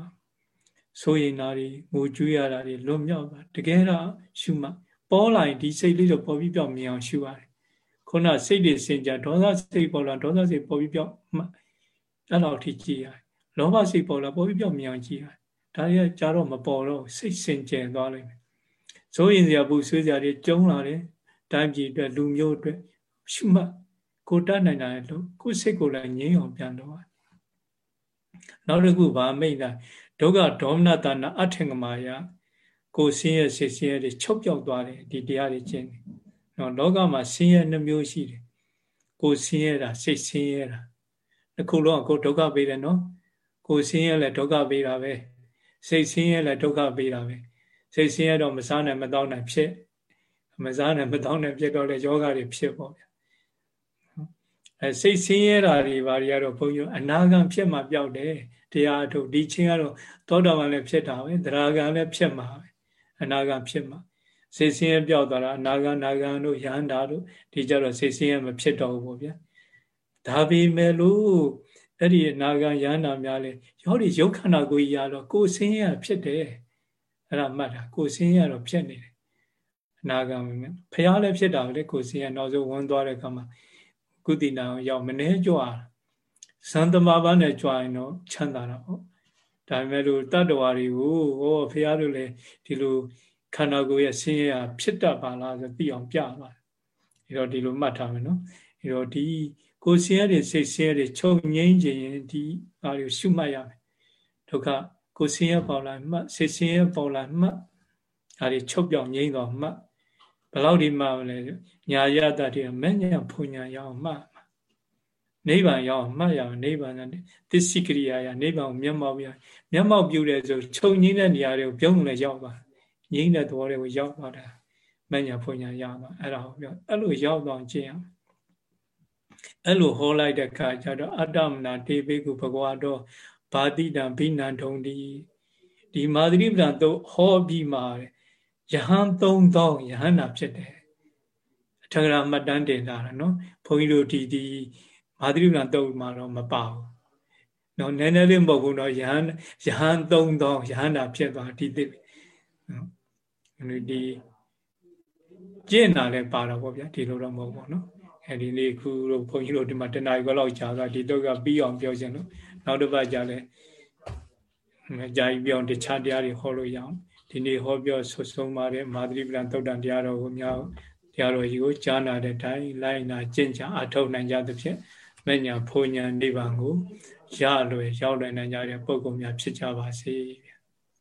ဆိုရင်နာတွေငိုကြွေးရတာတွေလွတ်မြောက်တာတကယ်တော့ရှုမှပေါ်လာရင်ဒီစိတ်လေးတော့ပေါ်ပြီးပြောက်မြင်အောင်ရှုရတယ်ခုနစိတ်တွေစင်ကြဒေါသစိတ်ပေါ်လာဒေါသစိတ်ပေါ်ပြီးပြောက်အဲ့လောက်ထိကြည့်ရတယ်လောဘစိတ်ပေါ်လာပေါ်ပြီးပြောက်မြင်အောင်ကြည့်ရတယ်ဒါရကြတော့မပေါ်တော့စိတ်စင်ကြယ်သွားလိမ့်မယ် ဆိုရင်စရာဘူးဆွေးစရာတွေကျုံလာတယ်တိုင်းပြည်အတွက်လူမျိုးအတွက်ရှုမှတ်ကိုတတ်နိုင်တာလို့ကိုယ်စိတ်ကိုလည်းငြိမ်းအောင်ပြန်တော့နောက်တစ်ခုဗာမိတ်တာဒုက္ခဒေါမနတနာအထင်ကမာယကိုဆင်းရဲဆင်းရဲတွေချုပ်ပြောက်သွားတယ်ဒီတရားတွေကျင့်တယ်နော်လောကမှာဆင်းရဲနှမျိုးရှိတယ်ကိုဆင်းရဲတာစိတ်ဆင်းရဲတာတစ်ခုလုံးကိုဒုက္ခပေးတယ်နော်ကိုဆင်းရဲလည်းဒုက္ခပေးတာပဲစိတ်ဆင်းရဲလည်းဒုက္ခပေးတာပဲ စိတ်ဆင်းရဲတော့မစားနိုင်မတော့နိုင်ဖြစ်မစားနဲ့မတောင်းနဲ့ပြတ်တော့လေယောဂတွေဖြစ်ပေါ့ဗျာအဲစိတ်ဆင်းရဲတာတွေဘာတွေကတော့ဘုန်းကြီးအနာဂံဖြစ်မှပျောက်တယ်တရားအထုတ်ဒီချင်းကတော့သောတာပန်လည်းဖြစ်တာပဲသရဂံလည်းဖြစ်မှာပဲအနာဂံဖြစ်မှာစိတ်ဆင်းရဲပျောက်သွားတာအနာဂံနာဂံတို့ယန္တာတို့ဒီကြတော့စိတ်ဆင်းရဲမဖြစ်တော့ဘူးပေါ့ဗျာဒါပေမဲ့လို့အဲ့ဒီအနာဂံယန္တာများလေရောဒီရုပ်ခန္ဓာကိုယ်ကြီးရတော့ကိုယ်ဆင်းရဲဖြစ်တယ် အဲ့ဒါမှတ်တာကိုယ်ဆင်းရဲတော့ဖြစ်နေတယ်အနာဂံဖះလည်းဖြစ်တာပဲလေကိုယ်ဆင်းရဲနောက်ဆုံးဝင်သွားတဲ့အခါမှာကုသီနာရောက်မနေကြွားဇန်တမာပါနဲ့ကြွားရင်တော့ချမ်းသာတာပေါ့ဒါပေမဲ့လို့တတ္တဝါတွေကိုဟောဖះတို့လည်းဒီလိုခန္ဓာကိုယ်ရဲ့ဆင်းရဲဖြစ်တတ်ပါလားဆိုသိအောင်ပြပါတယ်အဲတော့ဒီလိုမှတ်ထားမယ်နော်အဲတော့ဒီကိုယ်ဆင်းရဲတွေစိတ်ဆင်းရဲတွေချုပ်ငိမ့်ခြင်းဒီအားကိုရှုမှတ်ရမယ်ဒုက္ခ ကိုယ်ဆင်းရဲပေါ်လာမှတ်စိတ်ဆင်းရဲပေါ်လာမှတ်အားတွေချုပ်ပြောင်ငိမ့်တော့မှတ်ဘလောက်ဒီမှလဲညာရတတ်တဲ့မဲ့ညာဖွညာရအောင်မှတ်နိဗ္ဗာန်ရောက်မှတ်ရအောင်နိဗ္ဗာန်နဲ့သစ္စိကရိယာရနိဗ္ဗာန်ကိုမျက်မှောက်ပြမျက်မှောက်ပြုတဲ့ဆိုချုပ်ငိမ့်တဲ့နေရာတွေကိုပြုံးလည်းရောက်ပါငိမ့်တဲ့သဘောတွေကိုရောက်သွားတာမဲ့ညာဖွညာရသွားအဲ့ဒါကိုပြောအဲ့လိုရောက်တော့ကျင့်ရအဲ့လိုဟောလိုက်တဲ့အခါကျတော့အတ္တမနာတေဘေကုဘဂဝါတော့ ဘာတိတံဘိနံထုံဒီဒီမာသရိပဒံတော့ဟောပြီးမှယဟန်3000ယဟန္တာဖြစ်တယ်အထကရာမှတ်တမ်းတင်လာတာနော်ဘုန်းကြီးတို့ဒီဒီမာသရိပဒံတော့မှာတော့မပါဘူးနော်နည်းနည်းလေးမဟုတ်ဘူးနော်ယဟန်ယဟန်3000ယဟန္တာဖြစ်သွားဒီသိနော်ဒီကျင့်တာလည်းပါတော့ဗောဗျာဒီလိုတော့မဟုတ်ဘူးနော်အဲဒီနေ့ခုတို့ဘုန်းကြီးတို့ဒီမှာတဏှာကြီးလောက်ကြာသွားဒီတော့ကပြီးအောင်ပြောခြင်းလို့ နောက်တစ်ပတ်ကြာလဲကြာကြီးပြောင်းတခြားတရားတွေဟောလို့ရအောင်ဒီနေ့ဟောပြောဆွဆုံးပါတယ်မာသရိပလံသုတ်တန်တရားတော်ကိုများတရားတော်ကြီးကိုကြားနာတဲ့တိုင်းလိုက်နာကျင့်ကြအထောက်နိုင်ကြသဖြင့်မညာဖုန်ညာနိဗ္ဗာန်ကိုရလွယ်ရောက်လွယ်နိုင်ကြတဲ့ပုဂ္ဂိုလ်များဖြစ်ကြပါစေ။